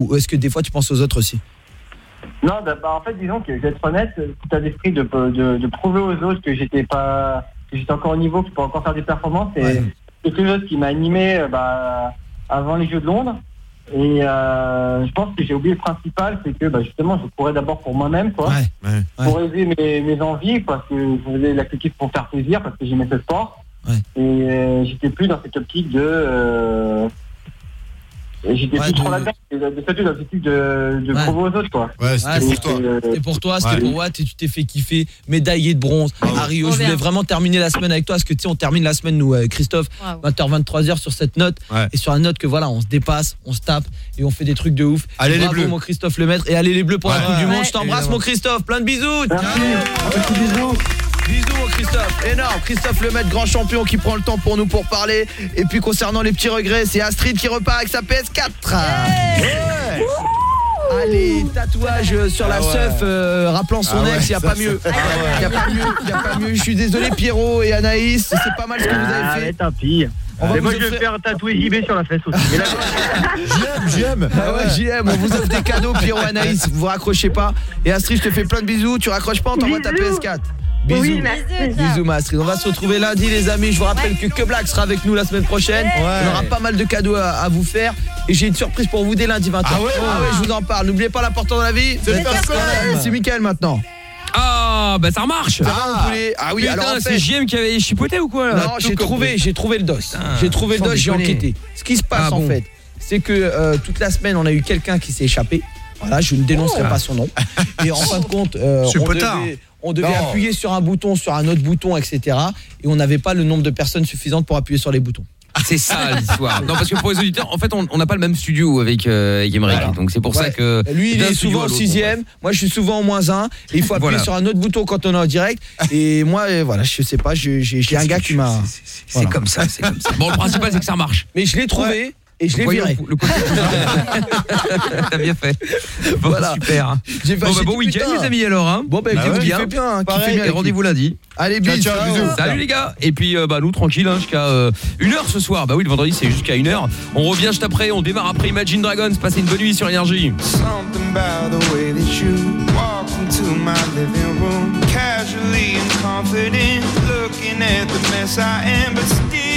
ou est-ce que des fois tu penses aux autres aussi? Non, bah, bah, en fait, disons que d'être honnête, tout à l'esprit de, de, de prouver aux autres que j'étais pas, que j'étais encore au niveau, que je pouvais encore faire des performances, Ouais. c'est quelque chose qui m'a animé euh, bah, avant les Jeux de Londres. Et euh, je pense que j'ai oublié le principal, c'est que bah, justement, je courais d'abord pour moi-même, quoi, Ouais. Ouais. pour aider mes, mes envies, parce que je faisais l'athlétisme pour faire plaisir, parce que j'aimais ce sport. Ouais. Et euh, j'étais plus dans cette optique de... Euh, j'étais plus trop de- là-dedans, de, de, de, dans cette optique de, de aux autres, quoi. Ouais, c'était Ouais, pour toi. Euh, C'était pour toi, c'était Ouais. pour Watt et tu t'es fait kiffer, médaillé de bronze à Rio. Trop Je voulais vraiment terminer la semaine avec toi parce que tu sais on termine la semaine nous Christophe Waouh. 20h 23h sur cette note Ouais. et sur la note que voilà, on se dépasse, on se tape et on fait des trucs de ouf. Allez, les Bravo, Bleus. mon Christophe Lemaître et allez les bleus pour la Ouais. Coupe du Ouais. monde. Je t'embrasse mon Christophe, plein de bisous. Merci, un petit bisou. Bisous Christophe, énorme. Christophe Lemaitre, grand champion qui prend le temps pour nous pour parler. Et puis concernant les petits regrets, c'est Astrid qui repart avec sa PS4. Ouais. Allez, tatouage sur la Ah ouais. seuf, euh, rappelant son Ah ouais, ex, il n'y a ça, pas mieux. Ah ouais. N'y a pas mieux, il y a pas mieux. Je suis désolé Pierrot et Anaïs, c'est pas mal ce que vous Ah, avez mais fait. tant pis. Vous moi, je vais offrir- faire tatouer JB sur la fesse aussi. J'aime, j'aime. Ah ouais, JM, on vous offre des cadeaux, Pierrot Anaïs, vous vous raccrochez pas. Et Astrid, je te fais plein de bisous, tu raccroches pas, on t'envoie ta Bisous. PS4. Bisous. Oui, Bisous, ma. On va se retrouver lundi les amis. Je vous rappelle que Que Black sera avec nous la semaine prochaine. Ouais. On aura pas mal de cadeaux à, à vous faire. Et j'ai une surprise pour vous dès lundi 20h. Ah ouais je vous en parle. N'oubliez pas l'important dans la vie. C'est Mickaël maintenant. Ah, bah ça marche. Poulet Ah oui, Putain, alors en c'est JM qui avait chipoté ou quoi là non, j'ai trouvé, j'ai trouvé le dos. J'ai trouvé le dos, j'ai enquêté. Ce qui se passe Ah en fait, c'est que euh, toute la semaine, on a eu quelqu'un qui s'est échappé. Voilà, je ne dénoncerai Oh. pas son nom. Et en fin de compte, euh, on devait, on devait Non. appuyer sur un bouton, sur un autre bouton, etc. Et on n'avait pas le nombre de personnes suffisantes pour appuyer sur les boutons. C'est ça l'histoire. Non parce que pour les auditeurs, en fait, on n'a pas le même studio avec euh, avec Emmerich, Voilà. donc c'est pour ça que Lui, il est souvent au sixième. Moi, je suis souvent au moins un. Et il faut appuyer Voilà. sur un autre bouton quand on est en direct. Et moi, euh, voilà, je sais pas, j'ai un gars qui m'a. C'est Voilà. comme ça, c'est comme ça. Bon, le principal c'est que ça marche. Mais je l'ai trouvé et je l'ai viré. le côté. T'as bien fait. Bon, Voilà. super. J'ai Bon, bah, bon week-end les amis alors hein. Bon, bah, Bah écoute, ouais. bien. fait bien, hein, fait bien et l'équipe. rendez-vous lundi. Allez, bis, ciao, ciao. bisous. Salut les gars Et puis euh, bah nous tranquille hein, jusqu'à 1h ce soir. Bah oui le vendredi c'est jusqu'à 1h. On revient juste après, on démarre après Imagine Dragons. Passez une bonne nuit sur énergie. Something about the way that you walked into my living room, casually and confident, looking at the mess I am, but still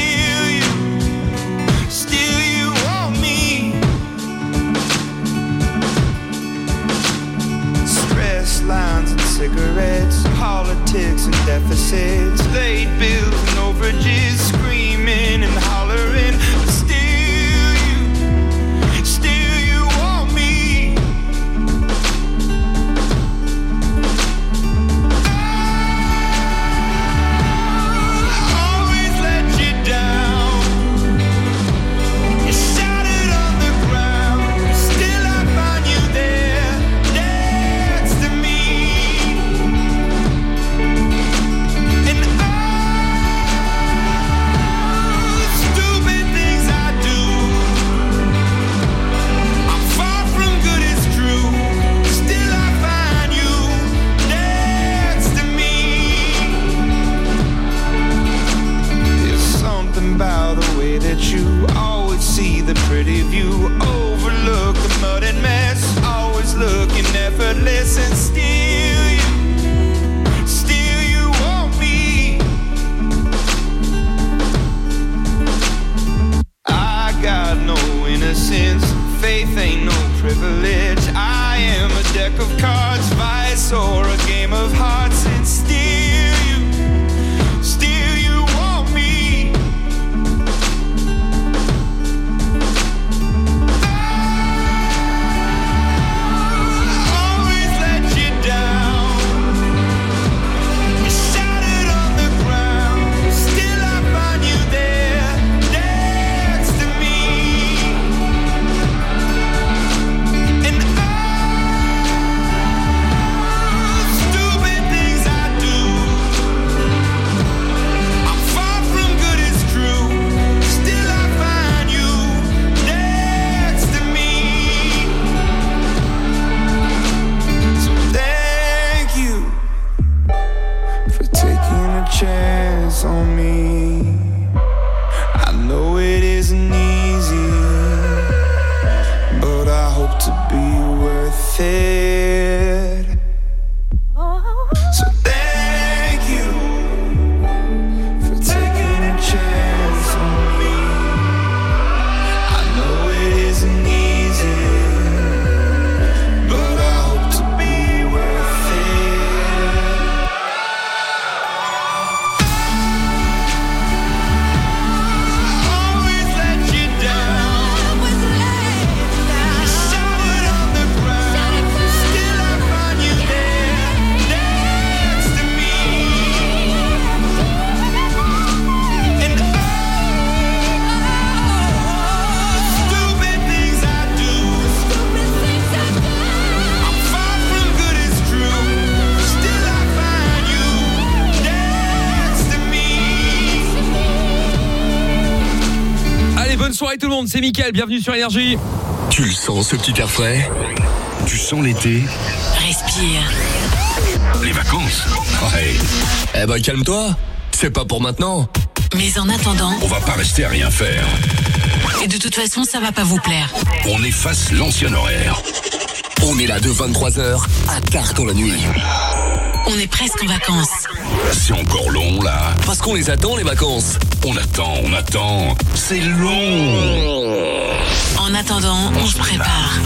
Stress lines and cigarettes, politics and deficits, late bills and overages, screaming faith ain't no privilege. I am a deck of cards, vice or c'est Mickaël, bienvenue sur Énergie. Tu le sens ce petit air frais Tu sens l'été Respire. Les vacances Ouais. Eh ben calme-toi, c'est pas pour maintenant. Mais en attendant, On va pas rester à rien faire. et de toute façon, ça va pas vous plaire. On efface l'ancien horaire. On est là de 23h à tard dans la nuit. On est presque en vacances. C'est encore long là. Parce qu'on les attend les vacances. On attend, on attend. C'est long. En attendant, on se prépare.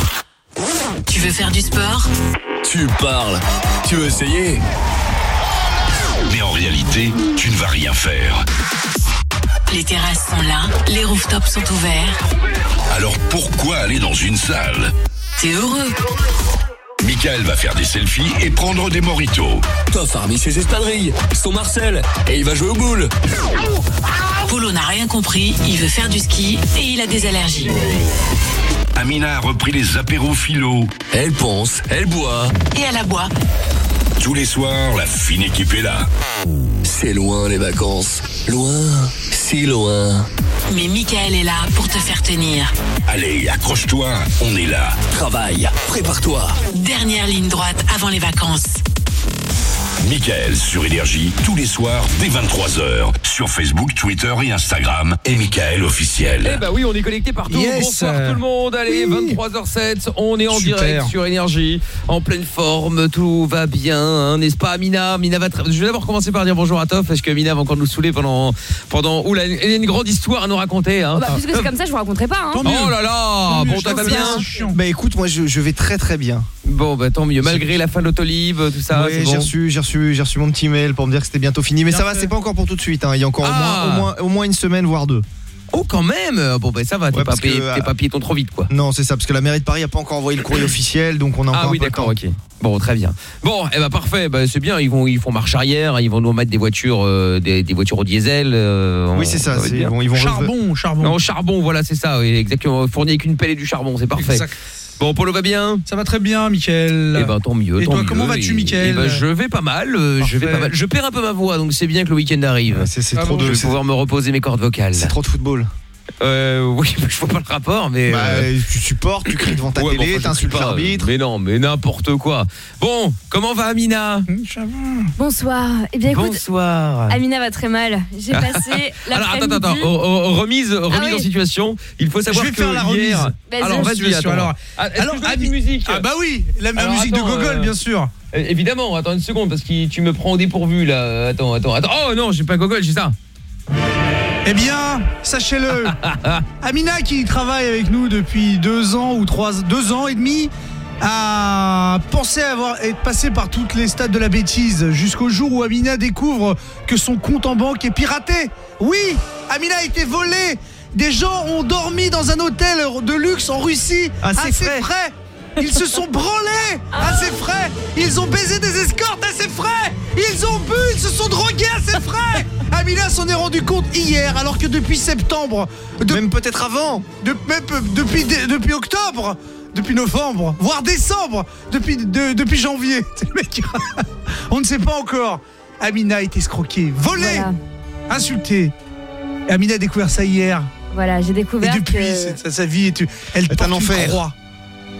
Tu veux faire du sport? Tu parles. Tu veux essayer? Mais en réalité, tu ne vas rien faire. Les terrasses sont là, les rooftops sont ouverts. Alors pourquoi aller dans une salle? T'es heureux Michael va faire des selfies et prendre des moritos. Toff a remis ses espadrilles, son Marcel, et il va jouer au boule. Polo n'a rien compris, il veut faire du ski et il a des allergies. Amina a repris les apéros philo. Elle pense, elle boit. Et à la bois. Tous les soirs, la fine équipe est là. C'est loin les vacances. Loin, si loin. Mais Michael est là pour te faire tenir. Allez, accroche-toi, on est là. Travaille, prépare-toi. Dernière ligne droite avant les vacances. Michael sur Énergie, tous les soirs dès 23h. Sur Facebook, Twitter et Instagram. Et Michael officiel. Eh bah oui, on est connecté partout. Yes. Bonsoir tout le monde. Allez, Oui. 23h07, on est en Super. direct sur Énergie, en pleine forme, tout va bien, hein, n'est-ce pas Amina Amina va très... Je vais d'abord commencer par dire bonjour à Toff, parce que Amina va encore nous saouler pendant... pendant... Oula, elle a une grande histoire à nous raconter. Hein. Bah, puisque c'est comme ça, je vous raconterai pas. Hein. Oh là là, bon, toi, va bien Bah écoute, moi je, je vais très très bien. Bon, bah tant mieux, malgré la fin de l'autolib, tout ça, Ouais, c'est bon j'ai reçu, j'ai reçu, j'ai reçu mon petit mail pour me dire que c'était bientôt fini. Mais Bien ça va, c'est pas encore pour tout de suite. hein. Il y a encore au, Ah. moins, au, moins, au moins une semaine, voire deux. Oh, quand même Bon, bah ça va, tes Ouais, papiers, que, tes euh, papiers tombent trop vite, quoi. Non, c'est ça, parce que la mairie de Paris a pas encore envoyé le courrier officiel, donc on a encore Ah oui, d'accord, ok. Bon, très bien. Bon, eh ben parfait, bah, c'est bien. Ils vont, ils font marche arrière, ils vont nous mettre des voitures, euh, des, des voitures au diesel. euh, Oui, c'est ça. Ils vont, ils vont Charbon, charbon. Non, charbon, voilà, c'est ça. Oui, exactement. Fourni avec une pelle et du charbon, c'est parfait. Exact. Bon, Polo va bien? Ça va très bien, Michael. Eh ben tant mieux. Et tant toi, mieux. comment vas-tu, Mickaël eh ben, Je vais pas mal. euh, je vais pas mal. Je perds un peu ma voix, donc c'est bien que le week-end arrive. Ouais, C'est Ah trop bon, je de, vais c'est- pouvoir me reposer mes cordes vocales. c'est trop de football. Euh, oui, je vois pas le rapport, mais. Bah, euh, tu supportes, tu cries devant ta ouais, télé, t'insultes l'arbitre. Mais non, mais n'importe quoi. Bon, comment va Amina? Va. Bonsoir. Eh bien, écoute, Bonsoir. Amina va très mal. J'ai passé Alors attends, attends, attends. Oh, oh, remise, remise Ah oui. en situation. Il faut savoir Je vais que faire la remise. Vas-y. Alors vas-y, alors- Ah, est-ce alors, que Ami- musique Ah bah oui, la, la Alors, musique attends, de Gogol, euh, bien sûr. Euh, Évidemment, attends une seconde parce que tu me prends au dépourvu là. Attends, attends, attends. Oh non, j'ai pas Gogol, j'ai ça. Eh bien, sachez-le, Amina qui travaille avec nous depuis deux ans ou trois, deux ans et demi, a pensé avoir être passé par toutes les stades de la bêtise jusqu'au jour où Amina découvre que son compte en banque est piraté. Oui, Amina a été volée. Des gens ont dormi dans un hôtel de luxe en Russie À ses frais. Ils se sont branlés à ses frais. Ils ont baisé des escortes à ses frais. Ils ont bu, ils se sont drogués à ses frais. Amina s'en est rendu compte hier, alors que depuis septembre, de- Même peut-être avant. de- même peu- depuis, depuis octobre, depuis novembre, voire décembre, depuis, de- depuis janvier, mec, on ne sait pas encore. Amina a été escroquée, volée, Voilà, insultée. Amina a découvert ça hier. voilà j'ai Et découvert depuis, que c'est- sa, sa vie est, elle Est porte un une enfer. croix.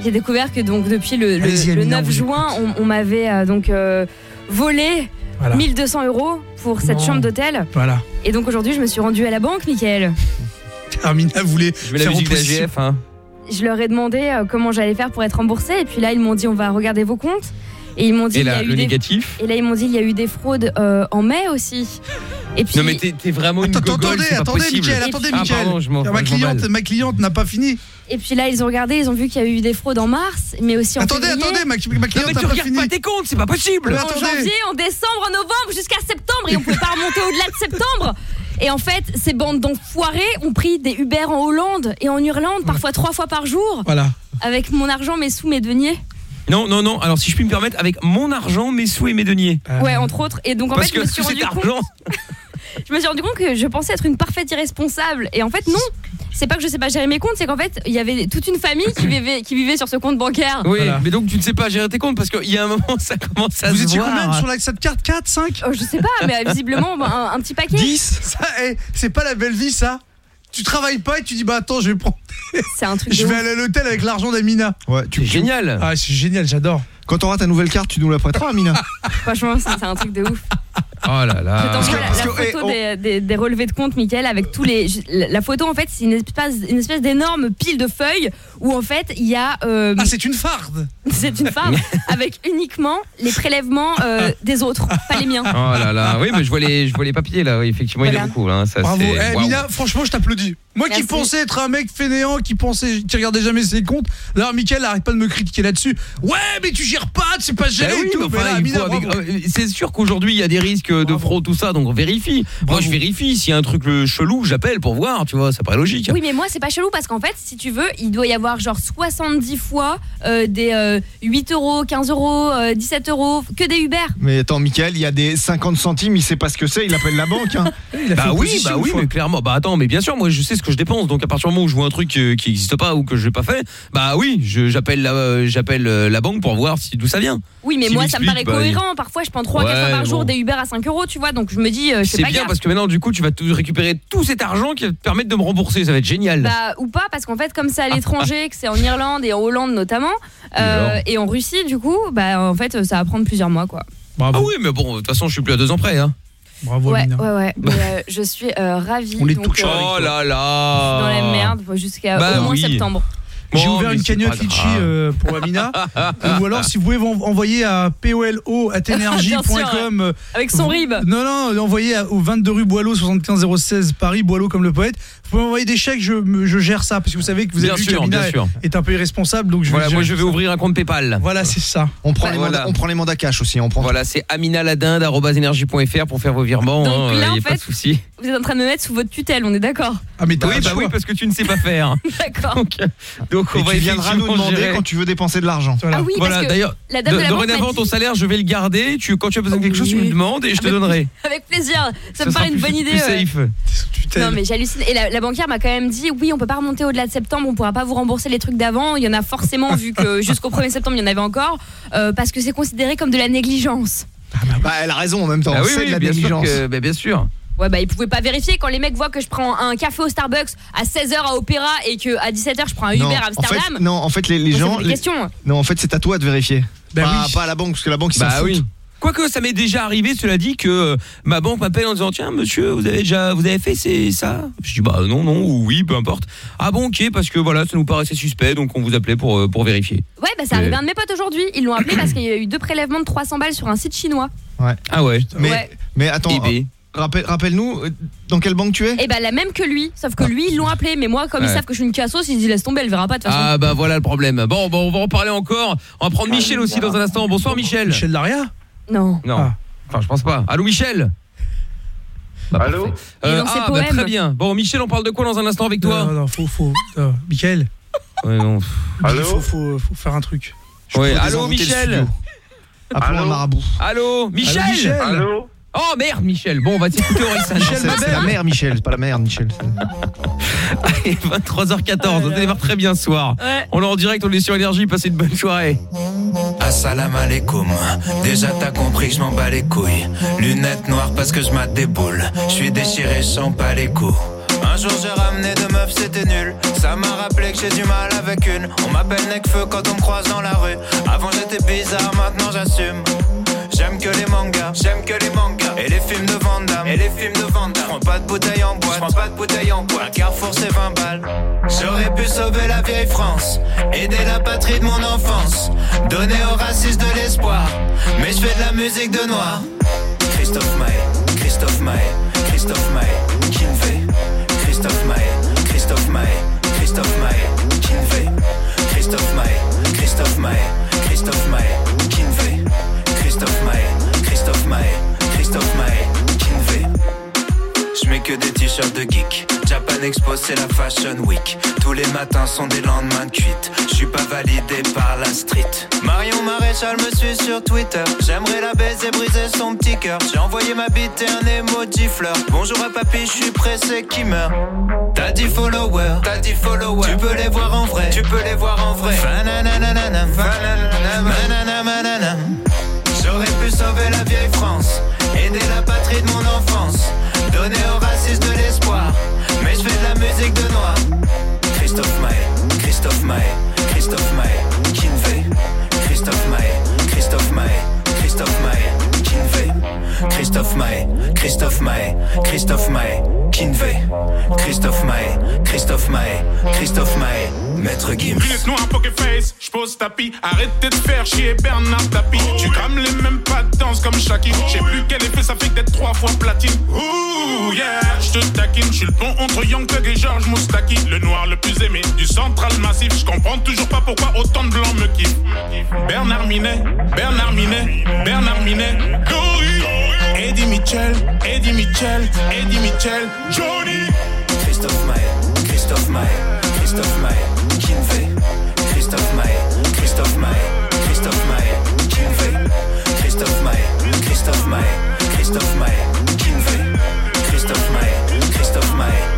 J'ai découvert que donc depuis le, le- Allez-y, le Amina, on 9 vous juin, on, on m'avait euh, donc euh, volé Voilà. 1200 euros pour cette Non. chambre d'hôtel. Voilà. Et donc aujourd'hui, je me suis rendue à la banque, Michael. Amina voulait Je la musique d'AGF hein. Je leur ai demandé euh, comment j'allais faire pour être remboursée. Et puis là, ils m'ont dit on va regarder vos comptes. Et ils m'ont dit Et il y là, a eu le des... négatif. Et là, ils m'ont dit il y a eu des fraudes euh, en mai aussi. Et puis Non mais t'es vraiment une Attends, gogole, attendez, attendez. Mickaël, attendez, Ah, Mickaël. pardon, je m'en- ma cliente, ma cliente n'a pas fini. Et puis là, ils ont regardé, ils ont vu qu'il y a eu des fraudes en mars, mais aussi en Attendez, février. attendez, ma, ma Non cliente mais tu pas regardes fini. pas tes comptes, c'est pas possible. Mais en attendez. janvier, en décembre, en novembre, jusqu'à septembre, et on pouvait pas remonter au-delà de septembre. Et en fait, ces bandes d'enfoirés ont pris des Uber en Hollande et en Irlande, parfois trois fois par jour, Voilà. avec mon argent, mes sous, mes deniers. Non non non, alors si je puis me permettre avec mon argent, mes sous et mes deniers. Ouais, entre autres. Et donc en Parce fait, je me que suis rendu cet compte. argent, je me suis rendu compte que je pensais être une parfaite irresponsable. Et en fait, non. C'est pas que je sais pas gérer mes comptes, c'est qu'en fait, il y avait toute une famille qui vivait, qui vivait sur ce compte bancaire. Oui, Voilà. mais donc tu ne sais pas gérer tes comptes parce qu'il y a un moment ça commence à Vous se étiez voir. combien sur la, cette carte? 4, 5 Oh, je sais pas, mais visiblement, un, un petit paquet. 10 Ça, eh, c'est pas la belle vie, ça tu travailles pas et tu dis bah attends, je vais prendre C'est un truc de je vais aller à l'hôtel avec l'argent d'Amina. Ouais, tu, C'est tu- génial. Ah, c'est génial, j'adore. Quand t'auras ta nouvelle carte, tu nous la prêteras, Amina. Franchement, c'est un truc de ouf. Oh là Je là. que- la, parce la que, eh, photo on- des, des- des relevés de compte, Mickaël, avec tous les. La la photo, en fait, c'est une espèce, une espèce d'énorme pile de feuilles où, en fait, il y a. euh, Ah, c'est une farde. c'est une farde avec uniquement les prélèvements euh, des autres, pas les miens. Oh là là. Oui, mais je vois les je vois les papiers là, oui, effectivement, il y en a beaucoup là, ça Bravo. c'est Eh, franchement, je t'applaudis. Moi qui pensais être un mec fainéant, qui pensait, qui regardait jamais ses comptes, là, Mickaël arrête pas de me critiquer là-dessus. Ouais, mais tu gères pas, tu sais pas Bah gérer oui, et tout. euh, C'est sûr qu'aujourd'hui il y a des risques de Bravo. fraude tout ça, donc on vérifie. Moi je vérifie, s'il y a un truc le chelou, j'appelle pour voir, tu vois, ça paraît logique. Oui, mais moi, c'est pas chelou parce qu'en fait, si tu veux, il doit y avoir genre 70 fois euh, des euh, 8 euros, 15 euros, euh, 17 euros, que des Uber. Mais attends, Michael, il y a des 50 centimes, il sait pas ce que c'est, il appelle la banque. Hein. Il a fait Bah oui, bah oui, mais clairement. Bah attends, mais bien sûr, moi je sais ce que je dépense. Donc à partir du moment où je vois un truc euh, qui n'existe pas ou que je n'ai pas fait, bah oui, j'appelle la, euh, j'appelle euh, la banque pour voir si d'où ça vient. Oui, mais moi, ça me paraît bah, cohérent. Parfois, je prends 3 Ouais, 4 par jour bon. des Uber à 5 euros, tu vois. Donc, je me dis, euh, C'est pas bien gaffe. parce que maintenant du coup tu vas te récupérer tout cet argent qui va te permettre de me rembourser. Ça va être génial. Bah, ou pas, parce qu'en fait, comme c'est à l'étranger, que c'est en Irlande et en Hollande notamment, euh, et en Russie, du coup, bah, en fait, ça va prendre plusieurs mois, quoi. ah Bravo, oui, mais bon, de toute façon, je suis plus à deux ans près. Hein. Bravo Ouais, Amina. ouais, ouais. Mais, euh, je suis euh, ravie. On est donc, euh, avec Oh là dans là. la merde jusqu'à Bah au moins oui. septembre. J'ai ouvert une cagnotte litchi euh, pour Amina. ou alors si vous pouvez en- envoyer à polo@energie.com. euh, Avec son vous- rib. Non non, envoyez au 22 rue Boileau 75016 Paris Boileau comme le poète. Vous pouvez m'envoyer des chèques, je, je gère ça parce que vous savez que vous bien est, sûr. est un peu irresponsable donc je Voilà, moi je vais ça. ouvrir un compte PayPal. Voilà, c'est ça. On prend, les Voilà. mandats, on prend les mandats cash aussi. On prend Voilà, c'est aminaladinde.fr pour faire vos virements. Donc hein, là, y a en pas fait- de souci. Vous êtes en train de me mettre sous votre tutelle, on est d'accord Ah mais t'as Oui, bah oui, parce que tu ne sais pas faire. D'accord. Donc, donc on Et va tu viendras nous demander gérer. quand tu veux dépenser de l'argent. Voilà. Ah oui, Voilà, parce que d'ailleurs, dorénavant, ton salaire, je vais le garder. Tu, quand tu as besoin de quelque chose, tu me le demandes et je te Ah, donnerai. Avec plaisir, ça me paraît une bonne idée. Non mais j'hallucine. Et la, la banquière m'a quand même dit oui, on peut pas remonter au-delà de septembre, on pourra pas vous rembourser les trucs d'avant. Il y en a forcément vu que jusqu'au 1er septembre il y en avait encore, euh, parce que c'est considéré comme de la négligence. Bah, elle a raison en même temps. Ah oui, c'est oui, de la bien sûr, négligence. que- bah, bien sûr. Ouais bah ils pouvaient pas vérifier quand les mecs voient que je prends un café au Starbucks à 16h à Opéra et que à 17h je prends un Non, Uber à en fait, Amsterdam. non, en fait, les, gens. les-. Non, en fait, c'est à toi de vérifier. Bah pas, oui. pas à la banque, parce que la banque, ils s'en Bah foutent. oui. Quoique ça m'est déjà arrivé, cela dit que euh, ma banque m'appelle en disant tiens monsieur vous avez déjà vous avez fait c'est ça? Je dis bah non non ou oui peu importe. Ah bon ok parce que voilà ça nous paraissait suspect donc on vous appelait pour euh, pour vérifier. Ouais bah c'est Mais- arrivé à un de mes potes aujourd'hui. Ils l'ont appelé parce qu'il y a eu deux prélèvements de 300 balles sur un site chinois. Ah ouais. Mais, Ouais. mais attends, eBay. rappelle- rappelle-nous, euh, dans quelle banque tu es? Et bah la même que lui, sauf que lui ils l'ont appelé. Mais moi comme ils Ouais. savent que je suis une cassos, ils disent laisse tomber, elle verra pas de toute façon. Ah bah voilà le problème. Bon, bon on va en parler encore. On va prendre Michel aussi dans un instant. Bonsoir Michel. Michel Laria Non. Non. Ah. Enfin je pense pas. Allô Michel. Bah, Allô dans ah bah, très bien. Bon Michel on parle de quoi dans un instant avec toi Non, non, faut faut euh, Michael, Ouais, non. Allô il faut, faut, faut faire un truc. Je Ouais, allô Michel. un Allô marabout. Allô Michel. Allô, Michel. Allô Oh merde Michel. Bon on va t'écouter Orelsan. C'est c'est la mère, Michel, c'est pas la mère, Michel. Allez, 23h14, on démarre très bien ce soir. Ouais. On est en direct, on est sur énergie, passez une bonne soirée. Assalam alaikum. Déjà t'as compris que je m'en bats les couilles. Lunettes noires parce que je mate des boules. Je suis déchiré, je sens pas les coups. Un jour j'ai ramené deux meufs, c'était nul. Ça m'a rappelé que j'ai du mal avec une. On m'appelle Necfeu quand on me croise dans la rue. Avant j'étais bizarre, maintenant j'assume. J'aime que les mangas, j'aime que les mangas. Et les films de Van et les films de Van Damme. Prends pas de bouteille en boîte, prends pas de bouteille en boîte. Carrefour c'est 20 balles. J'aurais pu sauver la vieille France, aider la patrie de mon enfance, donner aux racistes de l'espoir. Mais je fais de la musique de noir. Christophe Maé, Christophe Maé, Christophe Maé, Kinvey. Christophe Maé, Christophe Maé, Christophe Maé, Kinvey. Christophe Maé, Christophe Maé, que des t-shirts de geek. Japan Expo, c'est la Fashion Week. Tous les matins sont des lendemains de cuite. Je suis pas validé par la street. Marion Maréchal me suit sur Twitter. J'aimerais la baiser, briser son petit cœur. J'ai envoyé ma bite et un emoji fleur. Bonjour à papy, je suis pressé qui meurt. T'as dit followers, t'as dit followers. Tu peux les voir en vrai, tu peux les voir en vrai. J'aurais pu sauver la vieille France, aider la patrie de mon enfance, donner aux musique de noir. Christophe Maé, Christophe Maé, Christophe Maé, Kinvey, Christophe Maé. Christophe Maé, Christophe Maé, Christophe Maé, Kinvey, Christophe Maé, Christophe Maé, Christophe Maé, Maître Gims. Lunettes noires, poker face, j'pose tapis, arrêtez de faire chier Bernard Tapie. Oh, tu crames les mêmes pas de danse comme Shaki. Oh, J'ai plus quel effet ça fait d'être trois fois platine. Ouh yeah, j'te taquine, j'suis le pont entre Young Thug et George Moustaki. Le noir le plus aimé du central massif, j'comprends toujours pas pourquoi autant de blancs me kiffent. Bernard Minet, Bernard Minet, Bernard Minet, Dory. Eddie Mitchell, Eddie Mitchell, Eddie Mitchell. Johnny. Christophe Maé, Christophe Maé, Christophe Maé, Kinvey. Christophe Maé, Christophe Maé, Christophe Maé, Kinvey. Christophe Maé, Christophe Maé, Christophe Maé, Kinvey. Christophe Maé, Christophe Maé,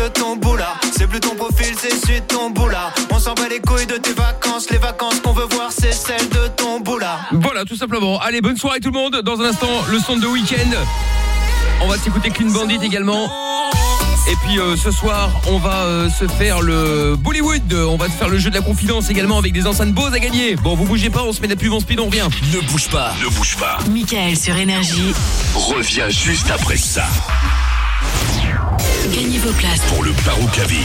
que ton boula. C'est plus ton profil, c'est celui de ton boula. On s'en bat les couilles de tes vacances. Les vacances qu'on veut voir, c'est celles de ton boula. Voilà, tout simplement. Allez, bonne soirée tout le monde. Dans un instant, le son de week-end. On va s'écouter Clean Bandit également. Et puis euh, ce soir, on va euh, se faire le Bollywood. On va se faire le jeu de la confidence également avec des enceintes Bose à gagner. Bon, vous bougez pas, on se met la pub en speed, on revient. Ne bouge pas, ne bouge pas. Michael sur Énergie. Reviens juste après ça. Gagnez vos places. Pour le Baroukaville,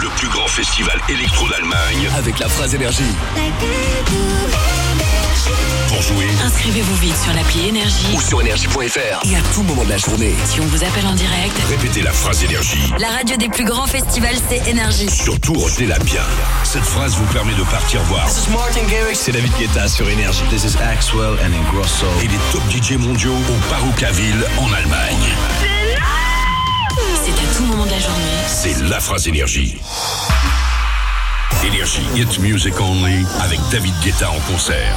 le plus grand festival électro d'Allemagne. Avec la phrase énergie. Pour jouer Inscrivez-vous vite sur l'appli Énergie. Ou sur énergie.fr. Et à tout moment de la journée. Si on vous appelle en direct, répétez la phrase énergie. la radio des plus grands festivals, c'est Énergie. Surtout retenez-la bien. Cette phrase vous permet de partir voir. C'est David Guetta sur énergie. This is Axwell and Ingrosso. Et les top DJ mondiaux au Baroukaville en Allemagne. C'est à tout moment de la journée. C'est la phrase énergie. Énergie Hit Music Only avec David Guetta en concert.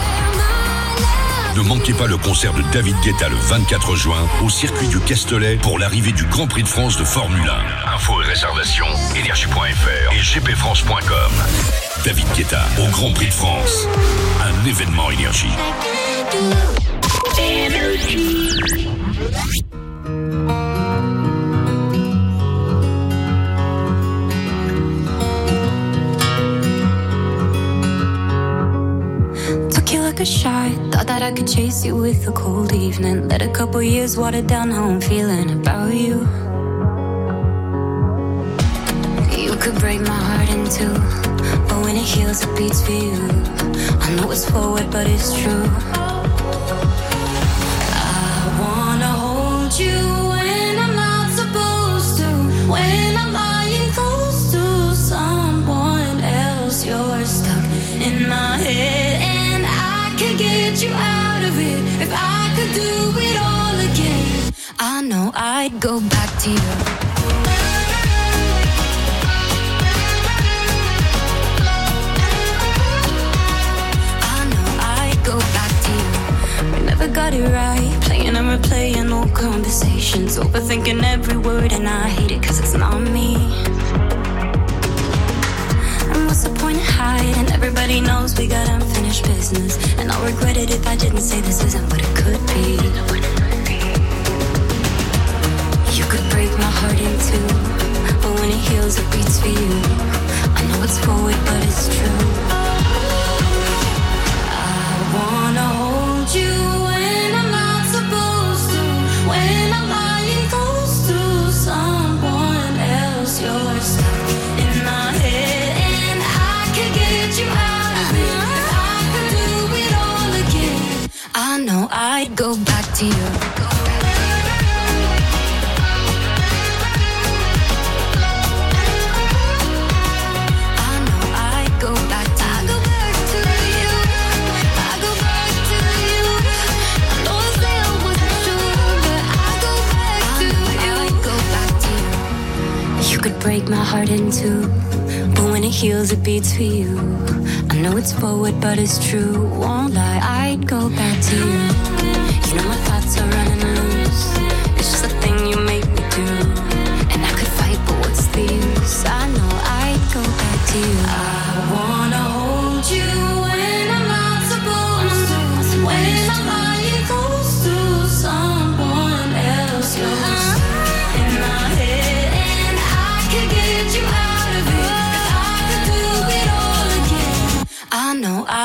Ne manquez pas le concert de David Guetta le 24 juin au circuit du Castellet pour l'arrivée du Grand Prix de France de Formule 1. Infos et réservations, énergie.fr et gpfrance.com. David Guetta au Grand Prix de France. Un événement énergie. Took you like a shot. Thought that I could chase you with a cold evening. Let a couple years water down how I'm feeling about you. You could break my heart in two, but when it heals, it beats for you. I know it's forward, but it's true. I wanna hold you when I'm not supposed to. When know I'd go back to you. I know I'd go back to you. We never got it right. Playing and replaying old conversations. Overthinking every word, and I hate it cause it's not me. And what's the point of hiding? Everybody knows we got unfinished business. And I'll regret it if I didn't say this isn't what it could be. Break my heart in two. But when it heals, it beats for you. I know it's forward, but it's true. I wanna hold you when I'm not supposed to. When I'm lying close to someone else, you're stuck in my head, and I can get you out of it. If I could do it all again, I know I'd go back to you. Break my heart in two, but when it heals, it beats for you. I know it's forward, but it's true. Won't lie, I'd go back to you. You know my thoughts are running loose. It's just a thing you make me do, and I could fight, but what's the use? I know I'd go back to you. I wanna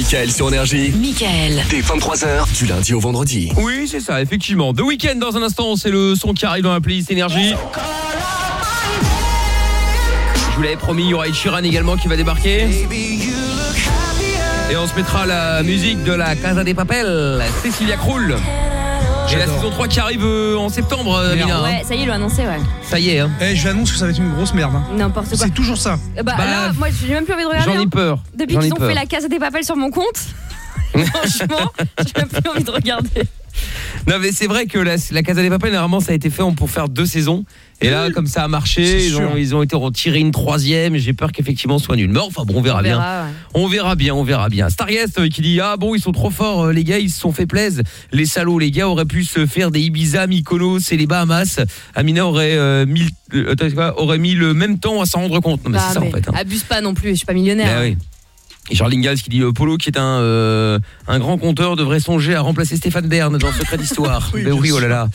Michael sur Énergie. Michael. Dès 23h, du lundi au vendredi. Oui, c'est ça, effectivement. The Weeknd dans un instant, c'est le son qui arrive dans la playlist énergie. Je vous l'avais promis, il y aura Sheeran également qui va débarquer. Et on se mettra la musique de la Casa des Papel, Cecilia Krull. J'ai la saison 3 qui arrive euh, en septembre, euh, Merde. Hein. Ouais, ça y est, ils l'ont annoncé, ouais. Ça y est, hein. Eh, je lui annonce que ça va être une grosse merde. hein. N'importe quoi. C'est toujours ça. Euh, Bah, Bah, là, moi, j'ai même plus envie de regarder. J'en ai hein. peur. Depuis J'en ai qu'ils ont peur. fait la case des papels sur mon compte, franchement, j'ai même plus envie de regarder. Non mais c'est vrai que la, la Casa des Papel normalement ça a été fait pour faire deux saisons. Et là comme ça a marché ils ont, ils ont été retirés une troisième j'ai peur qu'effectivement soit nul. Mais enfin bon on verra, On bien. ouais. on verra bien on verra bien. Starguest euh, qui dit ah bon ils sont trop forts euh, les gars ils se sont fait plaisir. Les salauds les gars auraient pu se faire des Ibiza Mykonos et les Bahamas. Amina aurait euh, mis aurait mis le même temps à s'en rendre compte. Non mais Bah, c'est ça en fait hein. Abuse pas non plus, je suis pas millionnaire. Bah oui. Et Charles Ingalls qui dit euh, Polo qui est un euh, un grand conteur devrait songer à remplacer Stéphane Bern dans Secret d'Histoire. Oui, ben oui, oh là là.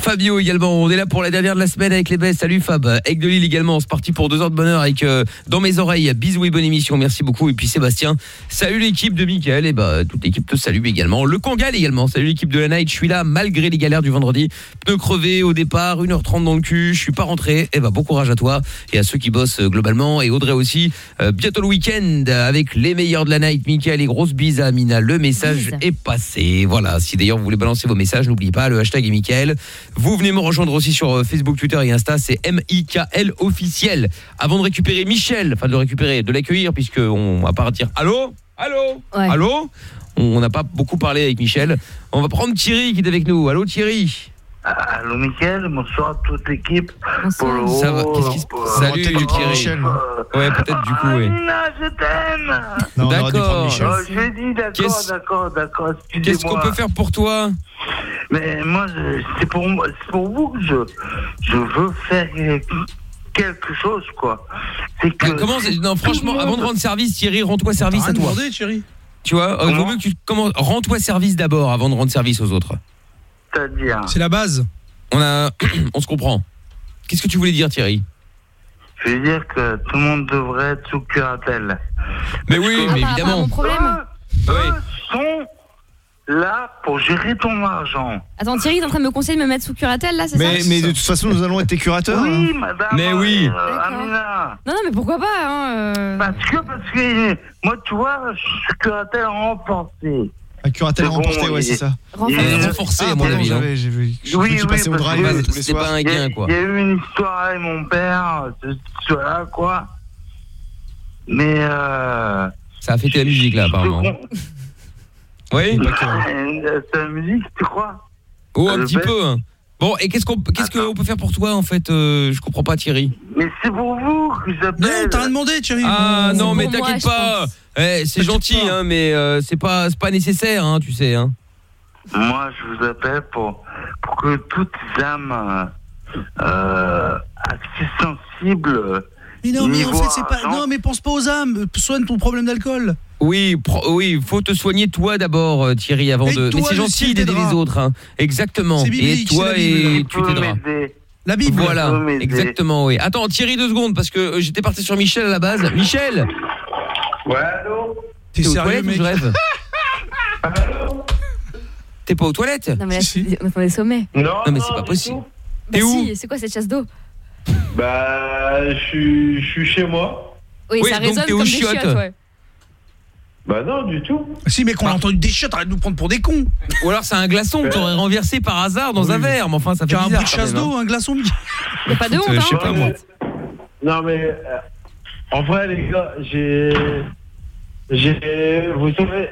Fabio également, on est là pour la dernière de la semaine avec les baisses. Salut Fab. Aigle de Lille également, c'est parti pour deux heures de bonheur avec euh, Dans mes oreilles. Bisous et bonne émission, merci beaucoup. Et puis Sébastien, salut l'équipe de Mickaël. Et bah toute l'équipe te salue également. Le Kangal également, salut l'équipe de la night. Je suis là malgré les galères du vendredi. Pneu crevé au départ, 1h30 dans le cul. Je suis pas rentré. Et bah bon courage à toi et à ceux qui bossent euh, globalement. Et Audrey aussi. Euh, bientôt le week-end avec les meilleurs de la night. Mickaël et grosse bise à Amina. Le message Bise. est passé. Voilà. Si d'ailleurs vous voulez balancer vos messages, n'oubliez pas le hashtag est Mickaël. Vous venez me rejoindre aussi sur euh, Facebook, Twitter et Insta. C'est M-I-K-L officiel. Avant de récupérer Michel, enfin de le récupérer, de l'accueillir puisque on va partir. Allô? Allô? Ouais. Allô? On n'a pas beaucoup parlé avec Michel. On va prendre Thierry qui est avec nous. Allô Thierry? Allô Mickaël, bonsoir à toute l'équipe. Polo, Ça va Qu'est-ce qui se euh, Salut. Michel. Ouais, peut-être du coup, oui. Amina, je t'aime. Non, on aurait dû D'accord. Michel. Oh, j'ai dit d'accord, Qu'est-ce- d'accord, d'accord. Qu'est-ce qu'on peut faire pour toi Mais moi, je- c'est pour, moi- c'est pour vous que je, je veux faire quelque chose, quoi. C'est que. Bah, Comment c'est- Non, franchement, avant de rendre service, Thierry, rends-toi service à toi. Tu vois, euh, il vaut mieux que tu commences. Rends-toi service d'abord avant de rendre service aux autres. C'est-à-dire. C'est la base. On a, on se comprend. Qu'est-ce que tu voulais dire, Thierry? Je veux dire que tout le monde devrait être sous curatelle. Mais oui, Ah, mais évidemment. mon problème. Eux, Oui. eux sont là pour gérer ton argent. Attends, Thierry, t'es en train de me conseiller de me mettre sous curatelle là, c'est ça? Mais, mais de toute façon, nous allons être tes curateurs. Oui, hein. madame. Mais oui. euh. Amina. Non, non, mais pourquoi pas hein, euh, Parce que, parce que, moi, tu vois, je suis curatelle renforcée. Un curatelle C'est bon, remporté, ouais, c'est ça. renforcé, Ah, à mon pardon, avis. hein. j'ai vu. Je Oui, oui, oui, passais au drive soirs. pas un Il y, a, gain, quoi. il y a eu une histoire avec mon père, ce là quoi. Mais, euh. Ça a fêté la musique, là, apparemment. Oui Euh, C'est la musique, tu crois? Oh, un petit peu. Bon, et qu'est-ce qu'on qu'est-ce qu'on peut faire pour toi, en fait euh, Je comprends pas, Thierry. Mais c'est pour vous que j'appelle. Non, t'as rien demandé, Thierry. Ah non, mais t'inquiète pas. Eh, c'est gentil, hein, mais euh, c'est pas, c'est pas nécessaire, hein, tu sais. Hein. Moi, je vous appelle pour, pour que toutes les âmes euh, assez sensibles. Mais non, mais en fait, c'est pas. Non, mais pense pas aux âmes. Soigne ton problème d'alcool. Oui, pro- oui, faut te soigner toi d'abord, euh, Thierry, avant Et de. toi, mais c'est gentil d'aider les autres, hein. Exactement. C'est Et toi c'est la Bible. et tu t'aideras. La Bible. Voilà, exactement, oui. Attends, Thierry, deux secondes, parce que euh, j'étais parti sur Michel à la base. Michel, Ouais, allô T'es t'es aux sérieux, mec je rêve T'es pas aux toilettes Non, mais là, Si, si. on est sommets. Non, Non, mais c'est pas possible. tout. Bah T'es où si, c'est quoi cette chasse d'eau? Bah, je suis, je suis chez moi. Oui, Oui, ça donc résonne t'es aux comme des chiottes. chiottes, ouais. Bah, non, du tout. Si, mec, on a entendu des chiottes, arrête de nous prendre pour des cons. Ou alors c'est un glaçon que t'aurais renversé par hasard dans Oui. un verre, mais enfin ça fait T'as un bizarre. bout de chasse d'eau, un glaçon. Mickey. Y a pas de honte, Euh, je sais hein pas, moi. Non, mais euh, en vrai, les gars, j'ai. J'ai. Vous savez.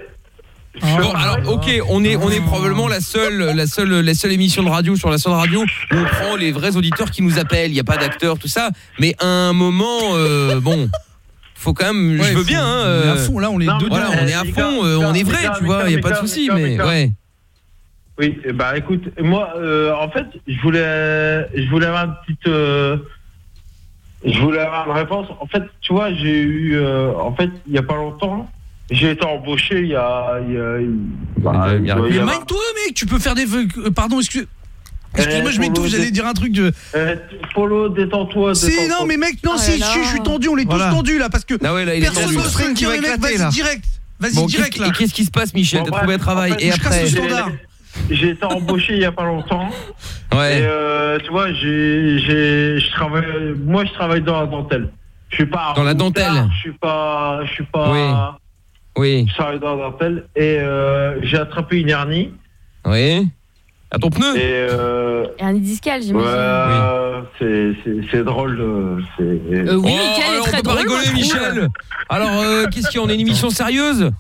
Bon alors ok on est on est probablement la seule la seule la seule émission de radio sur la seule radio où on prend les vrais auditeurs qui nous appellent il y a pas d'acteurs tout ça mais à un moment euh, bon faut quand même Ouais, je veux faut- bien hein, On est à euh, fond, là, on est Non, dedans. voilà on est à fond euh, on est vrai tu vois il y a pas de souci mais ouais Oui, bah écoute, moi, euh, en fait, je voulais, je voulais avoir une petite, euh, je voulais avoir une réponse. En fait, tu vois, j'ai eu, euh, en fait, il y a pas longtemps, j'ai été embauché il y a, il y a, il- bah, il y Mais mind-toi, mec, tu peux faire des. euh, Pardon, excuse. Excuse-moi, je m'étouffe, j'allais dire un truc. de- Euh, Polo, détends-toi. Si, non, mais mec, non, Oh si, je, suis tendu, on est Voilà. tous tendus là, parce que Ah ouais, là, il est personne ne se Qui va vas-y là. direct. Vas-y Bon, direct là. qui- qu'est-ce qui se passe, Michel Bon, T'as trouvé un travail en fait, et je casse après le J'ai- standard. J'ai été embauché il y a pas longtemps. Et Ouais. euh, tu vois, j'ai, j'ai, je travaille, moi je travaille dans la dentelle. Je suis pas Dans la dentelle. Je suis pas, je suis pas. Oui. Je travaille dans la dentelle et euh, j'ai attrapé une hernie. Oui. À ton pneu Et euh, Et un discal, ouais, j'imagine. euh, c'est, drôle. euh. Euh, oui, Oh, Mickaël est alors, très on peut pas drôle, rigoler, je trouve. Michel. Alors, euh, qu'est-ce qu'il y a On est une émission sérieuse?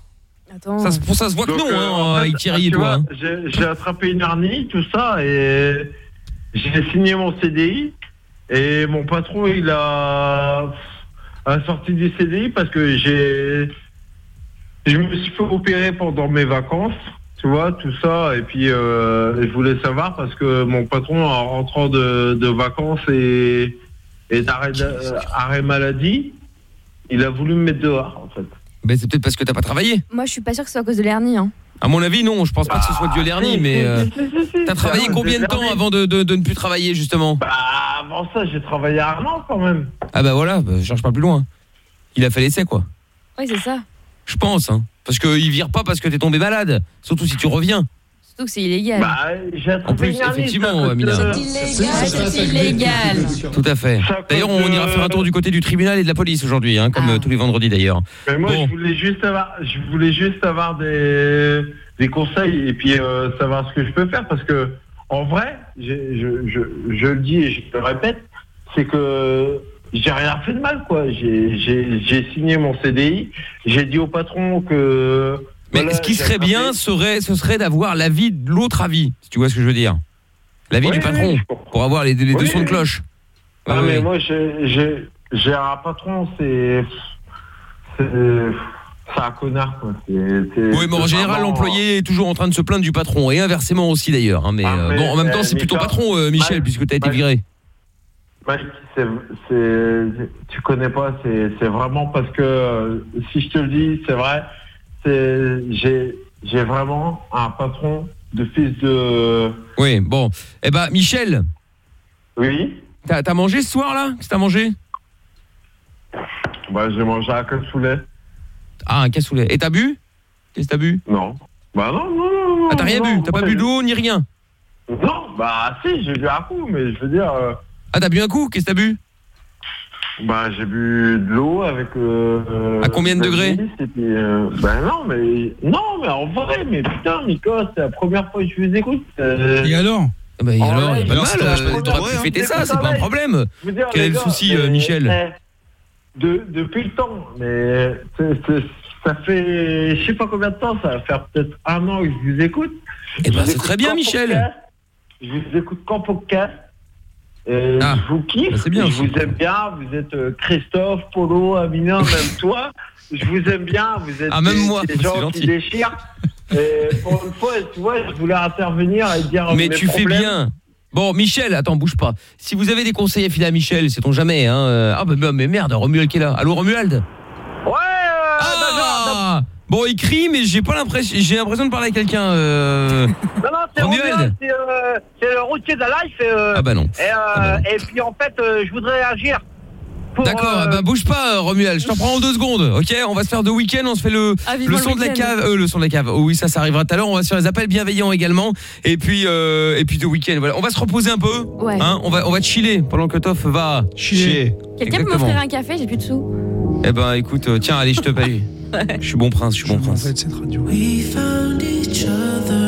Attends. ça, Pour ça se voit que non, euh, hein, en fait, avec Thierry et toi. hein. J'ai, j'ai attrapé une hernie, tout ça, et j'ai signé mon CDI. Et mon patron, il a, a sorti du CDI parce que j'ai, je me suis fait opérer pendant mes vacances, tu vois, tout ça. Et puis, euh, je voulais savoir parce que mon patron, en rentrant de, de vacances et, et d'arrêt, de- arrêt maladie, il a voulu me mettre dehors, en fait. Ben, c'est peut-être parce que t'as pas travaillé. Moi, je suis pas sûre que ce soit à cause de l'hernie. Hein. À mon avis, non. Je pense pas que ce soit dû à l'hernie, mais. euh, T'as travaillé combien de temps avant de, de- de ne plus travailler, justement? Bah, avant ça, j'ai travaillé un an quand même. Ah bah voilà, bah, je cherche pas plus loin. Il a fait l'essai, quoi. Oui, c'est ça. Je pense, hein. Parce qu'il vire pas parce que t'es tombé malade. Surtout si tu reviens. Surtout que c'est illégal. Bah, j'ai En plus, effectivement, cause Amina. C'est illégal, c'est illégal. Tout à fait. D'ailleurs, on ira faire un tour du côté du tribunal et de la police aujourd'hui, hein, comme Ah. euh, tous les vendredis d'ailleurs. Mais moi, Bon. je voulais juste avoir, je voulais juste avoir des, des conseils et puis euh, savoir ce que je peux faire parce que, en vrai, je, je, je le dis et je le répète, c'est que j'ai rien fait de mal, quoi. J'ai- signé mon CDI, j'ai dit au patron que. Mais voilà, ce qui serait bien, serait, ce serait d'avoir l'avis de l'autre avis, si tu vois ce que je veux dire. L'avis Oui, du patron, pour avoir les, les deux sons de cloche. Ah, mais moi, j'ai- un patron, c'est. C'est un connard, quoi. Oui, mais en général, l'employé est toujours en train de se plaindre du patron, et inversement aussi d'ailleurs. hein, mais, Ah, euh, mais, bon, en même temps, euh, c'est plutôt patron, euh, Michel, puisque t'as été Mike. viré. Mike, c'est, c'est, tu connais pas, c'est, c'est vraiment parce que euh, si je te le dis, c'est vrai, c'est, j'ai, j'ai vraiment un patron de fils de. Oui, bon. Eh ben, Michel, Oui. t'as as mangé ce soir là? Qu'est-ce que t'as mangé? Bah, j'ai mangé un cassoulet. Ah, un cassoulet. Et t'as bu? Qu'est-ce que t'as bu? Non. Bah non, non, non. non Ah, t'as rien non, bu? T'as pas bu d'eau ni rien? Non, bah si, j'ai bu un coup, mais je veux dire. euh, Ah, t'as bu un coup? Qu'est-ce que t'as bu? Bah, j'ai bu de l'eau avec. Euh, À combien de degrés? euh, Bah non, mais non, mais en vrai, mais putain, Nico, c'est la première fois que je vous écoute. euh, Et alors? Ah bah, et alors, ouais, y a pas mal, euh, t'aurais pu hein. fêter ça, c'est pas un problème. dire, Quel est le souci, euh, mais- Michel de, Depuis le temps, mais ça fait, je sais pas combien de temps, ça va faire peut-être un an que je vous écoute. Eh ben, c'est très bien, Michel. podcast. Je vous écoute qu'en podcast. Et Ah, je vous kiffe, bah, c'est bien, je c'est vous aime bien, vous êtes euh, Christophe, Polo, Amina, même toi, je vous aime bien, vous êtes Ah, même des, moi, des c'est gens qui déchirent. Et pour une fois, tu vois, je voulais intervenir et dire Mais mes tu fais bien. Bon, Michel, attends, bouge pas. Si vous avez des conseils à filer à Michel, sait-on jamais, hein. euh, Ah, bah, mais merde, Romuald qui est là. Allô, Romuald? euh, Bon, il crie, mais j'ai pas l'impression, j'ai l'impression de parler à quelqu'un. euh, non, non, c'est Romuald. C'est euh, le routier de la life. Et, euh, Ah bah non. Et, euh, Ah bah non. et puis en fait, euh, je voudrais agir. D'accord, euh, bah bouge pas, euh, Romuald. Je t'en prends en deux secondes, ok On va se faire de week-end, on se fait le Ah, le le son de la cave, euh, le son de la cave. Oh oui, ça, ça arrivera tout à l'heure. On va se faire les appels bienveillants également, et puis euh, et puis de week-end. Voilà, on va se reposer un peu. Ouais. Hein on va on va chiller pendant que Toff va Chier. Quelqu'un peut m'offrir un café J'ai plus de sous. Eh ben écoute, euh, tiens, allez, je te paye. Je suis bon prince, je suis bon prince. cette radio. We found each other.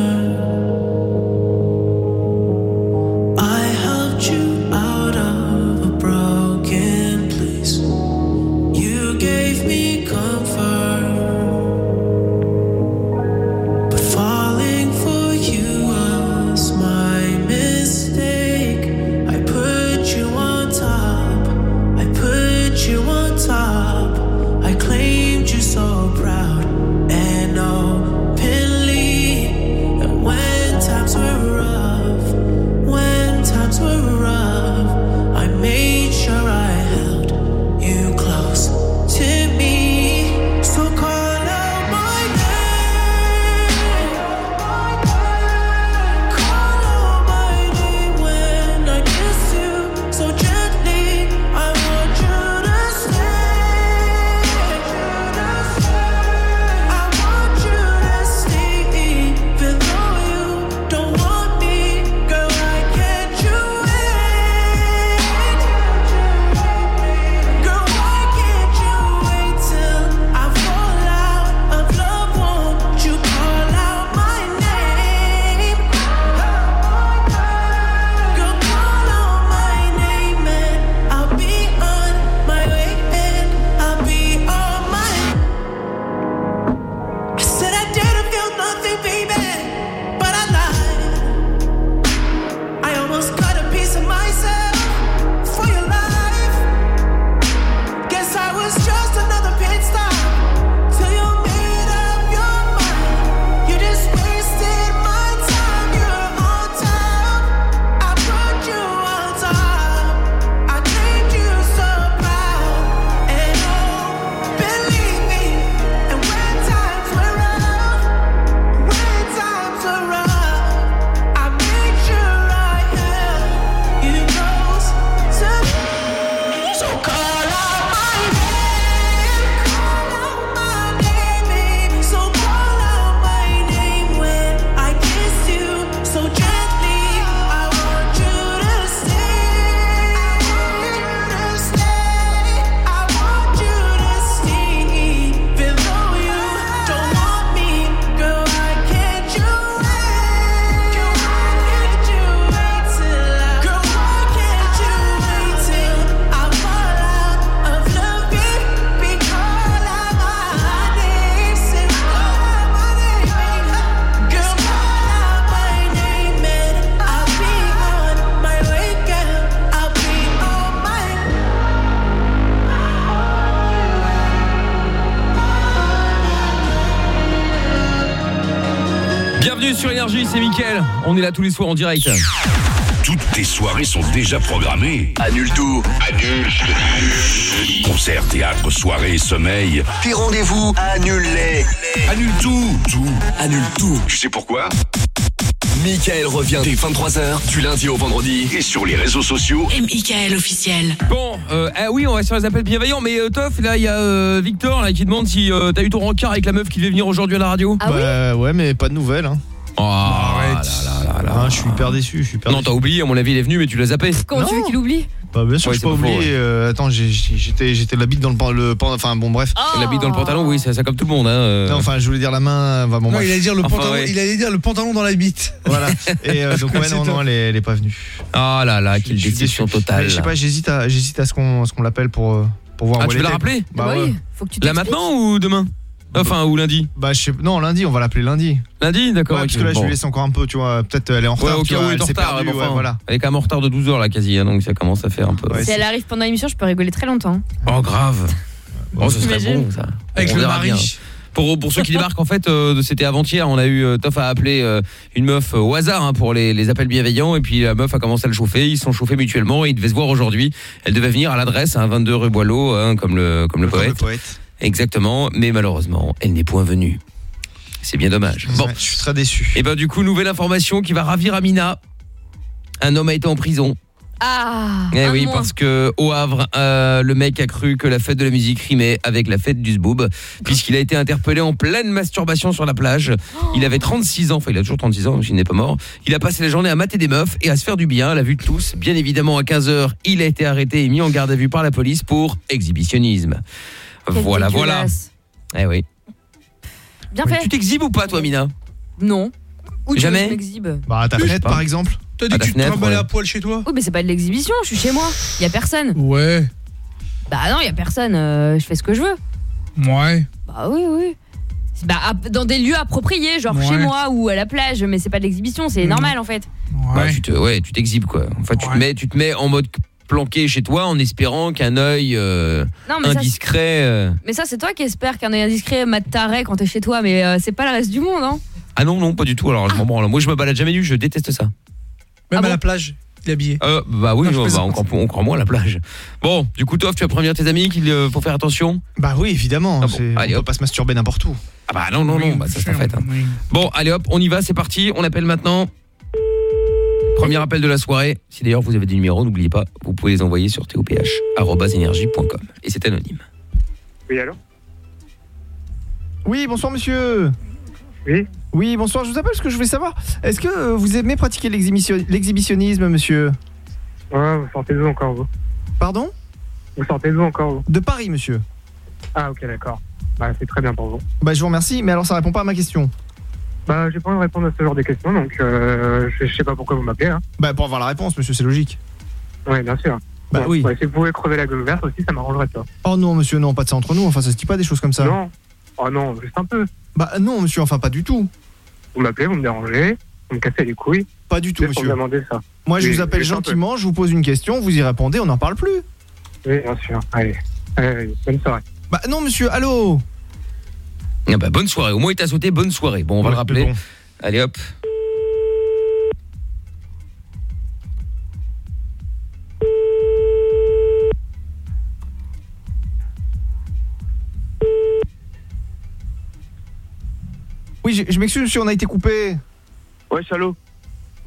On est là tous les soirs en direct. Toutes tes soirées sont déjà programmées. Annule tout. Annule. Concerts, théâtre, soirées, sommeil. Tes rendez-vous, annule-les. Annule tout. Tout. Annule tout. Tu sais pourquoi? Michael revient dès 23h, du lundi au vendredi. Et sur les réseaux sociaux. Et Michael officiel. Bon, euh, ah oui, on va sur les appels bienveillants, mais euh, Toff, là, il y a euh, Victor là, qui demande si euh, t'as eu ton rencard avec la meuf qui devait venir aujourd'hui à la radio. Ah oui Bah ouais, mais pas de nouvelles. Hein. Suis hyper déçu. Je suis hyper Non, t'as oublié, à mon avis, il est venu, mais tu l'as zappé. Comment tu veux qu'il oublie Bah, bien sûr, Ouais, je c'est peux pas pas faux, oublier. euh, attends, j'ai- j'ai- j'étais j'étais la bite dans le, pan- le pan- enfin bon bref. Oh. La bite dans le pantalon, oui, c'est ça comme tout le monde. Hein, euh. Non, enfin, je voulais dire la main. Enfin, bon, Non, bref. il allait dire le Enfin, pantalon, ouais. il allait dire le pantalon dans la bite. Voilà. Et euh, donc ouais, C'est non, non, elle est, elle est pas venue. Ah là là, quelle Je suis déception déçu. totale. Je sais pas, j'hésite à, j'hésite à ce qu'on, ce qu'on l'appelle pour, euh, pour voir. Ah, où tu elle veux la était. rappeler Bah, Bah ouais. oui, faut que tu Là t'expliques. maintenant ou demain Enfin, ou lundi Bah, je sais, non, lundi, on va l'appeler lundi. Lundi, Ouais, d'accord. parce que là, je lui laisse encore un peu, tu vois. Peut-être elle est en Ouais, retard. au tu cas vois, où il est elle en s'est retard, perdue, enfin, ouais, voilà. Elle est quand même en retard de 12 heures là quasi, hein, donc ça commence à faire un peu. Ouais, Si elle arrive pendant l'émission, je peux rigoler très longtemps. Oh grave. Oh, ce serait bon ça. Avec On le mari. bien. Pour, pour ceux qui débarquent, en fait, euh, c'était avant-hier. On a eu euh, Toff a appelé euh, une meuf euh, au hasard hein, pour les, les appels bienveillants, et puis la meuf a commencé à le chauffer. Ils se sont chauffés mutuellement. Et ils devaient se voir aujourd'hui. Elle devait venir à l'adresse, hein, 22 rue Boileau, hein, comme le comme le Comme poète. le poète. Exactement. Mais malheureusement, elle n'est point venue. C'est bien dommage. Bon. Ouais, je suis très déçu. Et ben du coup, nouvelle information qui va ravir Amina. Un homme a été en prison. Ah Eh oui, moins. parce que au Havre, euh, le mec a cru que la fête de la musique rimait avec la fête du zboob, puisqu'il a été interpellé en pleine masturbation sur la plage. Il avait 36 ans, enfin il a toujours 36 ans, donc il n'est pas mort. Il a passé la journée à mater des meufs et à se faire du bien à la vue de tous. Bien évidemment, à 15h, il a été arrêté et mis en garde à vue par la police pour exhibitionnisme. Quel Voilà, voilà. Eh oui. Bien Tu fait t'exhibes ou pas, toi, Mina? Non. Où tu veux Jamais que je m'exhibe? Bah, à ta fenêtre, par exemple. T'as dit que tu te trimballais ouais. à poil chez toi? Oui, mais c'est pas de l'exhibition, je suis chez moi. Y a personne. Ouais. Bah non, y a personne, euh, je fais ce que je veux. Ouais. Bah oui, oui. Bah, à- dans des lieux appropriés, genre Ouais. chez moi ou à la plage, mais c'est pas de l'exhibition, c'est normal en fait. Bah, Ouais. tu te, ouais, tu t'exhibes quoi. Enfin, tu Ouais. te mets, tu te mets en mode planqué chez toi en espérant qu'un œil euh, Non, mais ça, indiscret. euh, Mais ça, c'est toi qui espères qu'un œil indiscret mate taré quand t'es chez toi, mais euh, c'est pas le reste du monde, hein. Ah non non, pas du tout. Alors je m'en branle. Moi, je me balade jamais nu. Je déteste ça. Même Ah à la plage, il est habillé. Euh, bah oui, Non, je bah, plaisante. on, croit, on croit moins à la plage. Bon, du coup, toi, tu vas prévenir tes amis qu'il euh, faut faire attention? Bah oui, évidemment. Ah bon, c'est- allez, on peut hop. pas se masturber n'importe où. Ah bah non non non, bah, ça c'est sûr, fait. hein. oui. Bon, allez hop, on y va, c'est parti. On appelle maintenant. Premier appel de la soirée. Si d'ailleurs vous avez des numéros, n'oubliez pas, vous pouvez les envoyer sur toph@energie.com et c'est anonyme. Oui, allô? Oui, bonsoir monsieur. Oui Oui, bonsoir, je vous appelle parce que je voulais savoir, est-ce que euh, vous aimez pratiquer l'exhibition- l'exhibitionnisme, monsieur? Ouais, vous sortez d'où encore, vous? Pardon? Vous sortez d'où encore, vous? De Paris, monsieur. Ah, ok, d'accord. Bah, c'est très bien pour vous. Bah je vous remercie, mais alors ça répond pas à ma question. Bah, j'ai pas envie de répondre à ce genre de questions, donc euh, je, je sais pas pourquoi vous m'appelez. Hein. Bah pour avoir la réponse, monsieur, c'est logique. Ouais, bien sûr. Bah Ouais, oui. ouais, si vous pouvez crever la gueule ouverte aussi, ça m'arrangerait ça. Oh non, monsieur, non, pas de ça entre nous, enfin ça se dit pas des choses comme ça. Non Oh non, juste un peu. Bah non, monsieur, enfin pas du tout. Vous m'appelez, vous me dérangez, vous me cassez les couilles. Pas du tout, Juste pour me monsieur. demander ça. Moi je Oui, vous appelle juste un peu. gentiment, je vous pose une question, vous y répondez, on n'en parle plus. Oui, bien sûr. Allez. Allez, allez, bonne soirée. Bah non, monsieur, allô? Ah bah, bonne soirée. Au moins il t'a sauté bonne soirée. Bon, on va Ouais, le rappeler. bon. Allez hop. Oui, je, je m'excuse, monsieur, on a été coupé. Ouais, salaud.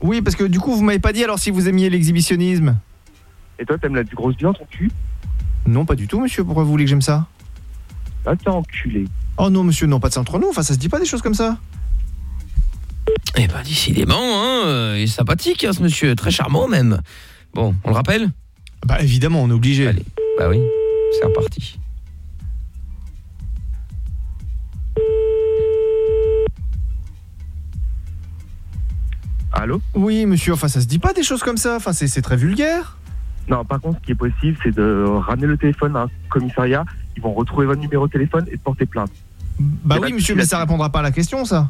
Oui, parce que du coup, vous m'avez pas dit alors si vous aimiez l'exhibitionnisme. Et toi, t'aimes la grosse viande, ton cul? Non, pas du tout, monsieur, pourquoi vous voulez que j'aime ça? Ah, t'es enculé. Oh non, monsieur, non, pas de ça entre nous, enfin ça se dit pas des choses comme ça. Eh ben décidément, hein, euh, il est sympathique hein, ce monsieur, très charmant même. Bon, on le rappelle Bah évidemment, on est obligé. Allez, bah oui, c'est reparti. Allô Oui, monsieur, enfin ça se dit pas des choses comme ça, enfin c'est c'est très vulgaire. Non, par contre, ce qui est possible, c'est de ramener le téléphone à un commissariat. Ils vont retrouver votre numéro de téléphone et de porter plainte. Bah oui, monsieur, mais ça répondra pas à la question, ça.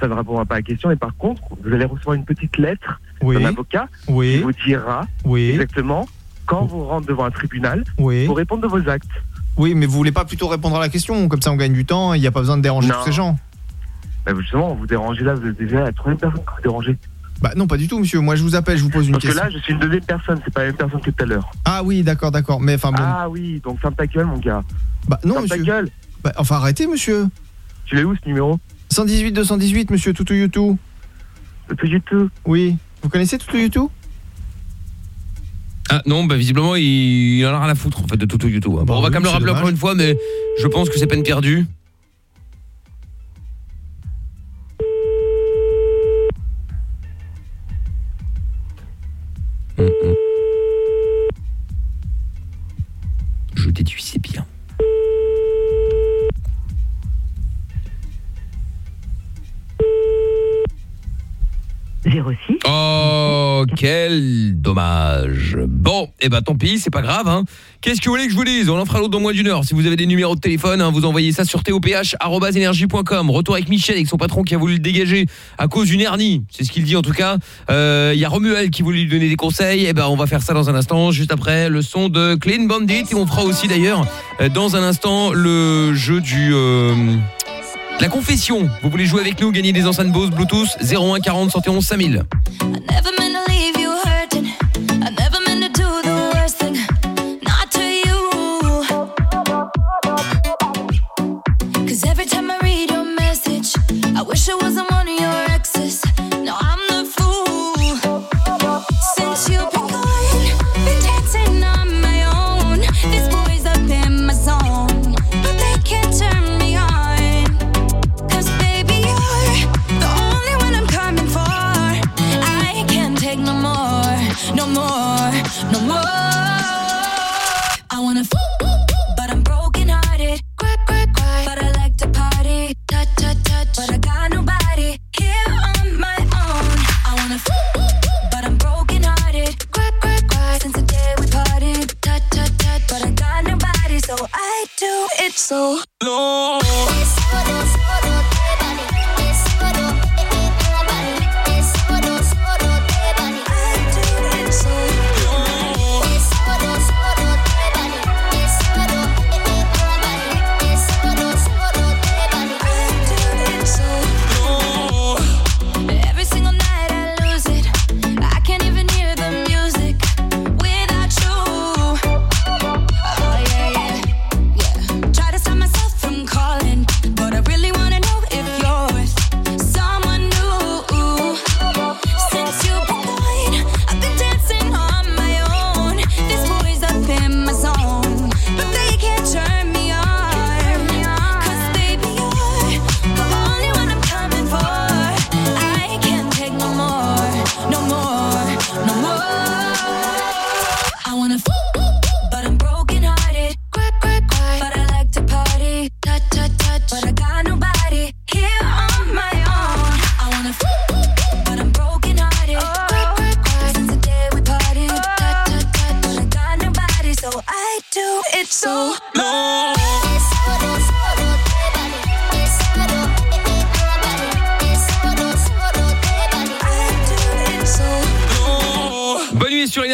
Ça ne répondra pas à la question. Et par contre, vous allez recevoir une petite lettre Oui, d'un avocat qui vous dira oui, exactement quand vous rentrez devant un tribunal pour répondre de vos actes. Oui, mais vous voulez pas plutôt répondre à la question, comme ça on gagne du temps, il n'y a pas besoin de déranger Non. tous ces gens. Bah, justement, vous dérangez là, vous êtes déjà la troisième personne que vous dérangez. Bah non, pas du tout, monsieur. Moi, je vous appelle, je vous pose une Parce que question. là, je suis une deuxième personne, c'est pas la même personne que tout à l'heure. Ah oui, d'accord, d'accord. Mais enfin bon. Ah oui, donc ferme ta gueule, mon gars. bah non, ferme ta monsieur. gueule. Bah, enfin, arrêtez, monsieur. Tu l'as où, ce numéro 118 218, monsieur Toutou Youtou. Toutou Youtou Oui. Vous connaissez Toutou Youtou ah non, bah visiblement il... en a rien à foutre en fait de Toutou Youtou. Hein. Bah, bon, on va quand même le rappeler encore une fois, mais je pense que c'est peine perdue. Hum, hum. Je -mm. Je déduisais bien. Oh, quel dommage. Bon, eh ben tant pis, c'est pas grave. Hein. Qu'est-ce que vous voulez que je vous dise? On en fera l'autre dans moins d'une heure. Si vous avez des numéros de téléphone, hein, vous envoyez ça sur toph.energie.com. Retour avec Michel, avec son patron qui a voulu le dégager à cause d'une hernie. C'est ce qu'il dit en tout cas. Euh, il y a Romuel qui voulait lui donner des conseils. Eh ben on va faire ça dans un instant, juste après le son de Clean Bandit. Et on fera aussi d'ailleurs, euh, dans un instant, le jeu du... Euh, la confession, vous voulez jouer avec nous, gagner des enceintes Bose Bluetooth 01 40 71 5000. Never meant to leave you hurting. I wish do it so. No.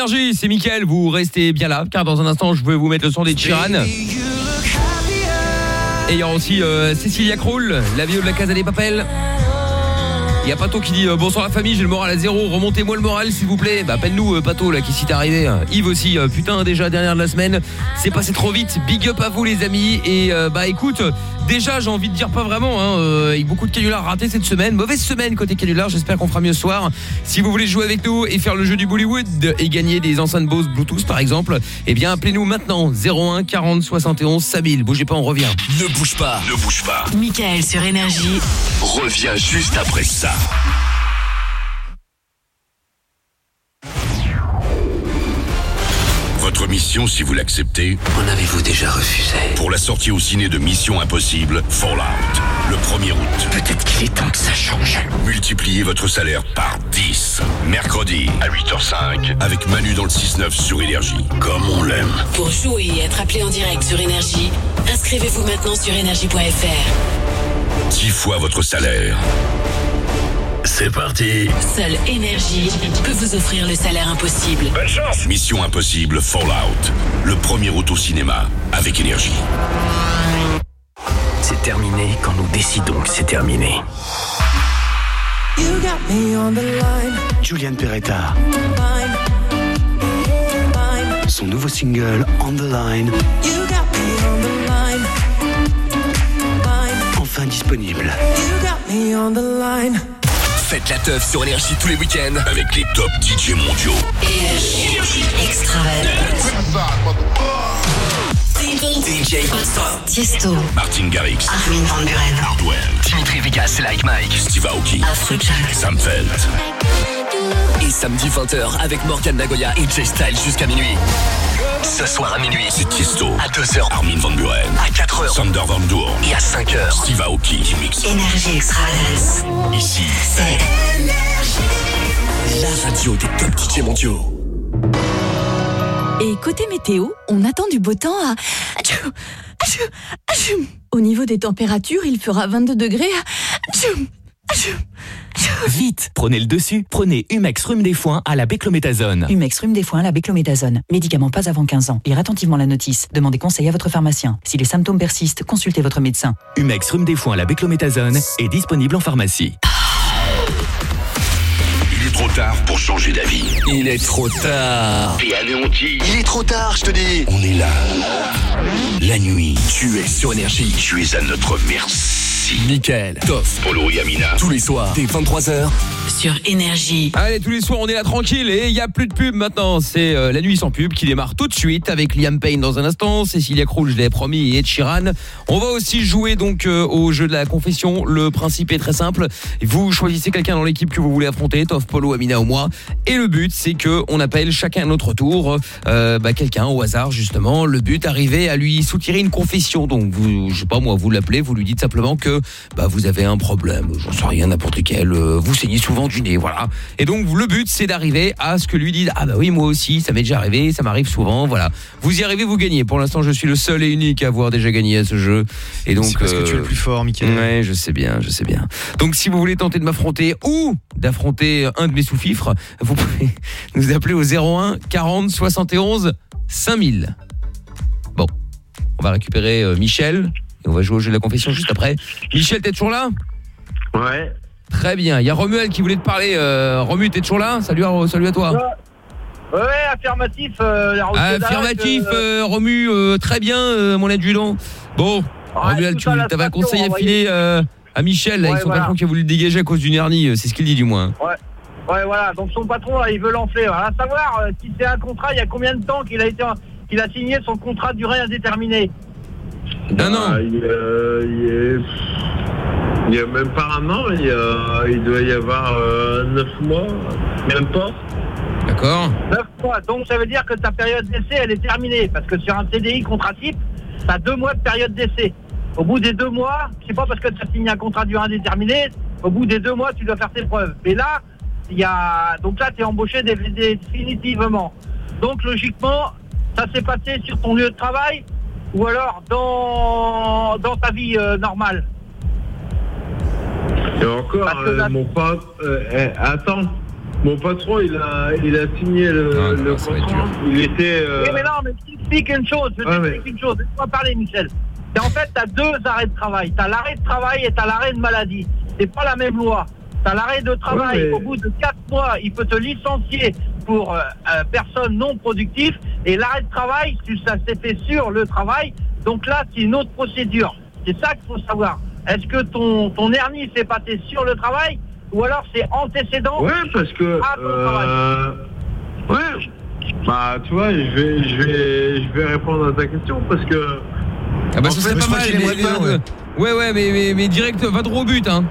C'est Mickaël, vous restez bien là car dans un instant je vais vous mettre le son des Chiran. Et il aussi euh, Cécilia Krull, la vidéo de la Casa des Papels. Il y a Pato qui dit euh, bonsoir la famille, j'ai le moral à zéro, remontez-moi le moral s'il vous plaît. Bah appelle-nous euh, Pato là qui s'y est arrivé. Yves aussi, euh, putain déjà dernière de la semaine, c'est passé trop vite. Big up à vous les amis et euh, bah écoute, déjà j'ai envie de dire pas vraiment hein, euh, avec beaucoup de canulars ratés cette semaine, mauvaise semaine côté canular, j'espère qu'on fera mieux ce soir. Si vous voulez jouer avec nous et faire le jeu du Bollywood et gagner des enceintes Bose Bluetooth par exemple, eh bien appelez-nous maintenant 01 40 71 5000. Bougez pas, on revient. Ne bouge pas. Ne bouge pas. Michael sur Énergie. Reviens juste après ça. Votre mission, si vous l'acceptez, En avez-vous déjà refusé? Pour la sortie au ciné de Mission Impossible, Fallout, le 1er août. Peut-être qu'il est temps que ça change. Multipliez votre salaire par 10. Mercredi à 8h05 avec Manu dans le 6-9 sur Énergie. Comme on l'aime. Pour jouer et être appelé en direct sur Énergie, inscrivez-vous maintenant sur énergie.fr. 10 fois votre salaire. C'est parti. Seule Énergie peut vous offrir le salaire impossible. Bonne chance. Mission Impossible Fallout, le 1er août au cinéma avec Énergie. C'est est terminé quand nous décidons que c'est terminé. You got me on the line, Julian Peretta, son nouveau single On the Line, You got me on the line, line. enfin disponible. Faites la teuf sur Énergie tous les week-ends. Avec les top DJ mondiaux. Énergie extravagante. DJ Tiesto, Martin Garrix. Armin van Buren, Hardwell. Dimitri Vegas, Like Mike. Steve Aoki. Afrojack, Sam Feld. Et samedi 20h avec Morgan Nagoya et Jay Style jusqu'à minuit. Ce soir à minuit. C'est Tiesto. À 2h. Armin Van Buren. À 4h. Sander Van Doorn. Et à 5h. Steve Aoki. qui mixe. Énergie extravagance. Ici. C'est La radio des top DJ mondiaux. Et côté météo, on attend du beau temps à... Au niveau des températures, il fera 22 degrés. Vite, prenez le dessus. Prenez Humex Rhume des Foins à la béclométasone. Humex rhume des foins, la béclométasone. Médicament pas avant 15 ans. Lire attentivement la notice. Demandez conseil à votre pharmacien. Si les symptômes persistent, consultez votre médecin. Humex Rhume des Foins à la béclométasone est disponible en pharmacie. Il est trop tard pour changer d'avis. Il est trop tard. T'es anéanti. Il est trop tard, je te dis. On est là. La nuit. Tu es sur Énergie. Tu es à notre merci. Michael, Toff, Polo et Amina. tous les soirs, dès 23h. sur Énergie. Allez, tous les soirs, on est là tranquille et il n'y a plus de pub maintenant. C'est euh, la nuit sans pub qui démarre tout de suite avec Liam Payne dans un instant, Cécilia Krull, je l'ai promis, et Sheeran. On va aussi jouer donc euh, au jeu de la confession. Le principe est très simple. Vous choisissez quelqu'un dans l'équipe que vous voulez affronter, Toff, Polo, Amina ou moi. Et le but, c'est que on appelle chacun à notre tour euh, bah, quelqu'un au hasard justement. Le but, arriver à lui soutirer une confession. Donc, vous, je sais pas moi, vous l'appelez, vous lui dites simplement que bah, vous avez un problème, j'en sais rien, n'importe lequel. euh, vous saignez souvent du nez, voilà. Et donc, le but, c'est d'arriver à ce que lui dise ah bah oui, moi aussi, ça m'est déjà arrivé, ça m'arrive souvent, voilà. Vous y arrivez, vous gagnez. Pour l'instant, je suis le seul et unique à avoir déjà gagné à ce jeu. Et donc, C'est parce que tu es le euh, plus fort, Mickaël. Ouais, je sais bien, je sais bien. Donc si vous voulez tenter de m'affronter ou d'affronter un de mes sous-fifres, vous pouvez nous appeler au 01 40 71 5000. Bon, on va récupérer euh, Michel et on va jouer au jeu de la confession juste après. Michel, t'es toujours là? Ouais. Très bien. Il y a Romuald qui voulait te parler. Euh, Romu, t'es toujours là? Salut à, salut à toi. Ouais, affirmatif. euh, la Affirmatif, euh, euh, Romu, très bien, mon adjudant. Bon, Romuald, tu avais un conseil à filer à Michel, là, Ouais, avec son voilà. patron qui a voulu le dégager à cause d'une hernie, c'est ce qu'il dit du moins. Ouais. Ouais, voilà. Donc son patron, là, il veut l'enfler. Voilà. À savoir, si c'est un contrat, il y a combien de temps qu'il a été, qu'il a signé son contrat de durée indéterminée? Non, non. Ah, il, euh, il y a même pas un an, il, y a- il doit y avoir euh, 9 mois, même pas. D'accord. 9 mois. Donc ça veut dire que ta période d'essai, elle est terminée. Parce que sur un CDI contrat type, tu as deux mois de période d'essai. Au bout des deux mois, c'est pas parce que tu as signé un contrat de durée indéterminée, au bout des deux mois, tu dois faire tes preuves. Mais là, il y a. Donc là, tu es embauché dé- définitivement. Donc logiquement, ça s'est passé sur ton lieu de travail ou alors dans, dans ta vie euh, normale. Et encore, euh, là- mon patron, attends, mon patron, il a, il a signé le, Ah, le contrat. Il était. euh, Oui, mais non, mais je t'explique une chose. Je Ouais, t'explique une chose. Laisse-moi parler, Michel. C'est en fait, tu as deux arrêts de travail. Tu as l'arrêt de travail et tu as l'arrêt de maladie. C'est pas la même loi. Tu as l'arrêt de travail. Ouais, mais- Au bout de quatre mois, il peut te licencier pour euh, euh, personne non productive. Et l'arrêt de travail, ça s'est fait sur le travail. Donc là, c'est une autre procédure. C'est ça qu'il faut savoir. Est-ce que ton, ton hernie s'est passé sur le travail ou alors c'est antécédent Ouais, parce que. à ton travail euh, ouais. Bah, tu vois, je vais, je vais, je vais répondre à ta question parce que. Ah bah fait, serait je pas mal. Mais, bien, mais- ouais. ouais, ouais, mais, mais, mais direct, va droit au but, hein.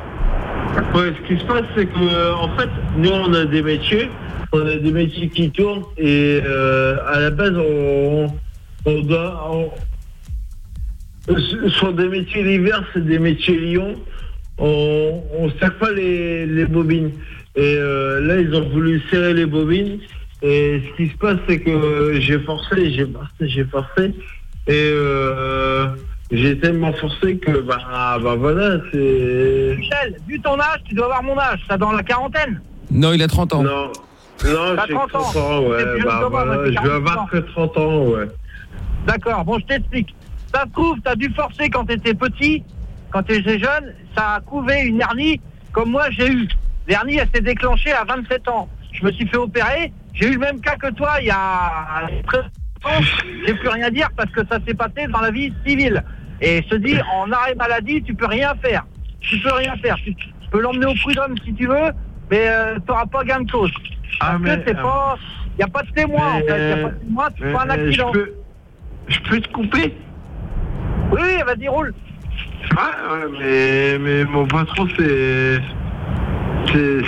Ouais, ce qui se passe, c'est que, en fait, nous, on a des métiers, on a des métiers qui tournent, et euh, à la base, on, on doit. on- ce sont des métiers l'hiver, c'est des métiers Lyon. On ne serre pas les, les bobines. Et euh, là, ils ont voulu serrer les bobines. Et ce qui se passe, c'est que j'ai forcé, j'ai forcé, j'ai forcé. Et euh, j'ai tellement forcé que, bah, bah voilà, c'est. Michel, vu ton âge, tu dois avoir mon âge. Ça dans la quarantaine. Non, il a 30 ans. Non. Non, j'ai 30 30 ans. ans, C'est ouais. plus Bah, j'ai je vais 46 avoir que 30 ans, ouais. D'accord, bon, je t'explique. Ça se trouve, t'as dû forcer quand t'étais petit, quand tu étais jeune, ça a couvé une hernie comme moi j'ai eu. L'hernie, elle s'est déclenchée à 27 ans. Je me suis fait opérer. J'ai eu le même cas que toi il y a très longtemps. J'ai plus rien à dire parce que ça s'est passé dans la vie civile. Et te dis, en arrêt maladie, tu peux rien faire. Tu peux rien faire. Tu, peux l'emmener au prud'homme si tu veux, mais tu n'auras pas gain de cause. Parce Ah, mais, que c'est euh, pas... Il n'y a pas de témoin, en fait. Il n'y a pas de témoin, tu fais un euh, accident. Je peux, je peux te couper Oui, oui, vas-y, roule. Ouais, ouais, mais, mais mon patron, c'est. C'est.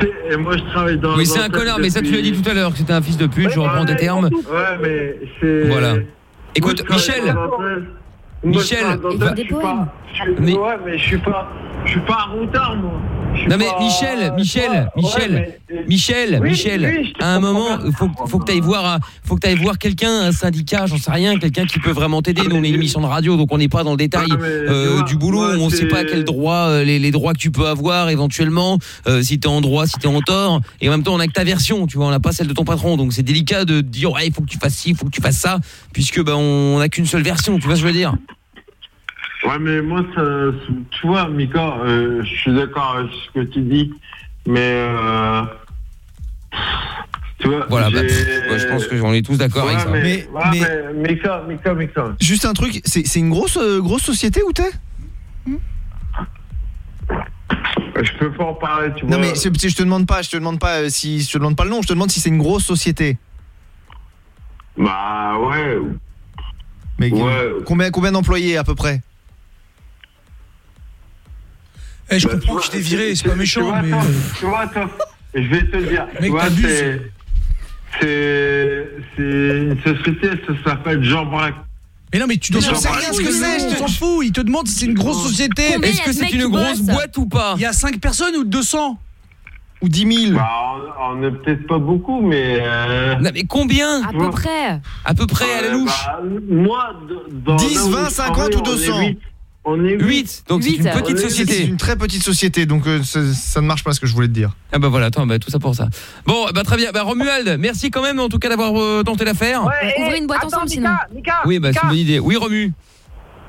c'est- et Moi, je travaille dans. Oui, c'est un connard, mais ça tu l'as dit tout à l'heure que c'était un fils de pute, je reprends tes termes. Ouais, mais c'est. Voilà. Écoute, Michel. Michel, va- je Mais- Ouais, mais je suis pas. Je suis pas un routard, moi. Non mais Michel, Michel, Michel, Michel, Michel, à un moment, faut, faut que tu ailles voir, un- faut que tu voir quelqu'un, un syndicat, j'en sais rien, quelqu'un qui peut vraiment t'aider. Nous on est une émission de radio, donc on n'est pas dans le détail Ah, mais euh, du boulot, on ne sait pas quels droits, euh, les, droits que tu peux avoir éventuellement, euh, si t'es en droit, si t'es en tort, et en même temps on a que ta version, tu vois, on n'a pas celle de ton patron, donc c'est délicat de dire ouais il faut que tu fasses ci, il faut que tu fasses ça, puisque ben on n'a qu'une seule version, tu vois ce que je veux dire? Ouais, mais moi, ça, tu vois, Mika, euh, je suis d'accord avec ce que tu dis, mais euh, tu vois, Voilà, bah, j'ai- pff, ouais, je pense qu'on est tous d'accord Ouais, avec ça. Mais, Mais- ouais, mais- mais Mika, Mika, Mika. Juste un truc, c'est c'est une grosse, euh, grosse société où t'es? Je peux pas en parler, tu vois. Non mais je te demande pas, je te demande pas euh, si je te demande pas le nom, je te demande si c'est une grosse société. Bah ouais. Mais Ouais. combien combien d'employés à peu près? Eh, je Bah, comprends tu que je t'ai viré, c'est pas tu méchant, vois, mais. attends, Tu vois, attends, je vais te dire. Mec, tu vois, c'est. C'est. C'est une société, ça s'appelle Jean Braque. Mais non, mais tu dois sais rien ce que c'est, je t'en fous. Il te demande si c'est une grosse société. Est-ce que c'est une grosse boîte ou pas? Il y a 5 personnes ou 200 Ou 10 000 Bah, on, on est peut-être pas beaucoup, mais. euh, Non mais combien? À peu près. À peu près à la euh, louche bah, moi, dans 10, là où 20, je 50 travaille, ou on est 200? Huit. On est 8. 8 donc c'est Huit. une petite Ouais, C'est société. une très petite société, donc euh, ça, ça ne marche pas ce que je voulais te dire. Ah bah voilà, attends, bah tout ça pour ça. Bon, bah très bien. Bah Romuald, merci quand même en tout cas d'avoir euh, tenté l'affaire. Ouais, On et- ouvre une boîte attends, ensemble, Mika, Mika, Oui, bah c'est une bonne idée. Oui, Romu.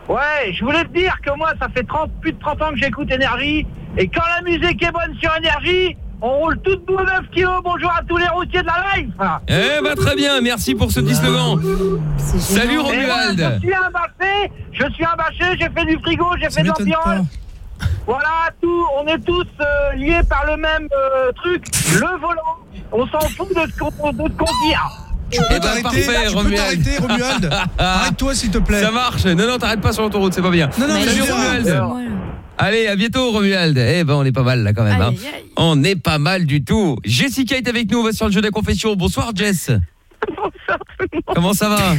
Ouais, je voulais te dire que moi, ça fait 30, plus de 30 ans que j'écoute Énergie. Et quand la musique est bonne sur Énergie, on roule toutes bout 9 kilos. Bonjour à tous les routiers de la life. Eh bah très bien, merci pour ce petit slogan. Salut Romuald. je suis un bâché, je suis un bâché, j'ai fait du frigo, j'ai fait de l'ambiance. Voilà, tout, on est tous euh, liés par le même euh, truc, le volant. On s'en fout de ce qu'on de ce qu'on dit. Eh t'arrêter, parfait, tu peux Romuald. t'arrêter, Romuald. Arrête-toi, s'il te plaît. Ça marche. Non, non, t'arrêtes pas sur l'autoroute, c'est pas bien. Non, non, mais Salut Romuald. Allez, à bientôt Romuald. Eh ben on est pas mal là quand même. hein. On est pas mal du tout. Jessica est avec nous, on va sur le jeu de la confession. Bonsoir Jess. Comment ça va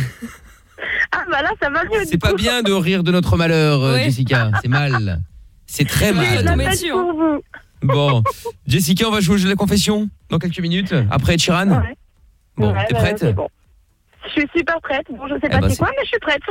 Ah bah là, ça va mieux. C'est pas bien de rire de notre malheur, euh. Jessica. C'est mal. C'est très Oui, mal. hein. pour vous. Bon, Jessica, on va jouer au jeu de la confession dans quelques minutes. Après Chiran. Ouais. Bon, Ouais, t'es prête. Je suis super prête. Bon, je sais Eh pas bah, c'est c'est- quoi, mais je suis prête.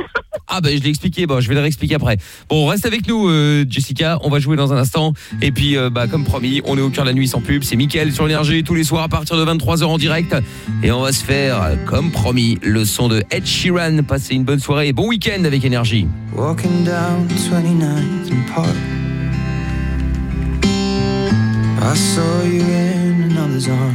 Ah ben je l'ai expliqué, bon je vais le réexpliquer après. Bon reste avec nous euh, Jessica, on va jouer dans un instant et puis euh, bah comme promis, on est au cœur de la nuit sans pub, c'est Mickaël sur l'énergie tous les soirs à partir de 23h en direct et on va se faire euh, comme promis le son de Ed Sheeran, passez une bonne soirée et bon week-end avec énergie. Walking down 29th and Park. I saw you in another's arm.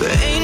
But ain't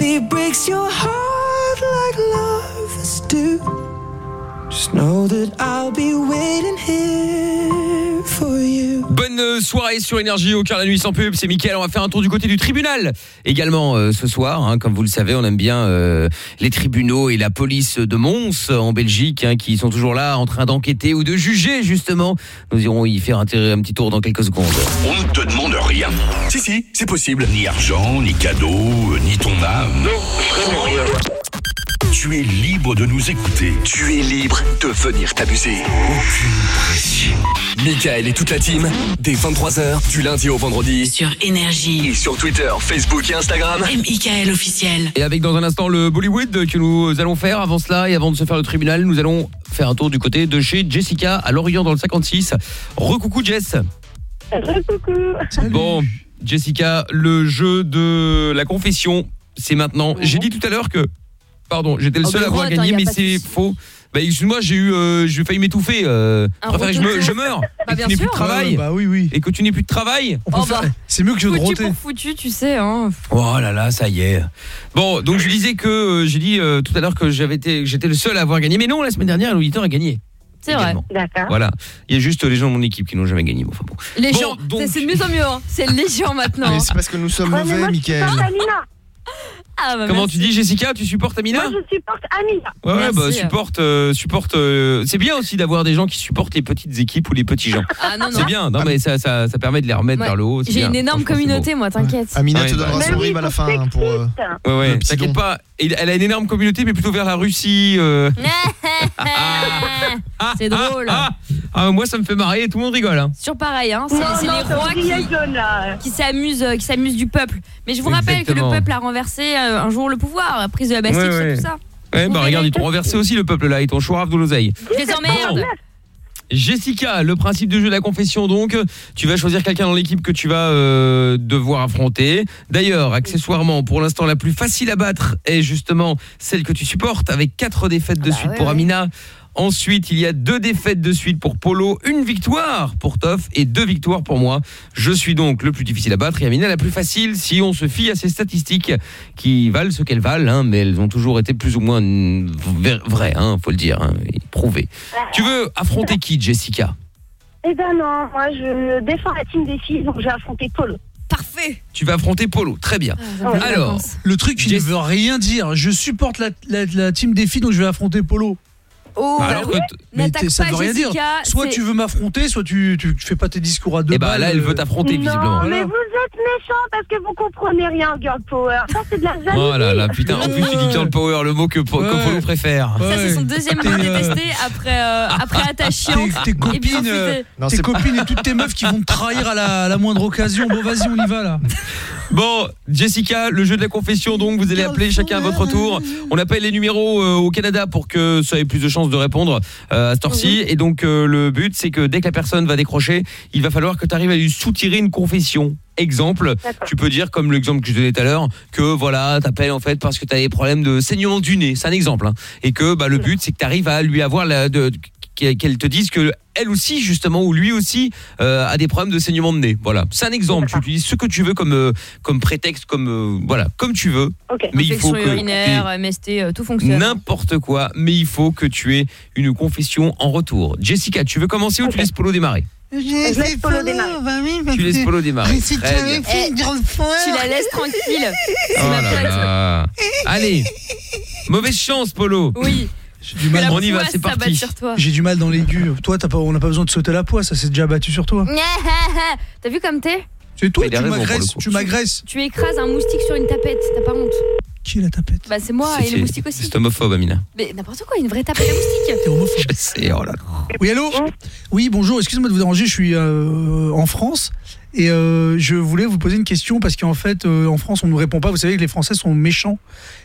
if he breaks your heart like lovers do, just know that Bonne soirée sur Énergie au cœur de la nuit sans pub, c'est Mickaël, on va faire un tour du côté du tribunal également euh, ce soir, hein, comme vous le savez on aime bien euh, les tribunaux et la police de Mons en Belgique hein, qui sont toujours là en train d'enquêter ou de juger justement, nous irons y faire un, un petit tour dans quelques secondes. On ne te demande rien. Si, si, c'est possible. Ni argent, ni cadeau, euh, ni ton âme. Non, vraiment rien. Tu es libre de nous écouter. Tu es libre de venir t'amuser. Aucune pression. Michael et toute la team, dès 23h, du lundi au vendredi. Sur Énergie. Et sur Twitter, Facebook et Instagram. M.I.K.L. officiel. Et avec dans un instant le Bollywood que nous allons faire avant cela et avant de se faire le tribunal, nous allons faire un tour du côté de chez Jessica à Lorient dans le 56. Recoucou Jess. Coucou. Bon, Jessica, le jeu de la confession, c'est maintenant. J'ai dit tout à l'heure que pardon, j'étais le Oh, seul à avoir gagné mais c'est faux. Bah excuse-moi, j'ai eu euh, j'ai failli m'étouffer euh, Un préfère que je, me, je meurs Bah, et que bien tu n'aies plus de travail. Ouais, bah oui, oui. Et que tu n'aies plus de travail. Oh, bah. C'est mieux que de Foutu roter. pour foutu, tu sais. Hein. Oh là là, ça y est. Bon, donc je disais que euh, j'ai dit euh, tout à l'heure que j'avais été j'étais le seul à avoir gagné mais non, la semaine dernière l'auditeur a gagné. C'est vrai. D'accord. Voilà, il y a juste les gens de mon équipe qui n'ont jamais gagné. Bon, enfin bon. Les Bon, gens, donc- c'est- de mieux en mieux. hein. C'est les gens maintenant. Mais c'est parce que nous sommes mauvais, moi, Ah, bah, Comment merci. tu dis Jessica, tu supportes Amina Moi, je supporte Amina. Ouais, ouais, bah supporte euh, supporte euh, c'est bien aussi d'avoir des gens qui supportent les petites équipes ou les petits gens. Ah non, non. C'est bien, non mais ça, ça, ça permet de les remettre Ouais. vers le haut. J'ai une énorme Franchement, c'est communauté, moi, t'inquiète. Amina Ouais, te donnera son rib à la fin hein, pour. euh. Ouais, ouais, t'inquiète pas. Et Elle a une énorme communauté, mais plutôt vers la Russie. euh. C'est drôle. Ah, ah, moi, ça me fait marrer et tout le monde rigole. Hein. Sur pareil, hein. C'est Non, c'est non, les rois qui, s'amusent euh, qui s'amusent du peuple. Mais je vous rappelle que le peuple a renversé euh, un jour le pouvoir, la prise de la Bastille, Ouais, tout ça, ouais. tout ça. Ouais, bah regarde, ils t'ont renversé aussi le peuple là, ils t'ont chourave de l'oseille. Je les emmerde. Jessica, le principe de jeu de la confession donc, tu vas choisir quelqu'un dans l'équipe que tu vas euh, devoir affronter. D'ailleurs, accessoirement, pour l'instant la plus facile à battre est justement celle que tu supportes avec quatre défaites de bah suite ouais, pour ouais. Ensuite, il y a deux défaites de suite pour Polo, une victoire pour Toff et deux victoires pour moi. Je suis donc le plus difficile à battre et Amina la plus facile si on se fie à ces statistiques qui valent ce qu'elles valent, hein, mais elles ont toujours été plus ou moins vraies, hein, faut le dire, hein, et prouvées. Tu veux affronter qui, Jessica? Eh ben non, moi, je défends la team des filles, donc j'ai affronté Polo. Parfait. Tu vas affronter Polo, très bien. Ah, Alors. Le truc qui ne veut rien dire. Je supporte la, la, la team des filles, donc je vais affronter Polo. Oh, alors que t- Mais n'attaque t'es- ça veut rien dire. Jessica, Soit tu veux m'affronter, soit tu, tu, tu fais pas tes discours à deux eh bah balles. là, elle veut euh, t'affronter visiblement. Non, mais vous êtes méchants parce que vous comprenez rien, girl power. Ça, c'est de la jalousie. Oh là là, putain, en plus tu dis Girl Power, le mot que, Po- que. Polo préfère. Ça, c'est son deuxième T'es, mot euh, détesté après, euh, après Attache chiante. Tes, Et copines, euh, Non, tes c'est copines et toutes tes meufs qui vont te trahir à la, à la moindre occasion. Bon, vas-y, on y va là. Bon, Jessica, le jeu de la confession, donc vous allez appeler chacun à votre tour. On appelle les numéros euh, au Canada pour que ça ait plus de chances de répondre euh, à cette heure-ci. Et donc euh, le but, c'est que dès que la personne va décrocher, il va falloir que tu arrives à lui soutirer une confession. Exemple, tu peux dire comme l'exemple que je donnais tout à l'heure que voilà, t'appelles en fait parce que tu as des problèmes de saignement du nez, c'est un exemple hein. et que bah le but c'est que tu arrives à lui avoir la de qu'elle te dise que elle aussi justement ou lui aussi euh, a des problèmes de saignement de nez. Voilà, c'est un exemple, tu utilises ce que tu veux comme euh, comme prétexte comme euh, voilà, comme tu veux. Ok. Mais il faut que urinaire, MST, tout fonctionne. n'importe quoi, mais il faut que tu aies une confession en retour. Jessica, tu veux commencer ou tu laisses Polo démarrer? Je laisse Polo démarrer. Tu laisses Polo démarrer. Très bien. Eh, tu la laisses tranquille. C'est Oh là là. Allez, mauvaise chance Polo. Oui. Du mal. On y va, c'est parti. J'ai du mal dans l'aigu. Toi, t'as pas, on n'a pas besoin de sauter la poix, ça s'est déjà battu sur toi. T'as vu comme t'es C'est toi, tu m'agresses, tu m'agresses. Tu écrases un moustique sur une tapette, t'as pas honte Qui est la tapette Bah c'est moi et le moustique aussi. C'est homophobe, Amina. Mais n'importe quoi, une vraie tapette à moustique. T'es homophobe. Je sais, oh là là. Oui, allô? Oui, bonjour, excusez-moi de vous déranger, je suis euh, en France et euh, je voulais vous poser une question parce qu'en fait, euh, en France, on ne nous répond pas. Vous savez que les Français sont méchants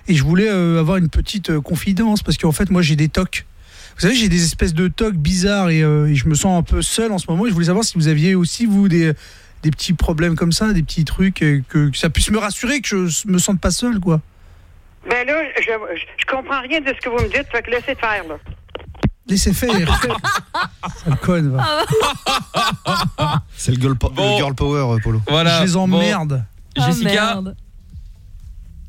et je voulais euh, avoir une petite confidence parce qu'en fait, moi, j'ai des tocs. Vous savez, j'ai des espèces de tocs bizarres et, je me sens un peu seul en ce moment. Et je voulais savoir si vous aviez aussi, vous, des, petits problèmes comme ça, des petits trucs, que, que ça puisse me rassurer, que je me sente pas seul, quoi. Ben là, je, je, je comprends rien de ce que vous me dites, fait que laissez faire, là. Laissez faire. ça me conne, va. C'est le girl, po- le girl power, euh, Polo. Voilà. Je les emmerde. Bon. Jessica.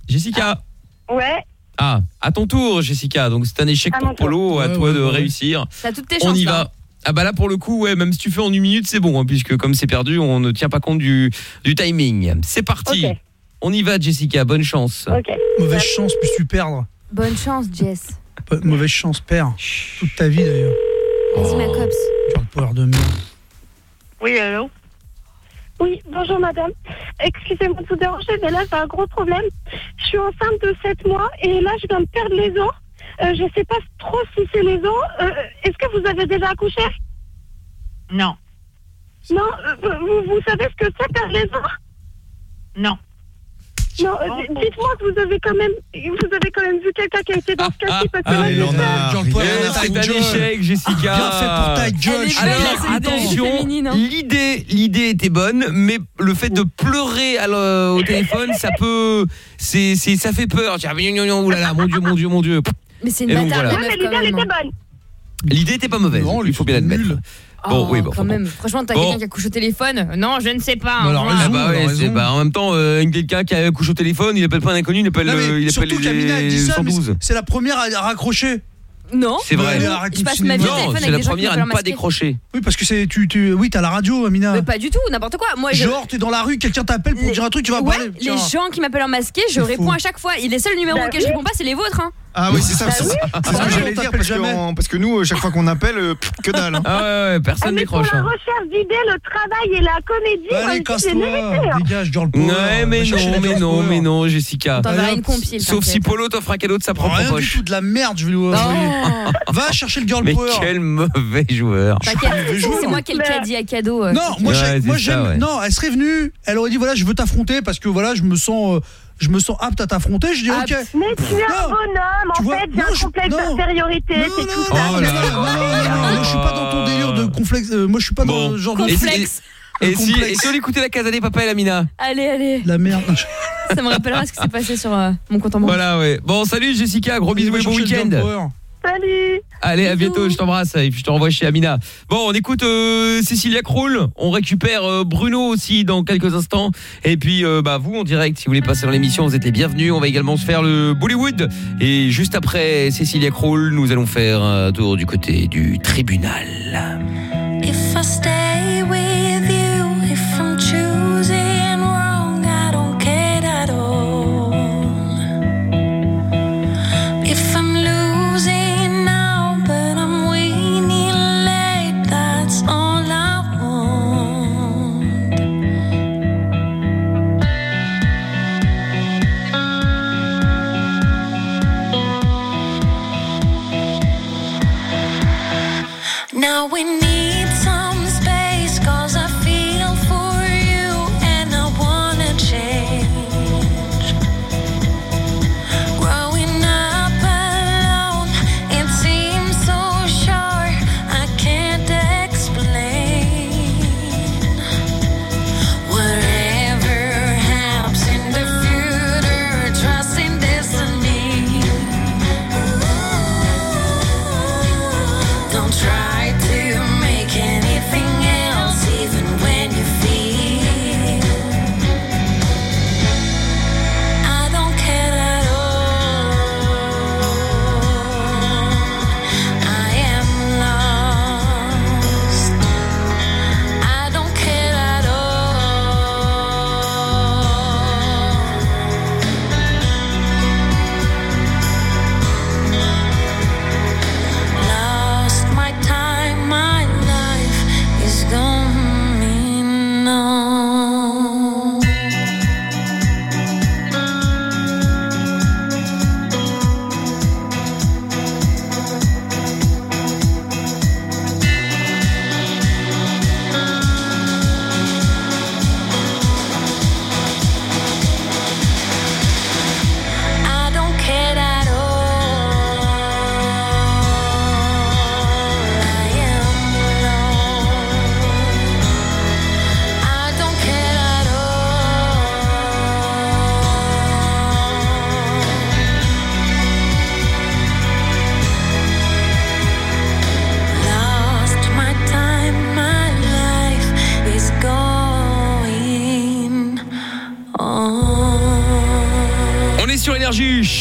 Jessica. Ouais. Ah, à ton tour, Jessica. Donc c'est un échec À pour tour. Polo, à Ouais, toi ouais, de ouais. réussir. T'as toutes tes On chances. y là. va. Ah bah là pour le coup, ouais, même si tu fais en une minute, c'est bon, hein, puisque comme c'est perdu, on ne tient pas compte du, du timing. C'est parti. Ok. On y va, Jessica. Bonne chance. Ok. Mauvaise chance, puisses-tu perdre Bonne chance, Jess. Mauvaise chance, perds. Toute ta vie, d'ailleurs. Vas-y, ma copse. Girl power de merde. Oui, allô? Oui, bonjour madame. Excusez-moi de vous déranger, mais là j'ai un gros problème. Je suis enceinte de 7 mois et là je viens de perdre les os. Euh, je sais pas trop si c'est les os. Euh, Est-ce que vous avez déjà accouché? Non. Non, euh, vous, vous savez ce que c'est perdre les os? Non. Non, euh, dites-moi que vous avez quand même, vous avez quand même vu quelqu'un qui a été dans ce cas-ci parce que Ah, moi, il je en sais. a Girl power, Eh, ta C'est un échec, Jessica. Bien fait pour ta gueule. Alors attention, hein. l'idée, l'idée était bonne, mais le fait de pleurer au téléphone, ça peut, c'est, c'est, ça fait peur. Ah, oulala, mon dieu, mon dieu, mon dieu. Mais c'est une bâtarde l'idée était hein. bonne. L'idée était pas mauvaise, Non, il faut bien nul. l'admettre. Bon, Oh, oui, bon, quand enfin, même. Franchement, t'as Bon. quelqu'un qui accouche au téléphone? Non, je ne sais pas. Bah, hein, alors. Ah bah ouais, c'est bah en même temps euh, quelqu'un qui a couché au téléphone, il appelle pas un inconnu, il appelle Non, mais euh, il appelle surtout qu'Amina elle les ça, mais 112. c'est la première à à raccrocher. Non. C'est vrai. Je passe ma vie Non, téléphone c'est avec la des gens qui première à ne pas décrocher. Oui, parce que c'est tu, tu oui, t'as la radio, Amina. Mais pas du tout, n'importe quoi. Moi, je- Genre, t'es dans la rue, quelqu'un t'appelle pour Les- dire un truc, tu vas ouais, parler. les gens qui m'appellent en masqué, je réponds à chaque fois. Et les seuls numéros Bah auxquels je oui. réponds pas, c'est les vôtres. Hein. Ah oui, c'est ça. Bah c'est ce Ah, que on j'allais dire parce que, jamais. en- parce que nous, euh, chaque fois qu'on appelle, euh, pff, que dalle. hein. Ah ouais, ouais, Ah, personne mais pour décroche. la hein. recherche d'idées, le travail et la comédie, dis, casse-toi, hein. dégage, girl power. Ouais, mais non, mais non, mais non, Jessica. Sauf si. Polo t'offre un cadeau de sa propre Rien du poche. tout, de la merde, je vais lui. Va chercher le girl Mais power. quel mauvais joueur. C'est moi qui ai le Mais- caddie à cadeau. euh, Non, moi, j'aime. Non, elle serait venue, elle aurait dit voilà, je veux t'affronter parce que voilà, je me sens, euh, je me sens apte à t'affronter. Je dis Apte. ok. Mais tu es un bonhomme, en vois, fait, j'ai un complexe d'infériorité, c'est tout ça. Oh là là. je suis pas dans ton délire de complexe. euh, moi, je suis pas dans le genre de Et si- Complexe. Et Le si, et si on écoutait la Casa des Papa et la Mina Allez, allez. la merde. Ça me rappellera ce qui s'est passé sur euh, mon compte en banque. Voilà, ouais. Bon, salut Jessica, gros bisous et bon week-end. Salut Allez, à bientôt, je t'embrasse et puis je te renvoie chez Amina. Bon, on écoute euh, Cécilia Krull, on récupère euh, Bruno aussi dans quelques instants et puis euh, bah vous en direct si vous voulez passer dans l'émission, vous êtes les bienvenus. On va également se faire le Bollywood et juste après Cécilia Krull, nous allons faire un tour du côté du tribunal.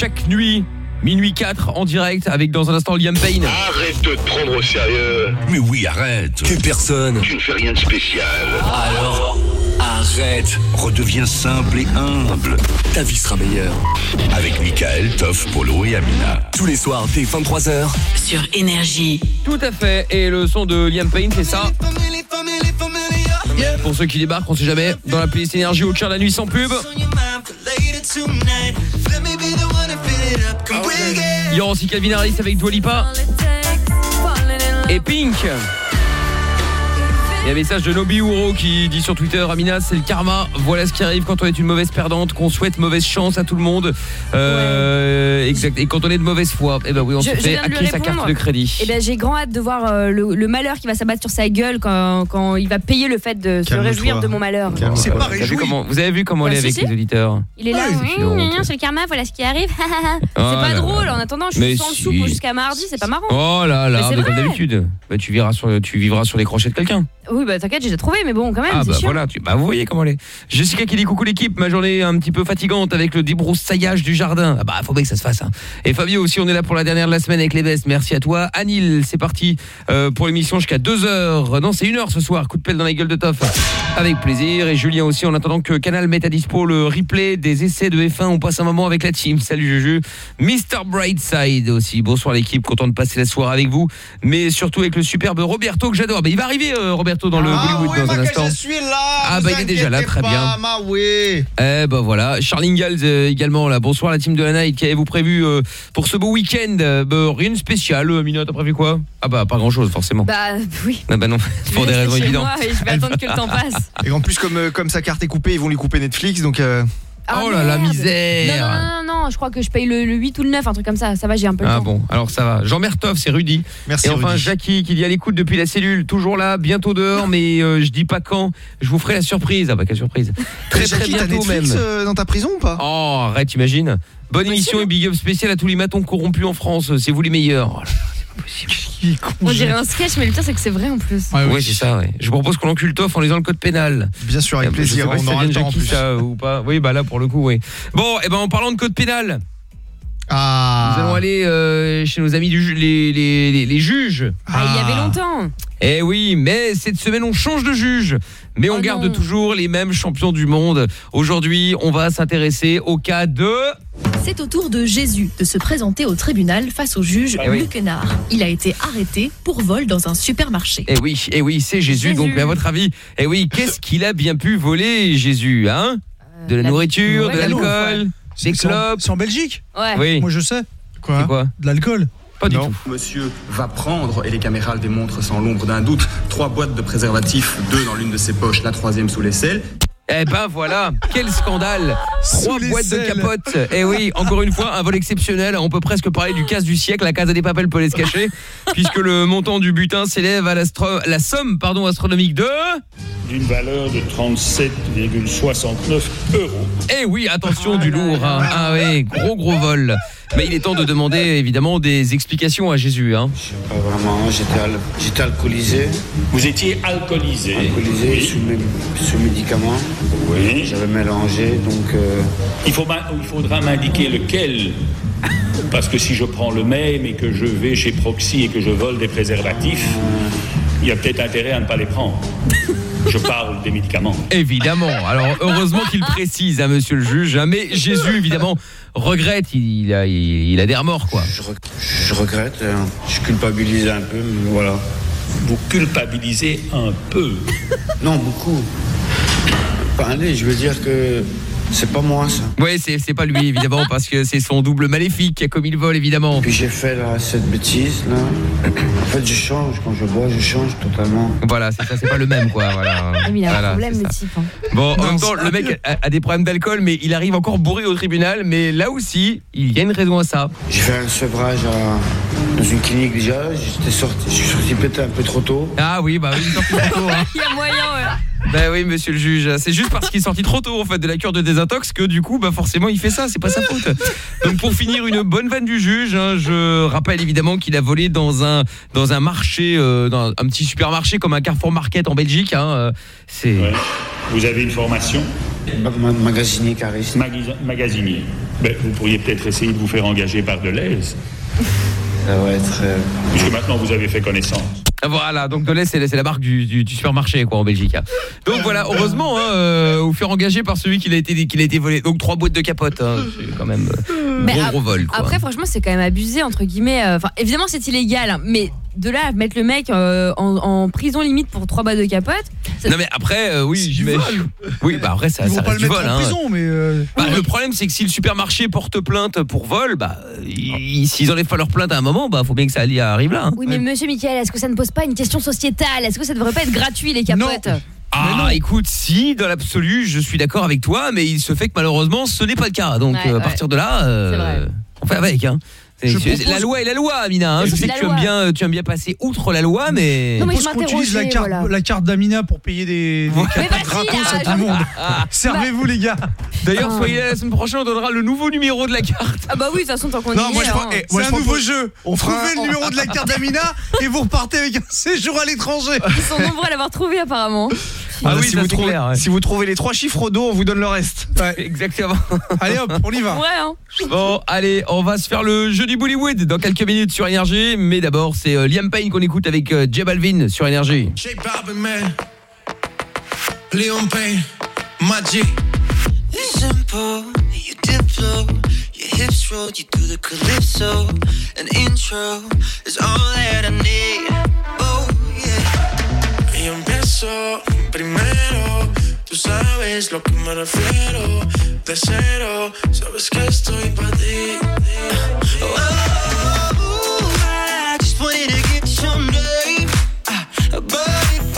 Chaque nuit minuit 4 en direct avec dans un instant Liam Payne. Arrête de te prendre au sérieux. Mais oui, arrête. Tu es personne. Tu ne fais rien de spécial. Alors, arrête. Redeviens simple et humble. Ta vie sera meilleure. Avec Michael, Toff, Polo et Amina. Tous les soirs dès 23h. Sur Énergie. Tout à fait et le son de Liam Payne c'est ça. Pour ceux qui débarquent, on sait jamais dans la playlist énergie au cœur de la nuit sans pub. Il y aura aussi Calvin Harris avec Dua et Pink. Il y a un message de Nobi Uro qui dit sur Twitter Amina c'est le karma voilà ce qui arrive quand on est une mauvaise perdante qu'on souhaite mauvaise chance à tout le monde euh, exact et quand on est de mauvaise foi eh ben oui on Je- se fait hacker sa carte de crédit Eh ben, j'ai grand hâte de voir euh, le, le malheur qui va s'abattre sur sa gueule quand, quand il va payer le fait de se réjouir de mon malheur. C'est pas vous avez, comment, vous avez vu comment Bah, elle est si, avec si. les auditeurs Il est là, c'est gna, ok. gna, c'est le karma, voilà ce qui arrive. c'est Oh pas là drôle, là. en attendant, je suis sans soupe jusqu'à mardi, c'est pas marrant. Oh là là, comme d'habitude. Bah, tu, vivras sur, tu vivras sur les crochets de quelqu'un. Oui, bah t'inquiète, j'ai déjà trouvé, mais bon, quand même, Ah c'est bah chiant. voilà, tu, bah vous voyez comment elle est. Jessica qui dit coucou l'équipe, ma journée est un petit peu fatigante avec le débroussaillage du jardin. Ah bah faut bien que ça se fasse. hein. Et Fabio aussi, on est là pour la dernière de la semaine avec les bestes. Merci à toi. Anil, c'est parti euh, pour l'émission jusqu'à 2h. Non, c'est 1h ce soir. Coup de pelle dans la gueule de Toff. Avec plaisir. Et Julien aussi, en attendant que Canal mette à dispo le replay des essais de F1, on passe un moment avec la team. Salut Juju. Mr. Brightside aussi. Bonsoir l'équipe, content de passer la soirée avec vous. Mais surtout avec le superbe Roberto que j'adore. Bah, il va arriver euh, Roberto dans le Bollywood dans un instant. Je suis là. Ah bah il est déjà là, très pas, bien. ma oui. Eh ben voilà, Charlie Ingalls euh, également là. Bonsoir la team de la Night. Qu'avez-vous prévu euh, pour ce beau week-end? Euh, bah, Rien de spécial. Euh, Mina, t'as prévu quoi? Ah bah pas grand-chose forcément. Bah oui. Ah bah non, pour Je des vais raisons évidentes. moi et je vais attendre que le temps passe. Et en plus, comme, euh, comme sa carte est coupée, ils vont lui couper Netflix, donc. Ah, oh là la misère. Non, non, non, non, je crois que je paye le, le 8 ou le 9, un truc comme ça. Ça va, j'ai un peu le Ah temps. bon, alors ça va. Jean Mertov, c'est Rudy. Merci Et enfin Rudy. Jackie qui dit à l'écoute depuis la cellule, toujours là, bientôt dehors, mais euh, je dis pas quand. Je vous ferai la surprise. Ah bah quelle surprise. Très très Jackie, t'as bientôt même. Netflix euh, dans ta prison ou pas? Oh, arrête, t'imagines Bonne émission et big up spécial à tous les matons corrompus en France. C'est vous les meilleurs. Oh c'est pas possible. On dirait un sketch, mais le pire, c'est que c'est vrai en plus. Ouais, c'est ça, ouais. Je vous propose qu'on encule Toff en lisant le code pénal. Bien sûr, avec Euh, plaisir, Je sais pas on aura le de temps en Jackie, plus. ça, ou pas. Oui, bah là, pour le coup, oui. Bon, et ben en parlant de code pénal, Ah. nous allons aller euh, chez nos amis du ju- les, les, les, les juges. Ah, il y avait longtemps. Eh oui, mais cette semaine on change de juge. Mais on Oh garde non. toujours les mêmes champions du monde. Aujourd'hui, on va s'intéresser au cas de... C'est au tour de Jésus de se présenter au tribunal face au juge Eh oui. Luc Hénard. Il a été arrêté pour vol dans un supermarché. Eh oui, eh oui, c'est Jésus. Jésus. Donc, mais à votre avis, eh oui, qu'est-ce qu'il a bien pu voler, Jésus, hein De la, nourriture, ouais, de l'alcool, C'est des c'est en- clopes. C'est en Belgique Ouais. Oui. Moi je sais. Quoi De l'alcool Pas du Non. tout. Monsieur va prendre, et les caméras le démontrent sans l'ombre d'un doute, trois boîtes de préservatifs, deux dans l'une de ses poches, la troisième sous l'aisselle. Eh ben voilà, quel scandale Trois boîtes de capotes Eh oui, encore une fois, un vol exceptionnel. On peut presque parler du casse du siècle. La Casa des Papel peut les se cacher, puisque le montant du butin s'élève à l'astro- la somme pardon, astronomique de... d'une valeur de 37,69 euros. Eh oui, attention du lourd. hein. Ah oui, gros gros vol. Mais il est temps de demander évidemment des explications à Jésus. Hein. Pas vraiment, j'étais al- j'étais alcoolisé. Vous étiez alcoolisé. Alcoolisé Oui. sous, mé- sous médicaments. Oui. J'avais mélangé, donc euh, Il, faut il faudra m'indiquer lequel. Parce que si je prends le même et que je vais chez Proxy et que je vole des préservatifs, il y a peut-être intérêt à ne pas les prendre. Je parle des médicaments. Évidemment. Alors heureusement qu'il précise à monsieur le juge. hein. Mais Jésus évidemment regrette. Il a, il, il a des remords quoi. je, reg- je regrette, euh, je culpabilise un peu, mais voilà. Vous culpabilisez un peu. Non, beaucoup. Pas allez, je veux dire que c'est pas moi ça. Ouais, c'est c'est pas lui évidemment parce que c'est son double maléfique qui a commis le vol évidemment. Puis j'ai fait là, cette bêtise là. En fait, je change, quand je bois, je change totalement. Voilà, c'est ça, c'est pas le même quoi. Voilà. Ah, mais il a Voilà, un problème, c'est le type. hein. Bon, en même temps, le mec a, a des problèmes d'alcool, mais il arrive encore bourré au tribunal. Mais là aussi, il y a une raison à ça. J'ai fait un sevrage à- dans une clinique déjà. J'étais sorti, je suis sorti peut-être un peu trop tôt. Ah oui, bah oui, il est sorti trop tôt. Hein. Il y a moyen, ouais. Bah oui, monsieur le juge. C'est juste parce qu'il est sorti trop tôt en fait de la cure de désintox que du coup, bah forcément, il fait ça. C'est pas sa faute. Donc pour finir, une bonne vanne du juge. hein, je rappelle évidemment qu'il a volé dans un dans un marché, euh, dans un petit supermarché comme un Carrefour Market en Belgique. hein, euh, c'est. Ouais. Vous avez une formation? Ma- ma- magasinier cariste. Magasi- Magasinier. Ben, vous pourriez peut-être essayer de vous faire engager par Deleuze. Ça va être. euh, Puisque maintenant vous avez fait connaissance. Voilà, donc Deleuze c'est la- c'est la marque du, du- du supermarché quoi en Belgique. hein. Donc voilà, heureusement, hein, euh, vous faire engager par celui qui a été qui a été volé. Donc trois boîtes de capote, hein, c'est quand même euh, Mais gros gros vol. Quoi. Après, franchement, c'est quand même abusé, entre guillemets. euh, Enfin, évidemment, c'est illégal, hein, mais de là à mettre le mec euh, en, en prison limite pour trois bas de capote. ça- non mais après, euh, oui, je mets- oui, bah après ça, Ils ça vont pas reste le du mettre vol. en hein. prison, mais. euh, Bah, le problème c'est que si le supermarché porte plainte pour vol, bah ils- s'ils enlèvent pas leur plainte à un moment, bah faut bien que ça arrive là. hein. Oui, mais monsieur Michael, est-ce que ça ne pose pas une question sociétale Est-ce que ça devrait pas être gratuit, les capotes Ah, écoute, si, dans l'absolu, je suis d'accord avec toi, mais il se fait que malheureusement, ce n'est pas le cas. Donc, Ouais, euh, à ouais. partir de là, euh, on fait avec. Hein. Je propose- La loi est la loi, Amina. hein. Je sais que tu aimes, bien, tu aimes bien passer outre la loi, mais... Non, mais je utilise la carte, voilà. la carte d'Amina pour payer des, des capotes vas-y, gratos à tout le monde. Servez-vous les gars. D'ailleurs, Ah. soyez là la semaine prochaine, on donnera le nouveau numéro de la carte. Ah bah oui, de toute façon, tant qu'on Non, y moi est. je hein. crois- eh, c'est un nouveau jeu. On Trouvez le numéro de la carte d'Amina et vous repartez avec un séjour à l'étranger. Ils sont nombreux à l'avoir trouvé, apparemment. Ah oui, si, vous trouvez, clair, ouais. si vous trouvez les trois chiffres d'eau, on vous donne le reste. Exactement. Allez hop, on y va. Ouais, hein. Bon, allez, on va se faire le jeu du Bollywood dans quelques minutes sur Énergie. Mais d'abord, c'est euh, Liam Payne qu'on écoute avec euh, J Balvin sur Énergie. J Balvin, man. Leon Payne, Magic. It's simple, you dip low, your hips roll, you do the calypso. An intro is all that I need. Oh, yeah. Y empiezo primero. Tú sabes lo que me refiero. De cero, sabes que estoy para ti. Oh, I just wanted to get your name. Ah, But if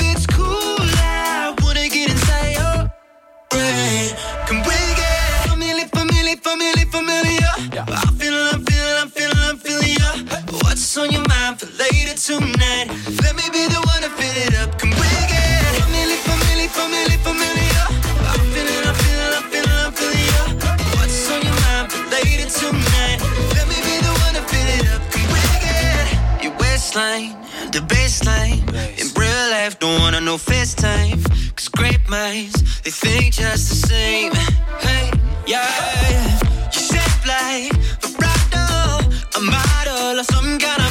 waistline, the baseline? In real life, don't wanna know FaceTime. Cause great minds, they think just the same. Hey, yeah. You shape like vibrato, a model or some kind of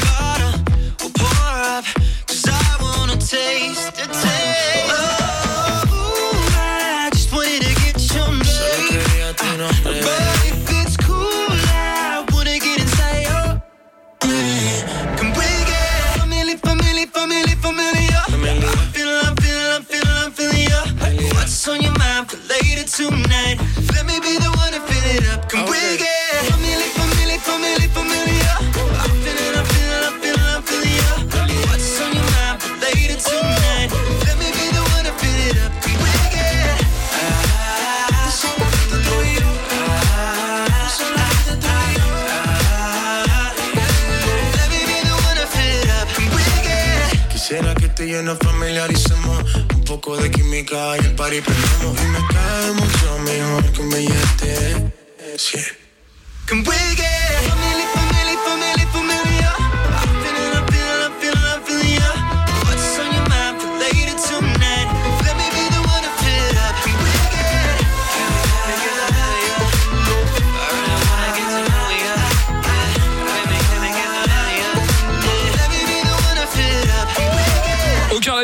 for later tonight? Let me be the one to fill it up. Can we get familiar, familiar, familiar, familiar? I'm feeling, I'm feeling, I'm feeling, I'm feeling ya. What's on your mind for later tonight? Let me be the one to fill it up. Can we get ah, something to do you? Ah, something to do you? Let me be the one to fill it up. Can we get Quisiera que tú y yo nos familiaricemos. Un poco de química y el party prendemos. Y me cae mucho mejor que un billete. Sí. Can we get familiar,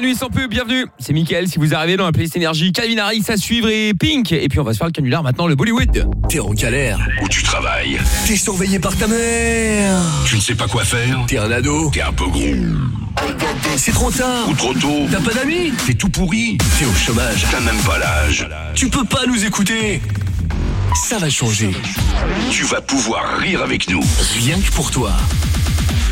La nuit sans peu, bienvenue. C'est Mickaël si vous arrivez dans la playlist énergie. Calvin Harris à suivre et Pink. Et puis on va se faire le canular maintenant, le Bollywood. T'es en galère. Où tu travailles. T'es surveillé par ta mère. Tu ne sais pas quoi faire. T'es un ado. T'es un peu gros. C'est trop tard. Ou trop tôt. T'as pas d'amis. T'es tout pourri. T'es au chômage. T'as même pas l'âge. Tu peux pas nous écouter. Ça va changer. Tu vas pouvoir rire avec nous. Rien que pour toi.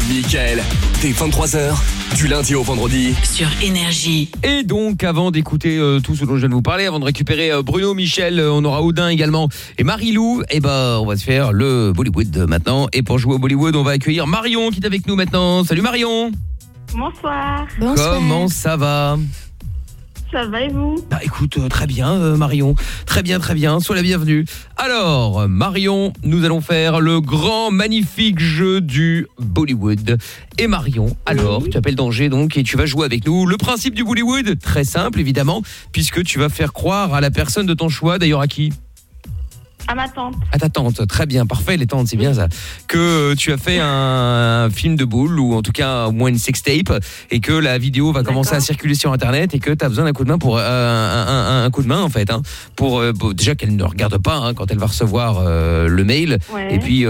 Michael, t'es 23h, du lundi au vendredi. Sur Énergie. Et donc, avant d'écouter euh, tout ce dont je viens de vous parler, avant de récupérer euh, Bruno, Michel, euh, on aura Audin également et Marie-Lou, et ben on va se faire le Bollywood maintenant. Et pour jouer au Bollywood, on va accueillir Marion qui est avec nous maintenant. Salut Marion Bonsoir. Comment ça va? Ça va et vous Bah écoute, euh, très bien euh, Marion, très bien, très bien, sois la bienvenue. Alors, Marion, nous allons faire le grand, magnifique jeu du Bollywood. Et Marion, alors, tu appelles danger donc et tu vas jouer avec nous. Le principe du Bollywood, très simple évidemment, puisque tu vas faire croire à la personne de ton choix, d'ailleurs à qui? À ma tante. À ta tante, très bien, parfait, les tantes, c'est bien ça. Que euh, tu as fait un, film de boule, ou en tout cas au moins une sextape, et que la vidéo va commencer à circuler sur Internet, et que tu as besoin d'un coup de main pour euh, un, un- un coup de main en fait, hein, pour euh, déjà qu'elle ne regarde pas hein, quand elle va recevoir euh, le mail, Ouais. et puis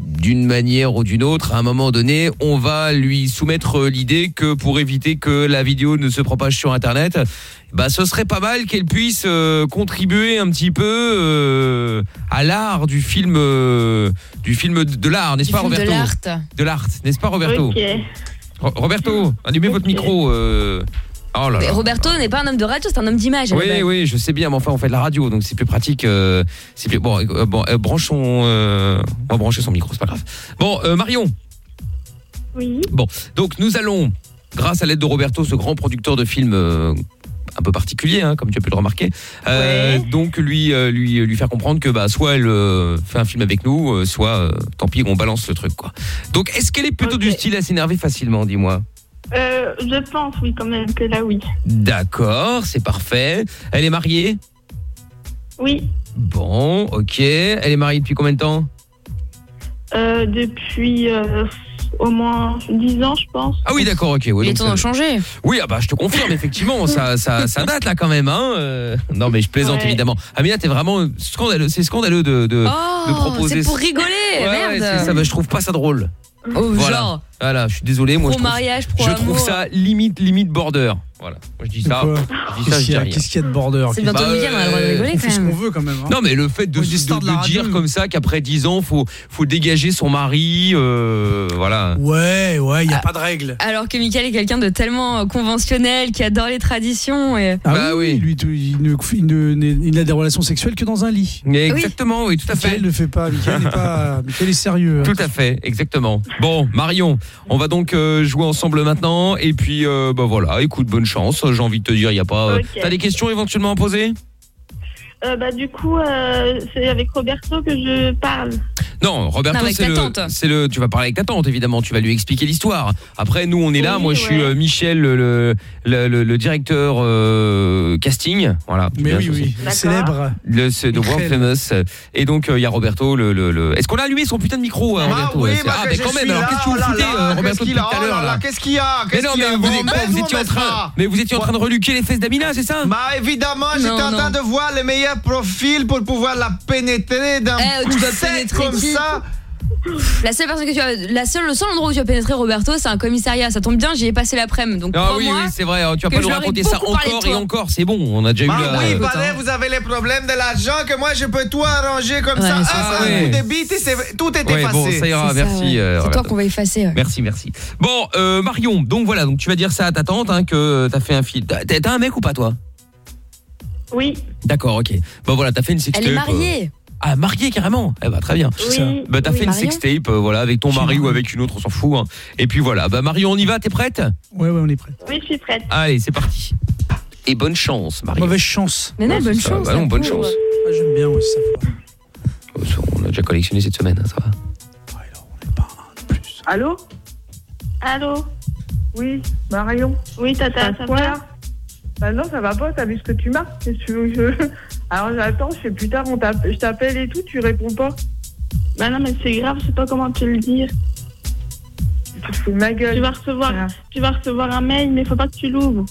d'une manière ou d'une autre, à un moment donné, on va lui soumettre l'idée que pour éviter que la vidéo ne se propage sur Internet, bah ce serait pas mal qu'elle puisse euh, contribuer un petit peu euh, à l'art du film euh, du film de, l'art, n'est-ce pas film de Roberto l'art. De l'art, n'est-ce pas Roberto. Ro- Roberto, allumez votre micro euh. Oh là. Roberto n'est pas un homme de radio, c'est un homme d'image. Oui, oui, je sais bien, mais enfin, on fait de la radio, donc c'est plus pratique. euh, c'est plus bon. euh, bon, euh, branchons. euh, on va brancher son micro, c'est pas grave. Bon, euh, Marion. Oui. Bon, donc nous allons, grâce à l'aide de Roberto, ce grand producteur de films euh, un peu particulier, hein, comme tu as pu le remarquer, euh, donc lui, euh, lui, lui faire comprendre que bah, soit elle euh, fait un film avec nous, soit tant pis, on balance le truc. quoi. Donc, est-ce qu'elle est plutôt du style à s'énerver facilement, dis-moi? Je pense, oui, quand même, que là, oui. D'accord, c'est parfait. Elle est mariée? Oui. Bon, ok. Elle est mariée depuis combien de temps? Depuis au moins 10 ans, je pense. Ah oui, d'accord, ok. ouais, Il est donc temps d'en changer. Oui, ah bah je te confirme, effectivement, ça, ça, ça date là quand même. Hein euh. Non, mais je plaisante Ouais. évidemment. Amina, t'es vraiment scandaleux. C'est scandaleux de, de, de Oh, proposer. c'est pour rigoler, Ouais, ouais, merde. c'est ça, bah, je trouve pas ça drôle. Oh, voilà. genre. Voilà, je suis désolé, moi Pro je trouve, mariage, pro je trouve amour. ça limite limite border. Voilà, moi je dis ça. Quoi Je dis ça, je Qu'est-ce qu'il dis y a- rien. qu'est-ce qu'il y a de border C'est bientôt Bah, le week-end, on a le droit de rigoler On quand fait ce même. qu'on veut quand même. hein. Non mais le fait de, dis de- star de la de radio, dire nous. comme ça qu'après 10 ans faut faut dégager son mari euh, voilà. Ouais, ouais, Ah. il n'y a pas de règle. Alors que Michael est quelqu'un de tellement euh, conventionnel, qui adore les traditions. Et... Ah Bah oui. Lui, tout- il ne- il ne- il n'a des relations sexuelles que dans un lit. Mais exactement, oui, tout à fait. Michael ne fait pas. Michael n'est pas. Michael est sérieux. hein. Tout à fait, exactement. Bon, Marion, on va donc euh, jouer ensemble maintenant. Et puis, euh, bah voilà, écoute, bonne chance. J'ai envie de te dire, il y a pas. euh. T'as des questions éventuellement à poser? Euh, bah, du coup, euh, c'est avec Roberto que je parle. Non, Roberto, Non, avec c'est ta le, tante. c'est le. Tu vas parler avec ta tante, évidemment. Tu vas lui expliquer l'histoire. Après, nous, on est là. Oui, Moi, je suis ouais. euh, Michel, le, le, le- le directeur euh, casting. Voilà. Mais oui, oui, célèbre. Le, c'est The World. Famous. Et donc, euh, il y a Roberto, le. le, le- Est-ce qu'on a allumé son putain de micro, hein, Roberto oui, C'est- bah, Ah, mais quand même, alors qu'est-ce que vous oh là foutez, là, euh, Roberto, depuis tout à oh l'heure, là qu'est-ce qu'il y a Mais Qu'est-ce non, qu'il y mais a vous, Bon, êtes- quoi, mais vous vous étiez en train, mais vous étiez en train de reluquer les fesses d'Amina, c'est ça Bah évidemment, j'étais Non, en train non. de voir le profil pour pouvoir la pénétrer d'un Eh, coup sec comme qui ça. La seule personne que tu as, la seule, le seul endroit où tu as pénétré Roberto, c'est un commissariat. Ça tombe bien, j'y ai passé l'après-midi. Donc Ah oui, c'est vrai. Tu vas pas nous raconter ça encore et encore. C'est bon, on a déjà eu Bah la. oui, euh, pareil, vous avez les problèmes de l'argent que moi je peux tout arranger comme Ouais, ça. Ah, ça. un Ouais. coup de bite et c'est- tout est Ouais, effacé. bon, ça ira, merci. ouais. euh, C'est toi qu'on va effacer. ouais. Merci, merci. Bon, euh, Marion, donc voilà, donc tu vas dire ça à ta tante hein, que t'as fait un film. T'as un mec ou pas toi? Oui. D'accord, ok. Bon voilà, t'as fait une sextape. Elle est euh, mariée. Ah, mariée carrément. Eh bah très bien. Oui, Bah t'as oui, fait une sextape, euh, voilà, avec ton mari ou avec une autre, on s'en fout. hein. Et puis voilà, bah Marion, on y va, t'es prête? Ouais, ouais, on est prêt. Oui, je suis prête. Allez, c'est parti. Et bonne chance, Marion. Mauvaise chance. Mais non, Ouais, bonne ça. chance. Bah non, bonne chance. Ah, J'aime bien aussi ça. Euh, On a déjà collectionné cette semaine, hein, ça va. Allô? Allô? Oui, Marion? Oui, tata, ça va Bah non, ça va pas, t'as vu ce que tu m'as je... Alors j'attends, je fais plus tard, on t'appelle- je t'appelle et tout, tu réponds pas. Bah non, mais c'est grave, je sais pas comment te le dire. Tu te fous de ma gueule. Tu vas recevoir, Ah. tu vas recevoir un mail, mais faut pas que tu l'ouvres.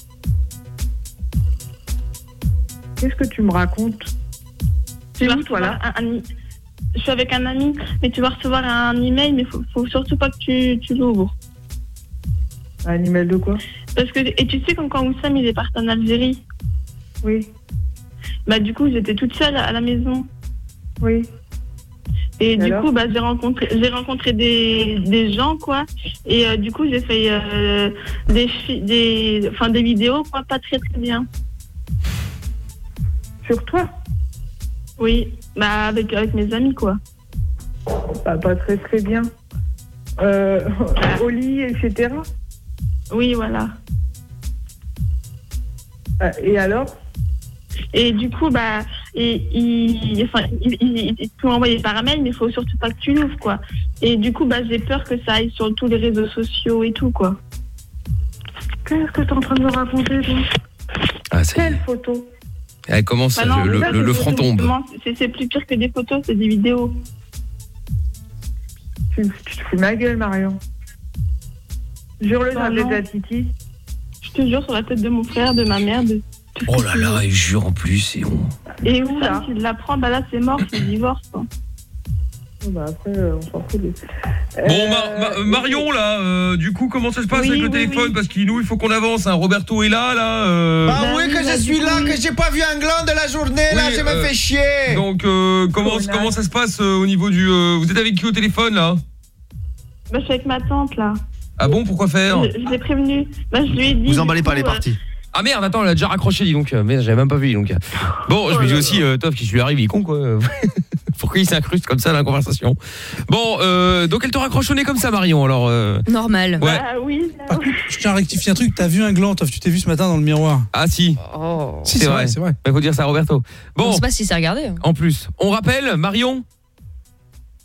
Qu'est-ce que tu me racontes? Tu vas toi, un, un- Je suis avec un ami, mais tu vas recevoir un email, mais faut, faut surtout pas que tu, tu l'ouvres. Un email de quoi? Parce que et tu sais comme quand Oussam il est parti en Algérie? Oui. Bah du coup j'étais toute seule à la maison. Oui. Et, du coup bah j'ai rencontré j'ai rencontré des, des gens quoi. Et euh, du coup j'ai fait euh, des des enfin des vidéos quoi pas très très bien. Sur toi? Oui. Bah avec avec mes amis quoi. Bah, pas très très bien. Euh, au lit, etc. Oui voilà. Euh, Et alors? Et du coup, bah, et, il, enfin, il, il, il peut m'envoyer par mail, mais il faut surtout pas que tu l'ouvres, quoi. Et du coup, bah, j'ai peur que ça aille sur tous les réseaux sociaux et tout, quoi. Qu'est-ce que t'es en train de me raconter, toi? Ah, ça. Quelle photo? Elle commence, Bah non, le, front tombe. C'est c'est plus pire que des photos, c'est des vidéos. Tu, tu te fous de ma gueule, Marion. Jure-le Bah dans non. les Titi. Je te jure sur la tête de mon frère, de ma mère, de. Oh là là, il jure en plus, et on... Et où là S'il l'apprend, bah là c'est mort, c'est divorce. quoi. Bah après, euh, on s'en fout. Bon, Ma- euh, Marion, là, euh, du coup, comment ça se passe Oui, avec le oui, téléphone? Parce qu'il nous, il faut qu'on avance. Hein. Roberto est là, là. euh. Bah oui, que je suis là, que j'ai pas vu un gland de la journée, là, Oui, je me euh, fais chier. Donc, euh, comment, comment ça se passe euh, au niveau du... euh, vous êtes avec qui au téléphone, là? Bah je suis avec ma tante là. Ah bon, pourquoi faire Je, je l'ai prévenu. Bah je lui ai dit. Vous emballez pas les euh, parties. Ah merde, attends, elle a déjà raccroché, dis donc. Euh, Merde, j'avais même pas vu, dis donc. Bon, je me dis aussi, euh, Toff, qui lui arrive, il est con, quoi. Pourquoi il s'incruste comme ça dans la conversation Bon, euh, donc elle te raccroche au nez comme ça, Marion, alors... euh, Normal. Ouais. Bah oui. Par contre, je tiens à rectifier un truc. T'as vu un gland, Toff, tu t'es vu ce matin dans le miroir. Ah si. Si, c'est vrai, c'est vrai. Il faut dire ça à Roberto. On Bon, sait pas si c'est regardé. hein. en plus, on rappelle, Marion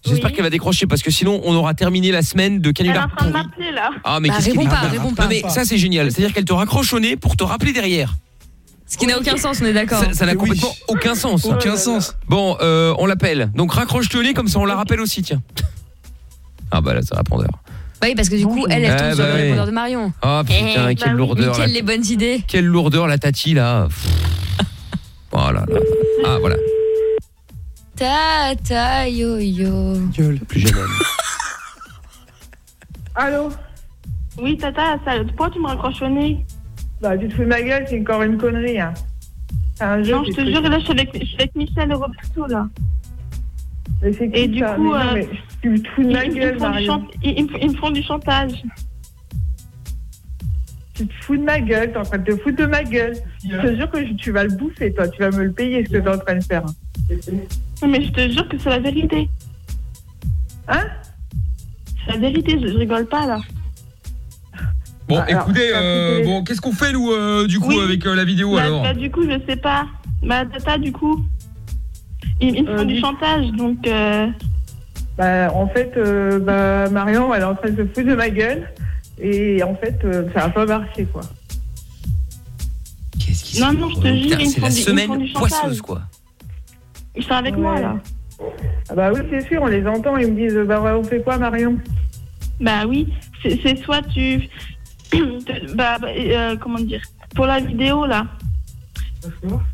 J'espère qu'elle va décrocher parce que sinon on aura terminé la semaine de Elle est en canular train de m'appeler là. Ah mais Bah, qu'est-ce est pas, réponds pas. Non mais ça c'est génial, c'est-à-dire qu'elle te raccroche au nez pour te rappeler derrière. Ce qui n'a aucun sens, on est d'accord. Ça ça n'a complètement aucun sens. Aucun sens. Bon, euh, on l'appelle. Donc raccroche-toi au nez comme ça on la rappelle aussi, tiens. Ah bah là c'est répondeur. Bah oui, parce que du coup, elle, elle tombe Eh sur bah le répondeur de Marion. Ah putain, Eh, quelle bah lourdeur. Là. les bonnes idées. Quelle lourdeur la tati là. Voilà. là. Ah voilà. Ta ta yo yo. Gueule, plus jeune homme. Allô? Oui, tata, ça, pourquoi tu me raccroches au nez? Bah, tu te fous de ma gueule, c'est encore une connerie, hein. C'est un jeu. Non, je te jure, là je suis avec, je suis avec Michel et Roberto là. Mais c'est qui Et du ça? coup, Mais non, euh, mais tu te fous de ma ils- gueule, me font du Marion. chant- ils, ils me- ils me font du chantage. Tu te fous de ma gueule, t'es en train de te foutre de ma gueule. Je te jure que je- tu vas le bouffer, toi. Tu vas me le payer, ce que t'es en train de faire. Mais je te jure que c'est la vérité. Hein? C'est la vérité, je, je rigole pas là. Bon, alors, écoutez, euh, bon, qu'est-ce qu'on fait nous euh, du coup Oui. avec euh, la vidéo bah, alors bah, du coup, je sais pas. Bah, tata, du coup, ils, ils me font Euh, du chantage, donc. Euh... Bah, en fait, euh, bah, Marion, elle est en train de se foutre de ma gueule. Et en fait, euh, ça a pas marché, quoi. Non, non, je te jure, ils me c'est font la du- ils semaine font du chantage. poisseuse quoi. Ils sont avec moi là. Ah bah oui, c'est sûr, on les entend. Ils me disent, bah, on fait quoi, Marion? Bah oui, c'est soit tu. bah, bah, euh, comment dire Pour la vidéo là,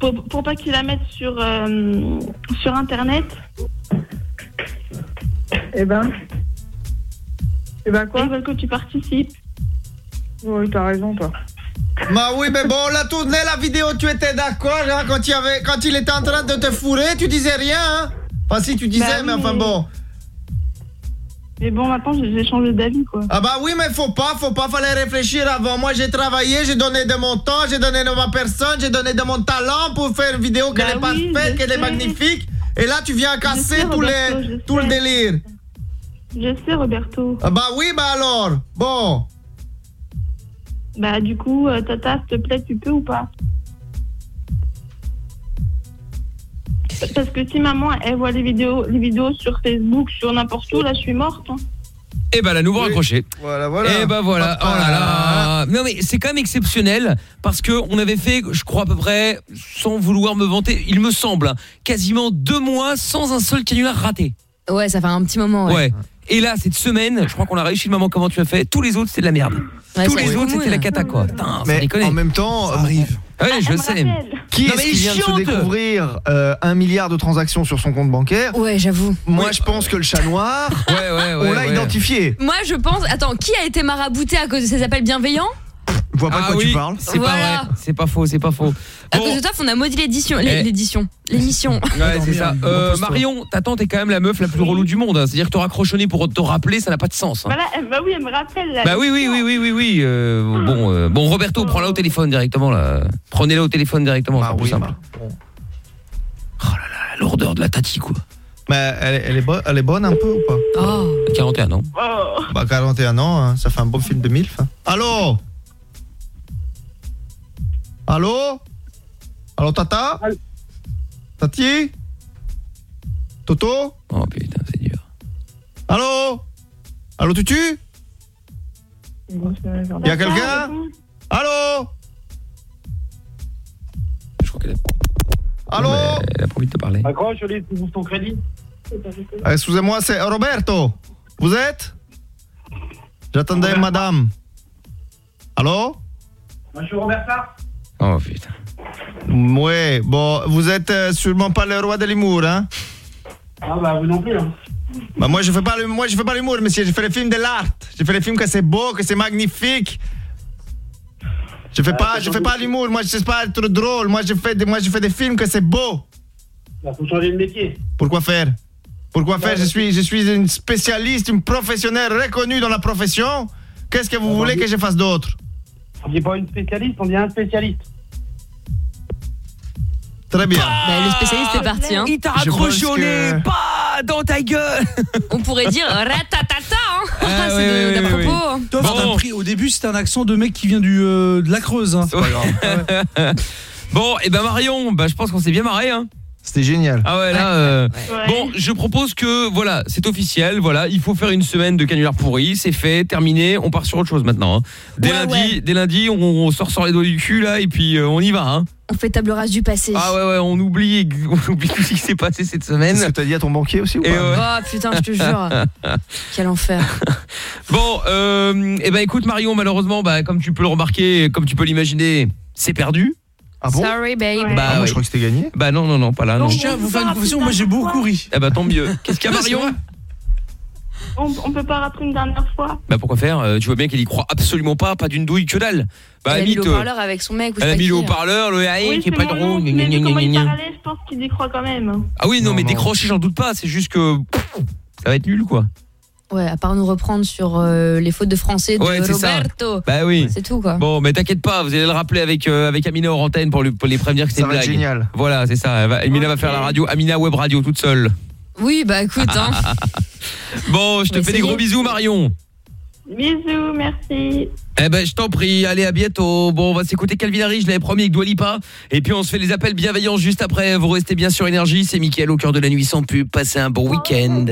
pour, pour pas qu'ils la mettent sur, euh, sur internet. Eh ben. Eh ben quoi? Ils veulent que tu participes. Oui, t'as raison, toi. Bah oui, mais bon, on a tourné la vidéo, tu étais d'accord, hein, quand, il avait, quand il était en train de te fourrer, tu disais rien, hein Enfin, si, tu disais, Bah oui, mais enfin bon. Mais bon, maintenant j'ai changé d'avis quoi. Ah bah oui, mais faut pas, faut pas, fallait réfléchir avant. Moi, j'ai travaillé, j'ai donné de mon temps, j'ai donné de ma personne, j'ai donné de mon talent pour faire une vidéo qu'elle Bah est oui, parfaite, qu'elle est sais. magnifique. Et là, tu viens casser sais, tout, Roberto, les, tout le délire. Je sais, Roberto. Ah bah oui, bah alors, bon. Bah du coup, euh, Tata, s'il te plaît, tu peux ou pas? Parce que si maman, elle voit les vidéos, les vidéos sur Facebook, sur n'importe où, là, je suis morte. hein. Et bah la nouveau raccroché. Voilà, voilà. Et bah voilà. Oh là là. Non mais c'est quand même exceptionnel parce que on avait fait, je crois à peu près, sans vouloir me vanter, il me semble, hein, quasiment deux mois sans un seul canular raté. Ouais, ça fait un petit moment. Ouais. Et là, cette semaine, je crois qu'on a réussi le moment comment tu as fait. Tous les autres, c'était de la merde. Ouais, Tous ça les autres, c'était la cata quoi. Putain, Mais déconner. en même temps, arrive. Ouais, je sais. Qui est-ce qui vient de se découvrir euh, un milliard de transactions sur son compte bancaire Ouais, j'avoue. Moi, je pense que le chat noir, Ouais, ouais, ouais. on l'a ouais. identifié. Moi, je pense. Attends, qui a été marabouté à cause de ses appels bienveillants? Je vois pas de Ah quoi oui, tu parles. C'est pas vrai. C'est pas faux, c'est pas faux. À Bon. cause de toi, on a maudit l'édition. l'é- Eh. L'édition. L'émission. Ouais, c'est ça. Euh, Repose-toi. Marion, ta tante est quand même la meuf la plus relou du monde. hein. C'est-à-dire que te raccrochonner pour te rappeler, ça n'a pas de sens. hein. Voilà, bah oui, elle me rappelle. là. Bah oui, oui, oui, oui, oui, oui. euh, bon, euh, bon, Roberto, prends-la au téléphone directement là. Prenez-la au téléphone directement, Bah c'est plus oui, simple. bah, bon. Oh là là, la lourdeur de la tati quoi. Mais elle, elle est bonne, elle est bonne un peu ou pas? Oh. 41 ans. Oh. Bah 41 ans, hein, ça fait un beau film de MILF. hein. Allô? Allô Allô Tata? Tati? Toto? Oh putain, c'est dur. Allô Allô Tutu? Y a quelqu'un? Allô Je crois qu'elle a... Allô Elle a pas envie de te parler. Accroche, Olive, tu ouvres ton crédit. Ah, Excusez-moi, c'est Roberto. Vous êtes? J'attendais madame. Allô Moi, je suis Robert Sarr. Oh putain. Ouais, bon, vous êtes euh, sûrement pas le roi de l'humour, hein? Ah bah, vous non plus, hein. Bah moi je fais pas le, moi je fais pas l'humour, monsieur, je fais les films de l'art. Je fais les films que c'est beau, que c'est magnifique. Je fais pas, je fais pas l'humour, moi je sais pas être drôle, moi je fais des, moi je fais des films que c'est beau. Bah, faut changer de métier. Pourquoi faire? Pourquoi faire? Je suis, je suis une spécialiste, une professionnelle reconnue dans la profession. Qu'est-ce que vous voulez que je fasse d'autre? On dit pas une spécialiste, on dit un spécialiste. Très bien. Bah, le spécialiste est parti. Hein. Il t'a Je raccroché au que- nez, pas dans ta gueule. On pourrait dire ratatata. Hein. Ah, c'est oui, d'à oui, propos. Toi, Bon. pris- au début, c'était un accent de mec qui vient du, euh, de la Creuse. Hein. C'est pas grave. Bon, et ben Marion, bah je pense qu'on s'est bien marré hein. C'était génial. Ah ouais là euh, Ouais. bon, je propose que voilà, c'est officiel, voilà, il faut faire une semaine de canular pourri, c'est fait, terminé, on part sur autre chose maintenant hein. Dès Ouais, lundi, ouais. dès lundi, on, on sort sur les doigts du cul là et puis euh, on y va hein. On fait table rase du passé. Ah ouais ouais, on oublie on oublie tout ce qui s'est passé cette semaine. C'est ce que t'as dit à ton banquier aussi ou pas ouais. Oh putain, je te jure. Quel enfer. Bon, euh, et ben écoute Marion, malheureusement, bah comme tu peux le remarquer, comme tu peux l'imaginer, c'est perdu. Ah bon Sorry, babe. Ouais. Bah Ah, moi ouais. je crois que c'était gagné. Bah non non non, pas là non. Je tiens à vous faire une confession, moi j'ai beaucoup ri. Eh bah tant mieux. Qu'est-ce qu'il y a Marion. On, on peut pas rappeler une dernière fois. Bah pourquoi faire Euh, Tu vois bien qu'elle y croit absolument pas, pas d'une douille que dalle. Bah Elle la a mis le euh, haut-parleur avec son mec. ou elle a mis le haut-parleur, le oui, qui est pas drôle. mais vu comment il parlait, je pense qu'il y croit quand même. Ah oui, non, Non, mais non. décrocher, j'en doute pas, c'est juste que ça va être nul quoi. Ouais, à part nous reprendre sur euh, les fautes de français de Ouais, c'est ça. Roberto. Bah oui. C'est tout quoi. Bon, mais t'inquiète pas, vous allez le rappeler avec euh, avec Amina hors antenne pour, lui- pour les prévenir que c'est une blague. génial. Voilà, c'est ça. Va- Amina va faire la radio, Amina Web Radio toute seule. Oui, bah écoute, hein. Bon, je te fais des gros bisous Marion. Bisous, merci. Eh ben, je t'en prie, allez, à bientôt. Bon, on va s'écouter Calvin Harris, je l'avais promis avec Dua Lipa. Et puis, on se fait les appels bienveillants juste après. Vous restez bien sur Énergie. C'est Mickaël au cœur de la nuit sans pub. Passez un bon week-end.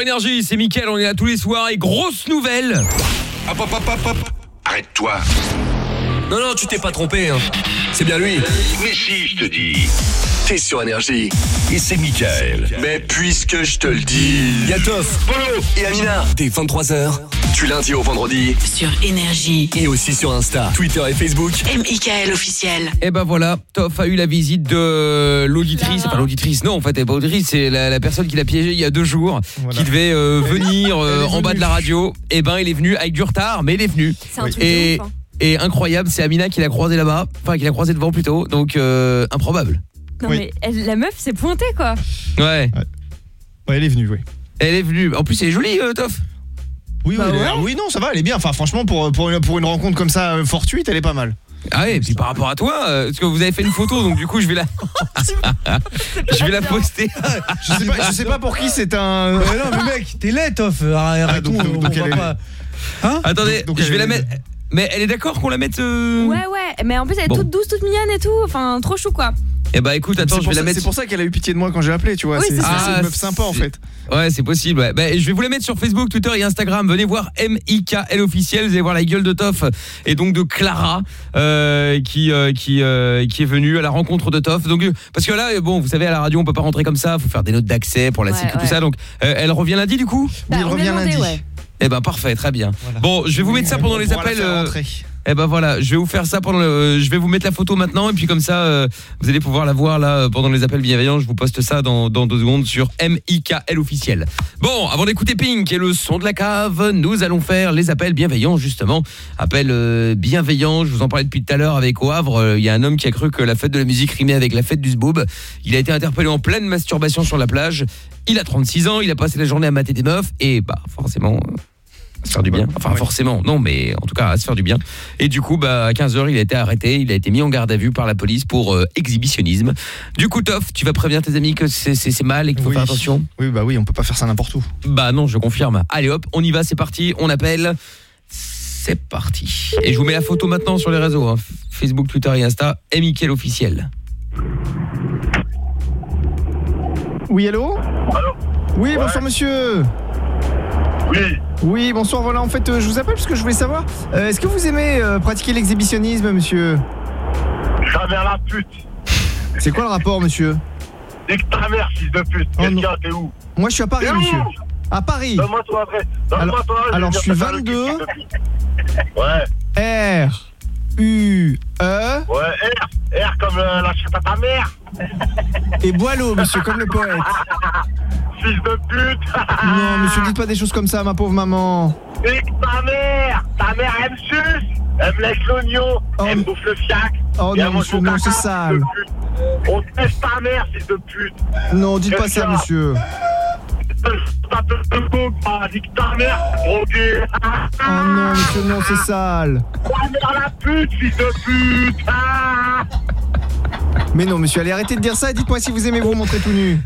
Sur Énergie. C'est Mickaël. On est là tous les soirs. Et grosse nouvelle. Hop, hop, hop, hop, hop. Arrête-toi. Non, non, tu t'es pas trompé. Hein. C'est bien lui. Mais si, je te dis. t'es sur Énergie. Et c'est Michael. Mais puisque je te le dis, Yatoff, Polo et Amina, dès 23h, du lundi au vendredi, Sur Énergie. et aussi sur Insta, Twitter et Facebook. M.I.K.L. officiel. Et ben voilà, Toff a eu la visite de l'auditrice, enfin l'auditrice, non en fait elle est pas auditrice, c'est la, la personne qui l'a piégé il y a deux jours, qui devait euh, venir euh, en bas de la radio. Et ben il est venu avec du retard, mais il est venu. C'est un truc de Et, ouf, hein. et incroyable, c'est Amina qui l'a croisé là-bas, enfin qui l'a croisé devant plutôt, donc euh, improbable. Non mais elle- la meuf s'est pointée quoi. Ouais. Ouais, elle est venue, oui. Elle est venue. En plus elle est jolie, euh, Toff. Oui, Bah oui, oui, non, ça va, elle est bien. Enfin, franchement, pour, pour, une, pour une rencontre comme ça euh, fortuite, elle est pas mal. Ah ouais, et puis par rapport à toi, euh, parce que vous avez fait une photo, donc du coup je vais la, je vais la poster. Je sais pas, je sais pas pour qui c'est un. Mais non, mais mec, t'es laid, Toff. Arrête, donc- on, donc on va elle est- pas. Hein Attendez, donc je vais la mettre. Mais elle est d'accord qu'on la mette euh, Ouais ouais, mais en plus elle est Bon. toute douce, toute mignonne et tout, enfin trop chou quoi. Eh bah écoute, attends, C'est je pour vais la ça- mettre. C'est pour ça qu'elle a eu pitié de moi quand j'ai appelé, tu vois. Oui, c'est ça. une meuf sympa en fait. Ouais, c'est possible. Ouais. Bah, je vais vous la mettre sur Facebook, Twitter et Instagram. Venez voir MIKL officiel. Vous allez voir la gueule de Toff et donc de Clara euh, qui euh, qui euh, qui est venue à la rencontre de Toff. Donc parce que là, bon, vous savez, à la radio, on peut pas rentrer comme ça. Faut faire des notes d'accès pour la Ouais, sécu, tout ça. Donc, euh, elle revient lundi du coup? Bah, elle revient lundi. Eh ben parfait, très bien. Bon, je vais vous mettre ça pendant On les appels. Eh ben voilà, je vais vous faire ça pendant je vais vous mettre la photo maintenant et puis comme ça euh, vous allez pouvoir la voir là euh, pendant les appels bienveillants, je vous poste ça dans, deux secondes sur MIKL officiel. Bon, avant d'écouter Pink et le son de la cave, nous allons faire les appels bienveillants justement. Appels euh, bienveillants, je vous en parlais depuis tout à l'heure avec au Havre, euh, il y a un homme qui a cru que la fête de la musique rimait avec la fête du zboob. Il a été interpellé en pleine masturbation sur la plage. Il a 36 ans, il a passé la journée à mater des meufs et bah forcément se faire du bien. Enfin, forcément, non, mais en tout cas, à se faire du bien. Et du coup, bah, à 15h, il a été arrêté, il a été mis en garde à vue par la police pour euh, exhibitionnisme. Du coup, Toff, tu vas prévenir tes amis que c'est- mal et qu'il faut Oui. faire attention? Oui, bah oui, on peut pas faire ça n'importe où. Bah non, je confirme. Allez hop, on y va, c'est parti, on appelle. C'est parti. Et je vous mets la photo maintenant sur les réseaux, hein. Facebook, Twitter et Insta, Michael officiel. Oui, allô? Allô? Oui, bonsoir monsieur. Oui. Oui, bonsoir, voilà, en fait, euh, je vous appelle parce que je voulais savoir, euh, est-ce que vous aimez euh, pratiquer l'exhibitionnisme, monsieur? Mère la pute. C'est quoi le rapport, monsieur? Ta mère, fils de pute. Oh, Qu'est-ce non. qu'il y a T'es où? Moi, je suis à Paris, T'es où monsieur. À Paris. Donne-moi ton adresse. Donne-moi Alors- ton adresse. alors, vais je suis venir te faire le 22. cul, fils de pute. Ouais. R. U. E. Ouais, R. R comme euh, la chatte à ta mère. Et Boileau, monsieur, comme le poète. Fils de pute. Non, monsieur, dites pas des choses comme ça, ma pauvre maman. Nique ta mère. Ta mère, elle me suce. Elle me laisse l'oignon. elle me bouffe le fiac. Oh non, monsieur, mon non, c'est sale. On te laisse ta mère, fils de pute. Non, dites pas ça, monsieur. Oh non, monsieur, non, c'est sale. Ta mère, la pute, fils de pute. Mais non, monsieur, allez arrêtez de dire ça et dites-moi si vous aimez vous montrer tout nu.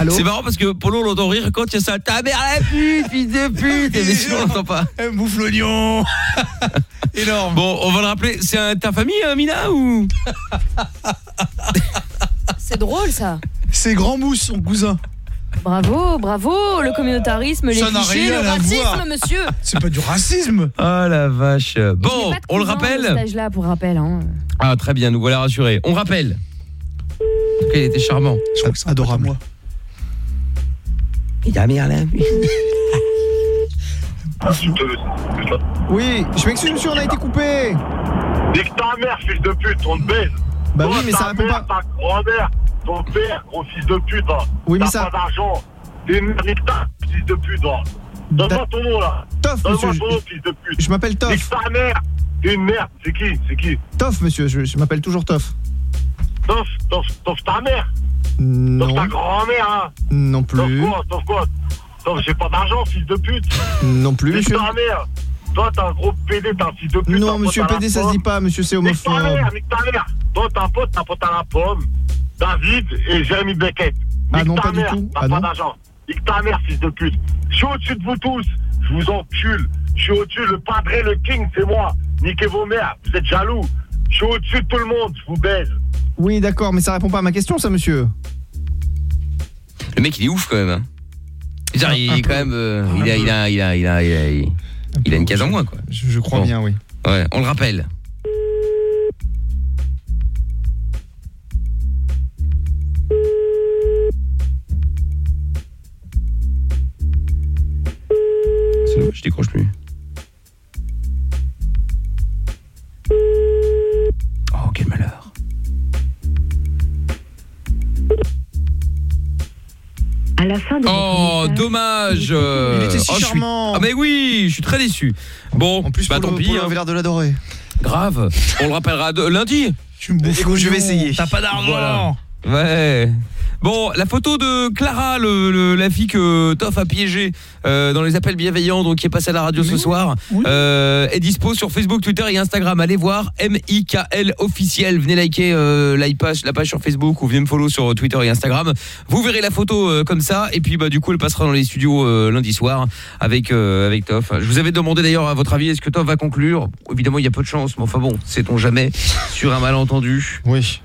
Allô C'est marrant parce que Polo on l'entend rire quand il y a ça. Ta mère la pute, fils de pute. Et mais sinon on l'entend pas. Elle me bouffe l'oignon. Énorme. Bon, on va le rappeler. C'est un- ta famille, euh, Mina ou? C'est drôle ça. C'est Grand Mousse, son cousin. Bravo, bravo, le communautarisme, les Ça n'a clichés, rien le à racisme, voir. monsieur. C'est pas du racisme. Ah la vache. Bon, on le rappelle. là pour rappel. Hein. Ah très bien, nous voilà rassurés. On rappelle. En tout cas, il était charmant. Je crois que c'est adorable. Moi. Il a mère là. Oui, je m'excuse, monsieur, on a été coupé. Nique ta mère, fils de pute, on te baise. Bah oui, mais ça répond mère, Ta grand-mère, ton père, gros fils de pute. hein. Oui, mais T'as ça- pas d'argent. T'es ta fils de pute. hein. Donne-moi ton nom là. Toff, Donne-moi ton nom, fils de pute. Je m'appelle Toff. Nique ta mère. T'es une merde. C'est qui? C'est qui? Toff, monsieur, je, m'appelle toujours Toff. Toff, toff, toff ta mère. Non. Toff ta grand-mère, hein. Non Toff plus. quoi? Toff quoi? Toff, j'ai pas d'argent, fils de pute. Non plus, monsieur. ta mère. Toi, t'es un gros PD, t'es un fils de pute. Non, monsieur PD, ça se dit pas, monsieur, c'est Nique ta homophobe. mère, nique ta mère. Toi, t'as un pote, t'as un pote à la pomme. David et Jérémy Beckett. Ah Nique non, ta pas du tout. T'as Ah pas non. d'argent. Nique ta mère, fils de pute. Je suis au-dessus de vous tous. Je vous encule. Je suis au-dessus. Le padré, le king, c'est moi. Niquez vos mères. Vous êtes jaloux. Je suis au-dessus de tout le monde. Je vous baise. Oui, d'accord, mais ça répond pas à ma question, ça, monsieur. Le mec, il est ouf quand même. hein. Dire, il est quand même. euh, il, a, il, a, il, a, il, a, il, a, il a une case en moins, quoi. Je, crois bien, oui. Ouais, on le rappelle. Je décroche plus. Oh, quel malheur. À la fin de Oh, dommage. euh, Il était si oh, suis- charmant. Ah mais oui, je suis très déçu. Bon, en plus bah tant pis. Hein. avait l'air de l'adorer. Grave. On le rappellera de- lundi. Tu me bouffes Écoute, je vais essayer. T'as pas d'argent. Ouais. Bon, la photo de Clara, le, le- la fille que Toff a piégée euh, dans les appels bienveillants, donc qui est passée à la radio ce soir, euh, est dispo sur Facebook, Twitter et Instagram. Allez voir M-I-K-L officiel. Venez liker euh, la page, la page sur Facebook ou venez me follow sur Twitter et Instagram. Vous verrez la photo euh, comme ça et puis bah du coup elle passera dans les studios euh, lundi soir avec euh, avec Toff. Je vous avais demandé d'ailleurs à votre avis est-ce que Toff va conclure? Évidemment il y a peu de chance, mais enfin bon, sait-on jamais sur un malentendu? Oui.